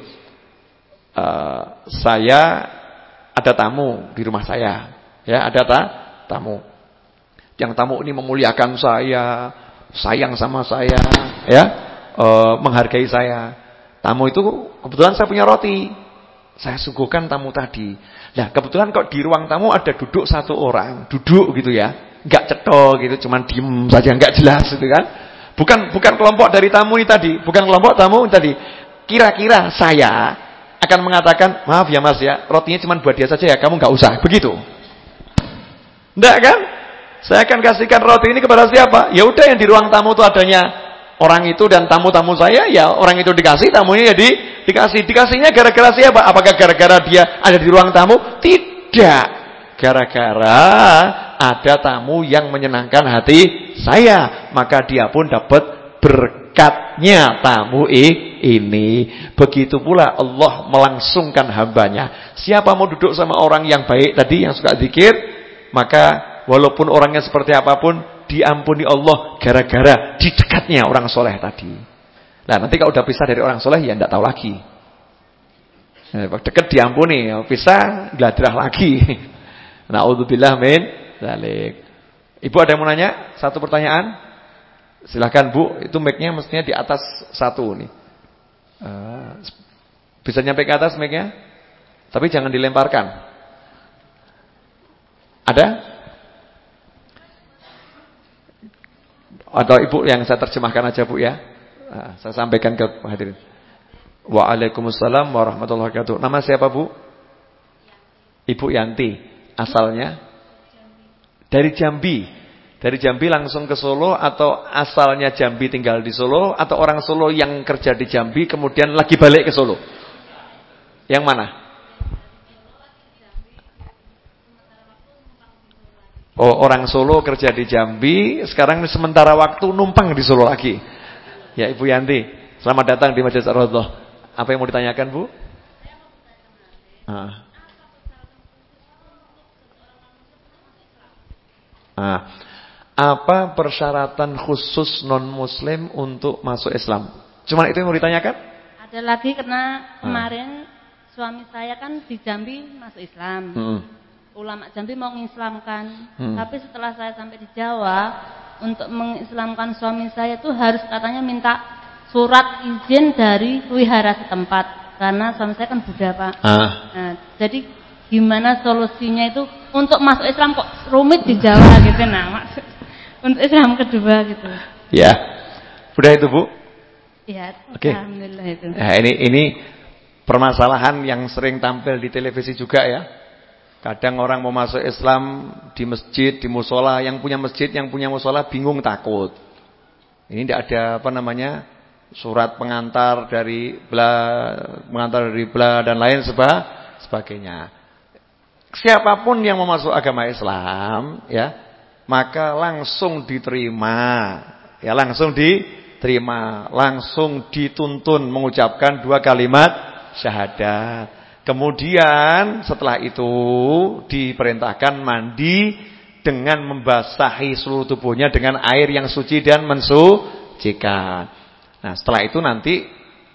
Uh, saya ada tamu di rumah saya. Ya, ada ta? tamu. Yang tamu ini memuliakan saya, sayang sama saya, ya, uh, menghargai saya. Tamu itu kebetulan saya punya roti. Saya suguhkan tamu tadi. Nah, kebetulan kok di ruang tamu ada duduk satu orang, duduk gitu ya. Enggak cetok gitu, cuman diem saja enggak jelas gitu kan. Bukan bukan kelompok dari tamu ini tadi, bukan kelompok tamu tadi. Kira-kira saya akan mengatakan, "Maaf ya Mas ya, rotinya cuma buat dia saja ya, kamu enggak usah." Begitu. Enggak kan? Saya akan kasihkan roti ini kepada siapa? Ya udah yang di ruang tamu itu adanya orang itu dan tamu-tamu saya ya orang itu dikasih tamunya jadi dikasih. Dikasihnya gara-gara siapa? Apakah gara-gara dia ada di ruang tamu? Tidak. Gara-gara ada tamu yang menyenangkan hati saya maka dia pun dapat berkatnya tamu ini. Begitu pula Allah melangsungkan hambanya. Siapa mau duduk sama orang yang baik tadi yang suka zikir maka walaupun orangnya seperti apa pun diampuni Allah gara-gara di dekatnya orang soleh tadi. Nah nanti kalau udah pisah dari orang soleh ya tidak tahu lagi. Nah, dekat diampuni, pisah gladrah lagi. Nauzubillah min dzalik. Ibu ada yang mau nanya? Satu pertanyaan? Silahkan Bu, itu mic-nya mestinya di atas satu nih. Uh, bisa nyampe ke atas mic-nya? Tapi jangan dilemparkan. Ada? Atau ibu yang saya terjemahkan aja bu ya. Nah, saya sampaikan ke hadirin. Waalaikumsalam warahmatullahi wabarakatuh. Nama siapa bu? Ibu Yanti. Asalnya? Dari Jambi. Dari Jambi langsung ke Solo atau asalnya Jambi tinggal di Solo atau orang Solo yang kerja di Jambi kemudian lagi balik ke Solo? Yang mana? Oh, orang Solo kerja di Jambi, sekarang sementara waktu numpang di Solo lagi. Ya, Ibu Yanti, selamat datang di Majelis Ar-Raudhah. Apa yang mau ditanyakan, Bu? Ah. Ah. Apa persyaratan khusus non-muslim untuk masuk Islam? Cuma itu yang mau ditanyakan? Ada lagi karena ah. kemarin ah. suami saya kan di Jambi masuk Islam. Hmm ulama Jambi mau mengislamkan, hmm. tapi setelah saya sampai di Jawa, untuk mengislamkan suami saya itu harus katanya minta surat izin dari wihara setempat karena suami saya kan Buddha Pak. Ah. Nah, jadi gimana solusinya itu untuk masuk Islam kok rumit di Jawa gitu nah maksud untuk Islam kedua gitu. Ya. Udah itu Bu? Ya, Oke. alhamdulillah itu. Nah, ini ini permasalahan yang sering tampil di televisi juga ya. Kadang orang mau masuk Islam di masjid, di musola, yang punya masjid, yang punya musola bingung takut. Ini tidak ada apa namanya surat pengantar dari bla, pengantar dari bla dan lain seba, sebagainya. Siapa pun yang mau masuk agama Islam, ya, maka langsung diterima, ya langsung diterima, langsung dituntun mengucapkan dua kalimat syahadat. Kemudian setelah itu diperintahkan mandi dengan membasahi seluruh tubuhnya dengan air yang suci dan mensucikan. Nah, setelah itu nanti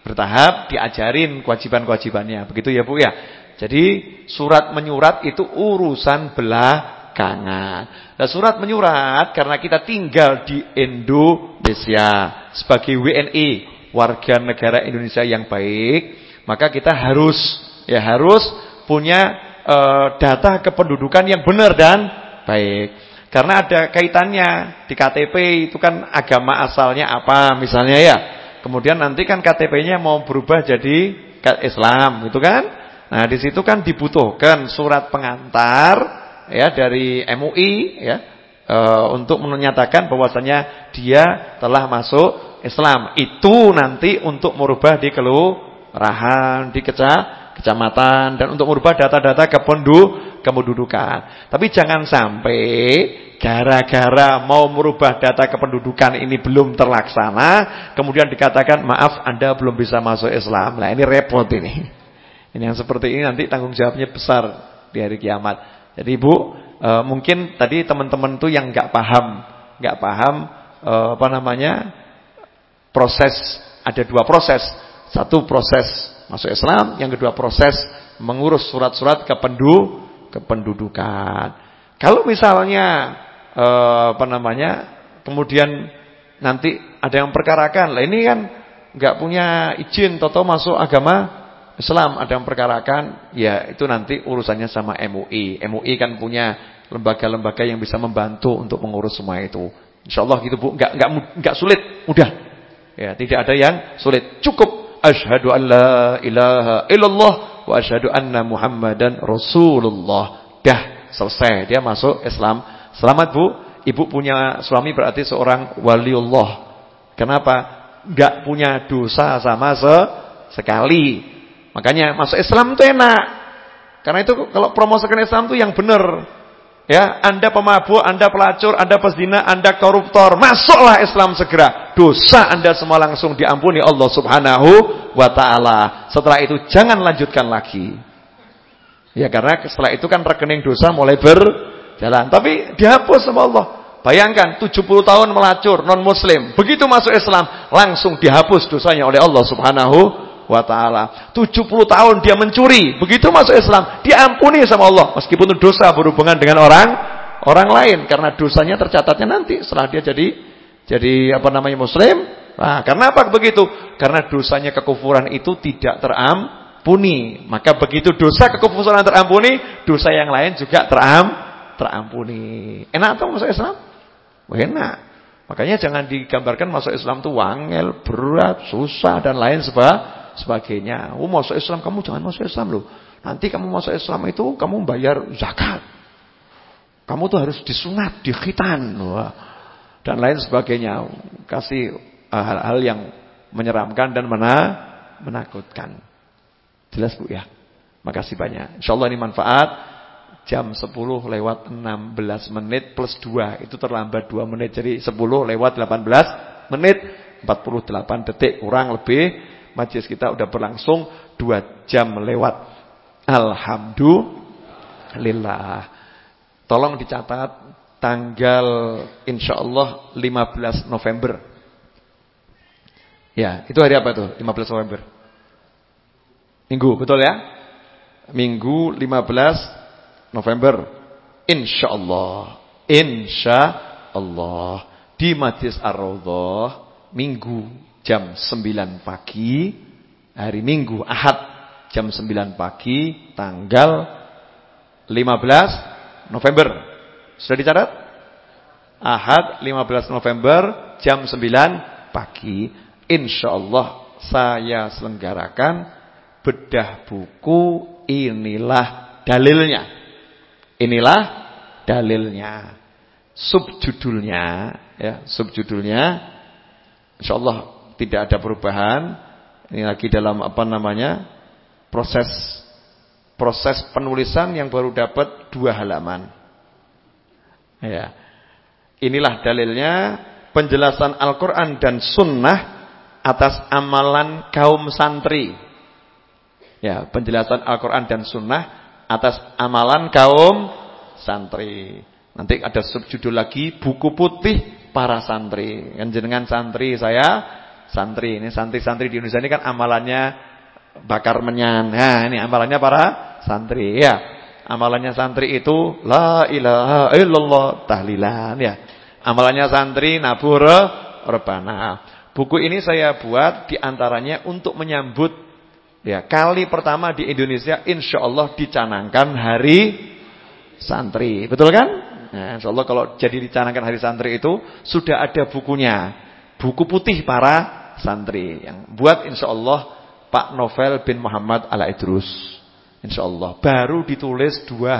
bertahap diajarin kewajiban-kewajibannya. Begitu ya, Bu ya. Jadi surat menyurat itu urusan belakangan. Nah, surat menyurat karena kita tinggal di Indonesia sebagai WNI, warga negara Indonesia yang baik, maka kita harus ya harus punya e, data kependudukan yang benar dan baik. Karena ada kaitannya di KTP itu kan agama asalnya apa misalnya ya. Kemudian nanti kan KTP-nya mau berubah jadi Islam gitu kan. Nah, di situ kan dibutuhkan surat pengantar ya dari MUI ya e, untuk menyatakan bahwasanya dia telah masuk Islam. Itu nanti untuk merubah di kelurahan, di kecamatan kecamatan dan untuk merubah data-data kependuduk kependudukan. Tapi jangan sampai gara-gara mau merubah data kependudukan ini belum terlaksana, kemudian dikatakan maaf Anda belum bisa masuk Islam. Nah, ini repot ini. Ini yang seperti ini nanti tanggung jawabnya besar di hari kiamat. Jadi Ibu, e, mungkin tadi teman-teman tuh yang nggak paham, nggak paham e, apa namanya? proses ada dua proses. Satu proses masuk Islam, yang kedua proses mengurus surat-surat kependu kependudukan. Kalau misalnya eh, apa namanya, kemudian nanti ada yang perkarakan, lah ini kan nggak punya izin toto masuk agama Islam, ada yang perkarakan, ya itu nanti urusannya sama MUI. MUI kan punya lembaga-lembaga yang bisa membantu untuk mengurus semua itu. Insya Allah gitu Bu, nggak nggak nggak sulit, mudah. Ya, tidak ada yang sulit. Cukup Ashhadu an la ilaha illallah wa ashhadu anna Muhammadan Rasulullah. Dah selesai dia masuk Islam. Selamat Bu, Ibu punya suami berarti seorang waliullah. Kenapa? Enggak punya dosa sama se sekali. Makanya masuk Islam itu enak. Karena itu kalau promosikan Islam itu yang benar. Ya, Anda pemabuk, Anda pelacur, Anda pezina, Anda koruptor, masuklah Islam segera. Dosa Anda semua langsung diampuni Allah Subhanahu wa taala. Setelah itu jangan lanjutkan lagi. Ya, karena setelah itu kan rekening dosa mulai berjalan, tapi dihapus sama Allah. Bayangkan 70 tahun melacur non muslim, begitu masuk Islam langsung dihapus dosanya oleh Allah Subhanahu wa taala. 70 tahun dia mencuri, begitu masuk Islam diampuni sama Allah meskipun itu dosa berhubungan dengan orang orang lain karena dosanya tercatatnya nanti setelah dia jadi jadi apa namanya muslim. Nah, karena apa begitu? Karena dosanya kekufuran itu tidak terampuni. Maka begitu dosa kekufuran terampuni, dosa yang lain juga teram terampuni. Enak atau masuk Islam? Enak. Makanya jangan digambarkan masuk Islam itu wangel, berat, susah dan lain sebagainya sebagainya. Oh masuk Islam kamu jangan masuk Islam loh. Nanti kamu masuk Islam itu kamu bayar zakat. Kamu tuh harus disunat, dikhitan. Wah. Dan lain sebagainya. Kasih eh, hal-hal yang menyeramkan dan mena menakutkan. Jelas Bu ya. Makasih banyak. Insyaallah ini manfaat. Jam 10 lewat 16 menit plus 2. Itu terlambat 2 menit. Jadi 10 lewat 18 menit. 48 detik kurang lebih Majlis kita udah berlangsung dua jam lewat. Alhamdulillah. Tolong dicatat tanggal insya Allah 15 November. Ya, itu hari apa tuh? 15 November. Minggu, betul ya? Minggu 15 November. Insya Allah. Insya Allah. di Majlis Ar-Raudhah Minggu jam 9 pagi, hari Minggu Ahad jam 9 pagi tanggal 15 November. Sudah dicatat? Ahad 15 November jam 9 pagi. Insyaallah saya selenggarakan bedah buku inilah dalilnya. Inilah dalilnya. Subjudulnya ya, subjudulnya insyaallah tidak ada perubahan. Ini lagi dalam apa namanya? proses proses penulisan yang baru dapat dua halaman. Ya. Inilah dalilnya penjelasan Al-Quran dan Sunnah atas amalan kaum santri. Ya, penjelasan Al-Quran dan Sunnah atas amalan kaum santri. Nanti ada subjudul lagi buku putih para santri. Kan jenengan santri saya santri. Ini santri-santri di Indonesia ini kan amalannya bakar menyan. Nah, ini amalannya para santri ya. Amalannya santri itu la ilaha illallah tahlilan ya. Amalannya santri nabur rebana. Buku ini saya buat di antaranya untuk menyambut ya kali pertama di Indonesia insya Allah dicanangkan hari santri. Betul kan? Nah, insya Allah kalau jadi dicanangkan hari santri itu sudah ada bukunya. Buku putih para santri yang buat insya Allah Pak Novel bin Muhammad Ala Idrus. InsyaAllah. Baru ditulis dua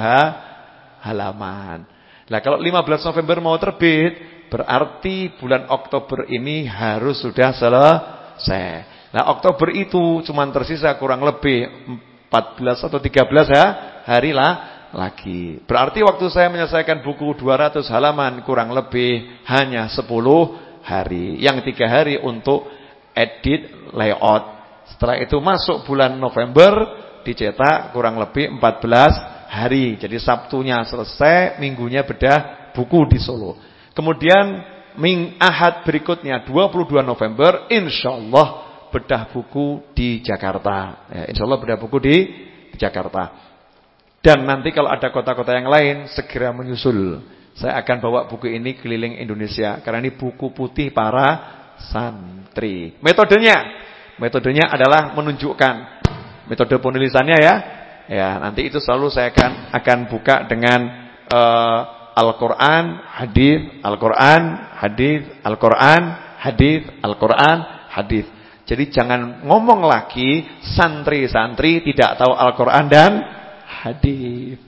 halaman. Nah kalau 15 November mau terbit, berarti bulan Oktober ini harus sudah selesai. Nah Oktober itu cuma tersisa kurang lebih 14 atau 13 ya, hari lah lagi. Berarti waktu saya menyelesaikan buku 200 halaman kurang lebih hanya 10 hari. Yang tiga hari untuk edit layout. Setelah itu masuk bulan November dicetak kurang lebih 14 hari. Jadi Sabtunya selesai, Minggunya bedah buku di Solo. Kemudian Ming Ahad berikutnya 22 November insyaallah bedah buku di Jakarta. Ya, insyaallah bedah buku di Jakarta. Dan nanti kalau ada kota-kota yang lain segera menyusul. Saya akan bawa buku ini keliling Indonesia karena ini buku putih para santri. Metodenya, metodenya adalah menunjukkan metode penulisannya ya. Ya, nanti itu selalu saya akan akan buka dengan uh, Al-Qur'an, hadis, Al-Qur'an, hadis, Al-Qur'an, hadis, Al-Qur'an, hadis. Jadi jangan ngomong lagi santri-santri tidak tahu Al-Qur'an dan hadis.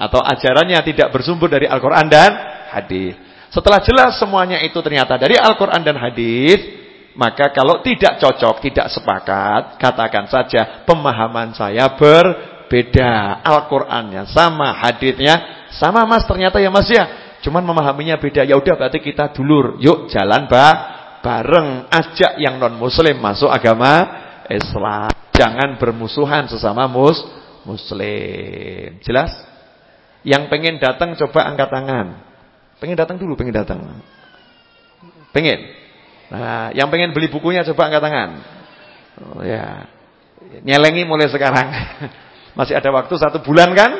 Atau ajarannya tidak bersumber dari Al-Qur'an dan hadis. Setelah jelas semuanya itu ternyata dari Al-Qur'an dan hadis, maka kalau tidak cocok, tidak sepakat, katakan saja pemahaman saya berbeda. Al-Qur'annya sama, hadisnya sama Mas, ternyata ya Mas ya. Cuman memahaminya beda. Ya udah berarti kita dulur. Yuk jalan ba bareng ajak yang non muslim masuk agama Islam. Jangan bermusuhan sesama mus muslim. Jelas? Yang pengen datang coba angkat tangan. Pengen datang dulu, pengen datang. Pengen? Nah, yang pengen beli bukunya coba angkat tangan. Oh, ya. Nyelengi mulai sekarang. Masih ada waktu satu bulan kan?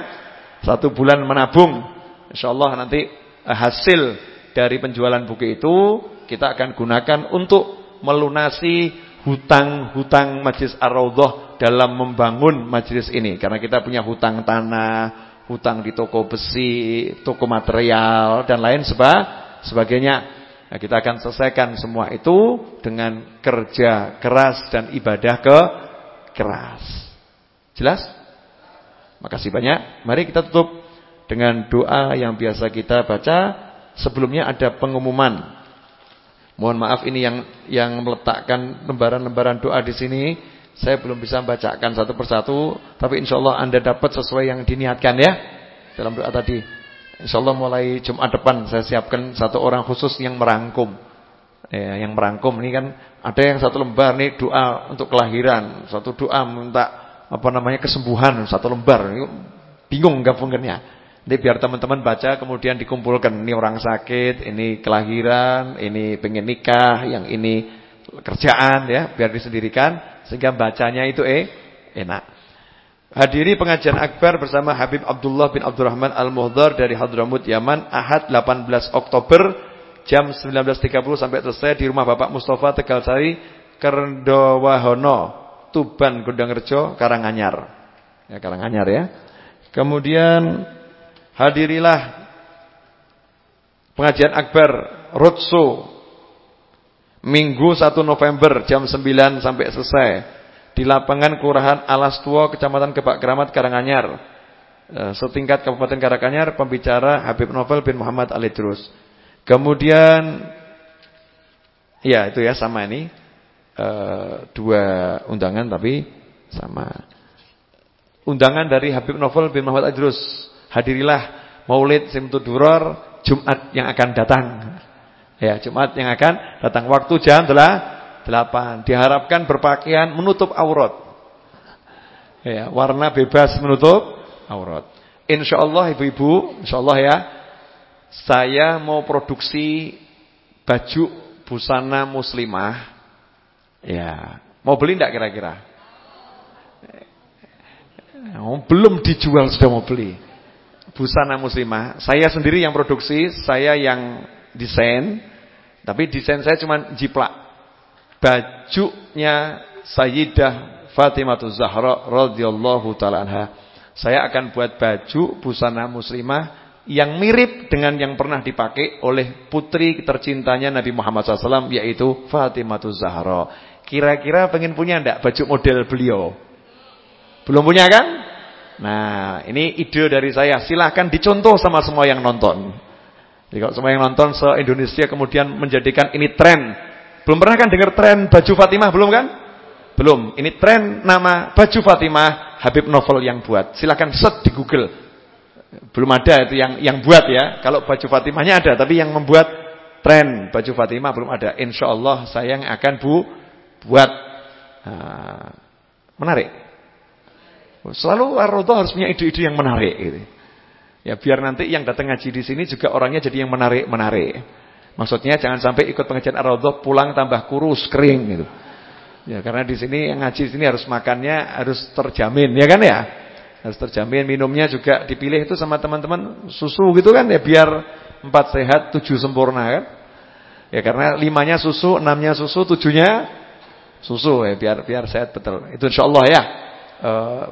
Satu bulan menabung. Insya Allah nanti eh, hasil dari penjualan buku itu kita akan gunakan untuk melunasi hutang-hutang Majlis Ar-Raudhah dalam membangun majlis ini. Karena kita punya hutang tanah, hutang di toko besi, toko material dan lain sebagainya. Nah, kita akan selesaikan semua itu dengan kerja keras dan ibadah ke keras. Jelas? Makasih banyak. Mari kita tutup dengan doa yang biasa kita baca. Sebelumnya ada pengumuman. Mohon maaf ini yang yang meletakkan lembaran-lembaran doa di sini. Saya belum bisa membacakan satu persatu, tapi insya Allah Anda dapat sesuai yang diniatkan ya dalam doa tadi. Insyaallah mulai Jumat depan saya siapkan satu orang khusus yang merangkum. Ya, yang merangkum ini kan ada yang satu lembar nih doa untuk kelahiran, satu doa minta apa namanya kesembuhan, satu lembar. Bingung gabungannya. Nanti biar teman-teman baca kemudian dikumpulkan ini orang sakit, ini kelahiran, ini pengen nikah, yang ini kerjaan ya, biar disendirikan sehingga bacanya itu eh enak. Hadiri pengajian akbar bersama Habib Abdullah bin Abdurrahman Al-Muhdar dari Hadramut Yaman Ahad 18 Oktober jam 19.30 sampai selesai di rumah Bapak Mustafa Tegal Sari Kerdowahono Tuban Gondangrejo Karanganyar. Ya Karanganyar ya. Kemudian hadirilah pengajian akbar Rutsu Minggu 1 November jam 9 sampai selesai di lapangan Kelurahan Alas Tua Kecamatan Kebak Keramat Karanganyar. Eh, setingkat Kabupaten Karanganyar pembicara Habib Novel bin Muhammad Ali Terus. Kemudian ya itu ya sama ini e, dua undangan tapi sama. Undangan dari Habib Novel bin Muhammad Adrus. Hadirilah Maulid Simtud Duror Jumat yang akan datang. Ya, Jumat yang akan datang waktu jam adalah 8. Diharapkan berpakaian menutup aurat. Ya, warna bebas menutup aurat. Insyaallah ibu-ibu, insyaallah ya saya mau produksi baju busana muslimah. Ya, mau beli enggak kira-kira? Oh, belum dijual sudah mau beli. Busana muslimah. Saya sendiri yang produksi, saya yang desain. Tapi desain saya cuma jiplak. Bajunya Sayyidah Fatimah Zahra radhiyallahu taala anha. Saya akan buat baju busana muslimah yang mirip dengan yang pernah dipakai oleh putri tercintanya Nabi Muhammad SAW yaitu Fatimah Zahra. Kira-kira pengen punya enggak baju model beliau? Belum punya kan? Nah, ini ide dari saya. Silahkan dicontoh sama semua yang nonton. Jadi semua yang nonton se-Indonesia kemudian menjadikan ini tren. Belum pernah kan dengar tren baju Fatimah? Belum kan? Belum. Ini tren nama baju Fatimah Habib Novel yang buat. Silahkan set di Google. Belum ada itu yang yang buat ya. Kalau baju Fatimahnya ada, tapi yang membuat tren baju Fatimah belum ada. Insya Allah saya yang akan bu buat. Nah, menarik. Selalu ar harus punya ide-ide yang menarik gitu. Ya biar nanti yang datang ngaji di sini juga orangnya jadi yang menarik-menarik. Maksudnya jangan sampai ikut pengajian ar pulang tambah kurus, kering gitu. Ya karena di sini yang ngaji di sini harus makannya harus terjamin, ya kan ya? harus terjamin minumnya juga dipilih itu sama teman-teman susu gitu kan ya biar empat sehat tujuh sempurna kan ya karena limanya susu enamnya susu tujuhnya susu ya biar biar sehat betul itu insya Allah ya e,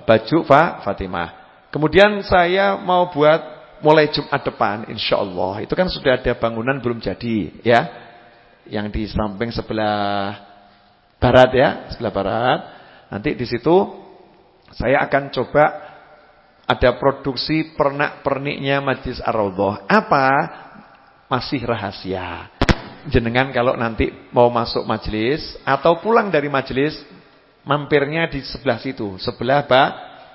baju Fa Fatimah kemudian saya mau buat mulai Jumat depan insya Allah itu kan sudah ada bangunan belum jadi ya yang di samping sebelah barat ya sebelah barat nanti di situ saya akan coba ada produksi pernak-perniknya Majlis Ar-Raudhah. Apa? Masih rahasia. Jenengan kalau nanti mau masuk majlis atau pulang dari majlis, mampirnya di sebelah situ, sebelah ba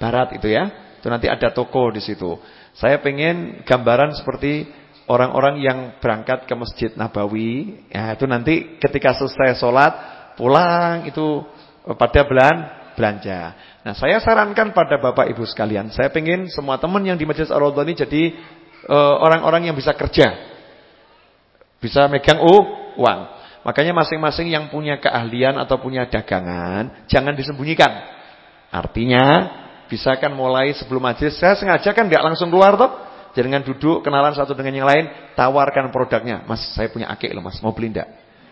barat itu ya. Itu nanti ada toko di situ. Saya pengen gambaran seperti orang-orang yang berangkat ke Masjid Nabawi, ya itu nanti ketika selesai sholat pulang itu pada bulan belanja. Nah, saya sarankan pada Bapak Ibu sekalian, saya pengen semua teman yang di Majelis ar ini jadi eh, orang-orang uh, yang bisa kerja. Bisa megang uang. Makanya masing-masing yang punya keahlian atau punya dagangan, jangan disembunyikan. Artinya, bisa kan mulai sebelum majelis, saya sengaja kan nggak langsung keluar toh. Jangan duduk kenalan satu dengan yang lain, tawarkan produknya. Mas, saya punya akik loh Mas, mau beli enggak?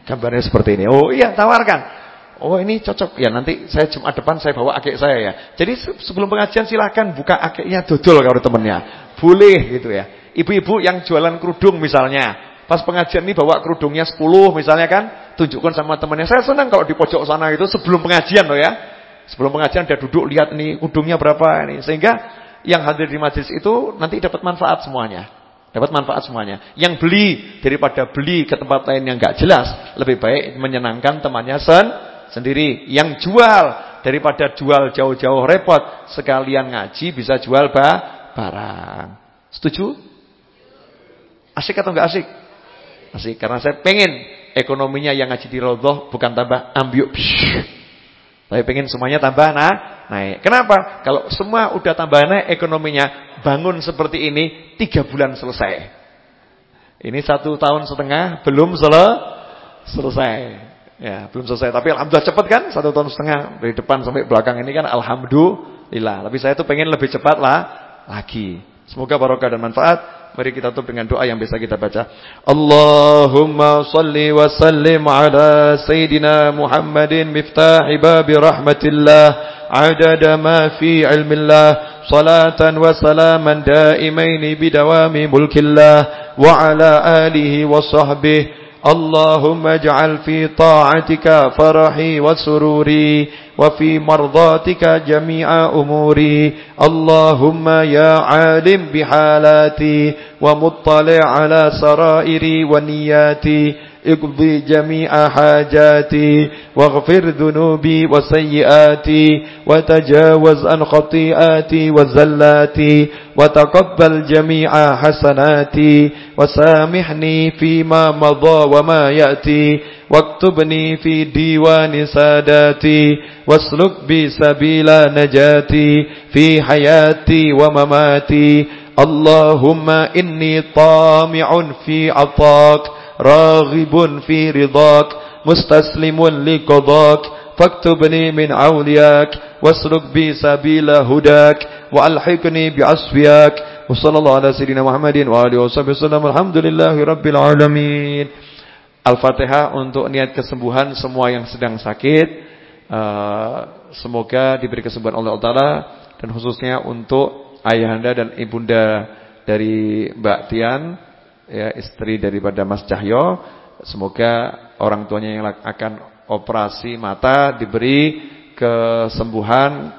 Gambarnya seperti ini. Oh iya, tawarkan. Oh ini cocok ya nanti saya Jumat depan saya bawa akik saya ya. Jadi sebelum pengajian silahkan buka akiknya dodol kalau temennya. Boleh gitu ya. Ibu-ibu yang jualan kerudung misalnya. Pas pengajian ini bawa kerudungnya 10 misalnya kan. Tunjukkan sama temennya. Saya senang kalau di pojok sana itu sebelum pengajian loh ya. Sebelum pengajian dia duduk lihat nih kerudungnya berapa ini. Sehingga yang hadir di majelis itu nanti dapat manfaat semuanya. Dapat manfaat semuanya. Yang beli daripada beli ke tempat lain yang nggak jelas. Lebih baik menyenangkan temannya sen sendiri. Yang jual daripada jual jauh-jauh repot, sekalian ngaji bisa jual ba barang. Setuju? Asik atau enggak asik? Asik karena saya pengen ekonominya yang ngaji di Raudhah bukan tambah ambiuk. Tapi pengen semuanya tambah nah, naik. Kenapa? Kalau semua udah tambah naik ekonominya, bangun seperti ini tiga bulan selesai. Ini satu tahun setengah belum sel selesai. Ya, belum selesai. Tapi alhamdulillah cepat kan? Satu tahun setengah dari depan sampai belakang ini kan alhamdulillah. Tapi saya tuh pengen lebih cepat lah lagi. Semoga barokah dan manfaat. Mari kita tutup dengan doa yang biasa kita baca. Allahumma salli wa sallim ala Sayyidina Muhammadin miftahi babi rahmatillah adada ma fi ilmillah salatan wa salaman daimaini bidawami mulkillah wa ala alihi wa sahbihi اللهم اجعل في طاعتك فرحي وسروري وفي مرضاتك جميع أموري. اللهم يا عالم بحالاتي ومطلع على سرائري ونياتي. اقضي جميع حاجاتي واغفر ذنوبي وسيئاتي وتجاوز عن خطيئاتي وزلاتي وتقبل جميع حسناتي وسامحني فيما مضى وما يأتي واكتبني في ديوان ساداتي واسلك بي سبيل نجاتي في حياتي ومماتي اللهم إني طامع في عطاك راغب في رضاك مستسلم لقضاك فاكتبني من عولياك واسلك بي سبيل هداك وألحقني بعصفياك وصلى الله على سيدنا محمد وآله وصحبه وسلم الحمد لله رب العالمين Al-Fatihah untuk niat kesembuhan semua yang sedang sakit uh, Semoga diberi kesembuhan oleh Allah Ta'ala Dan khususnya untuk ayahanda dan ibunda dari Mbak Tian ya istri daripada Mas Cahyo. Semoga orang tuanya yang akan operasi mata diberi kesembuhan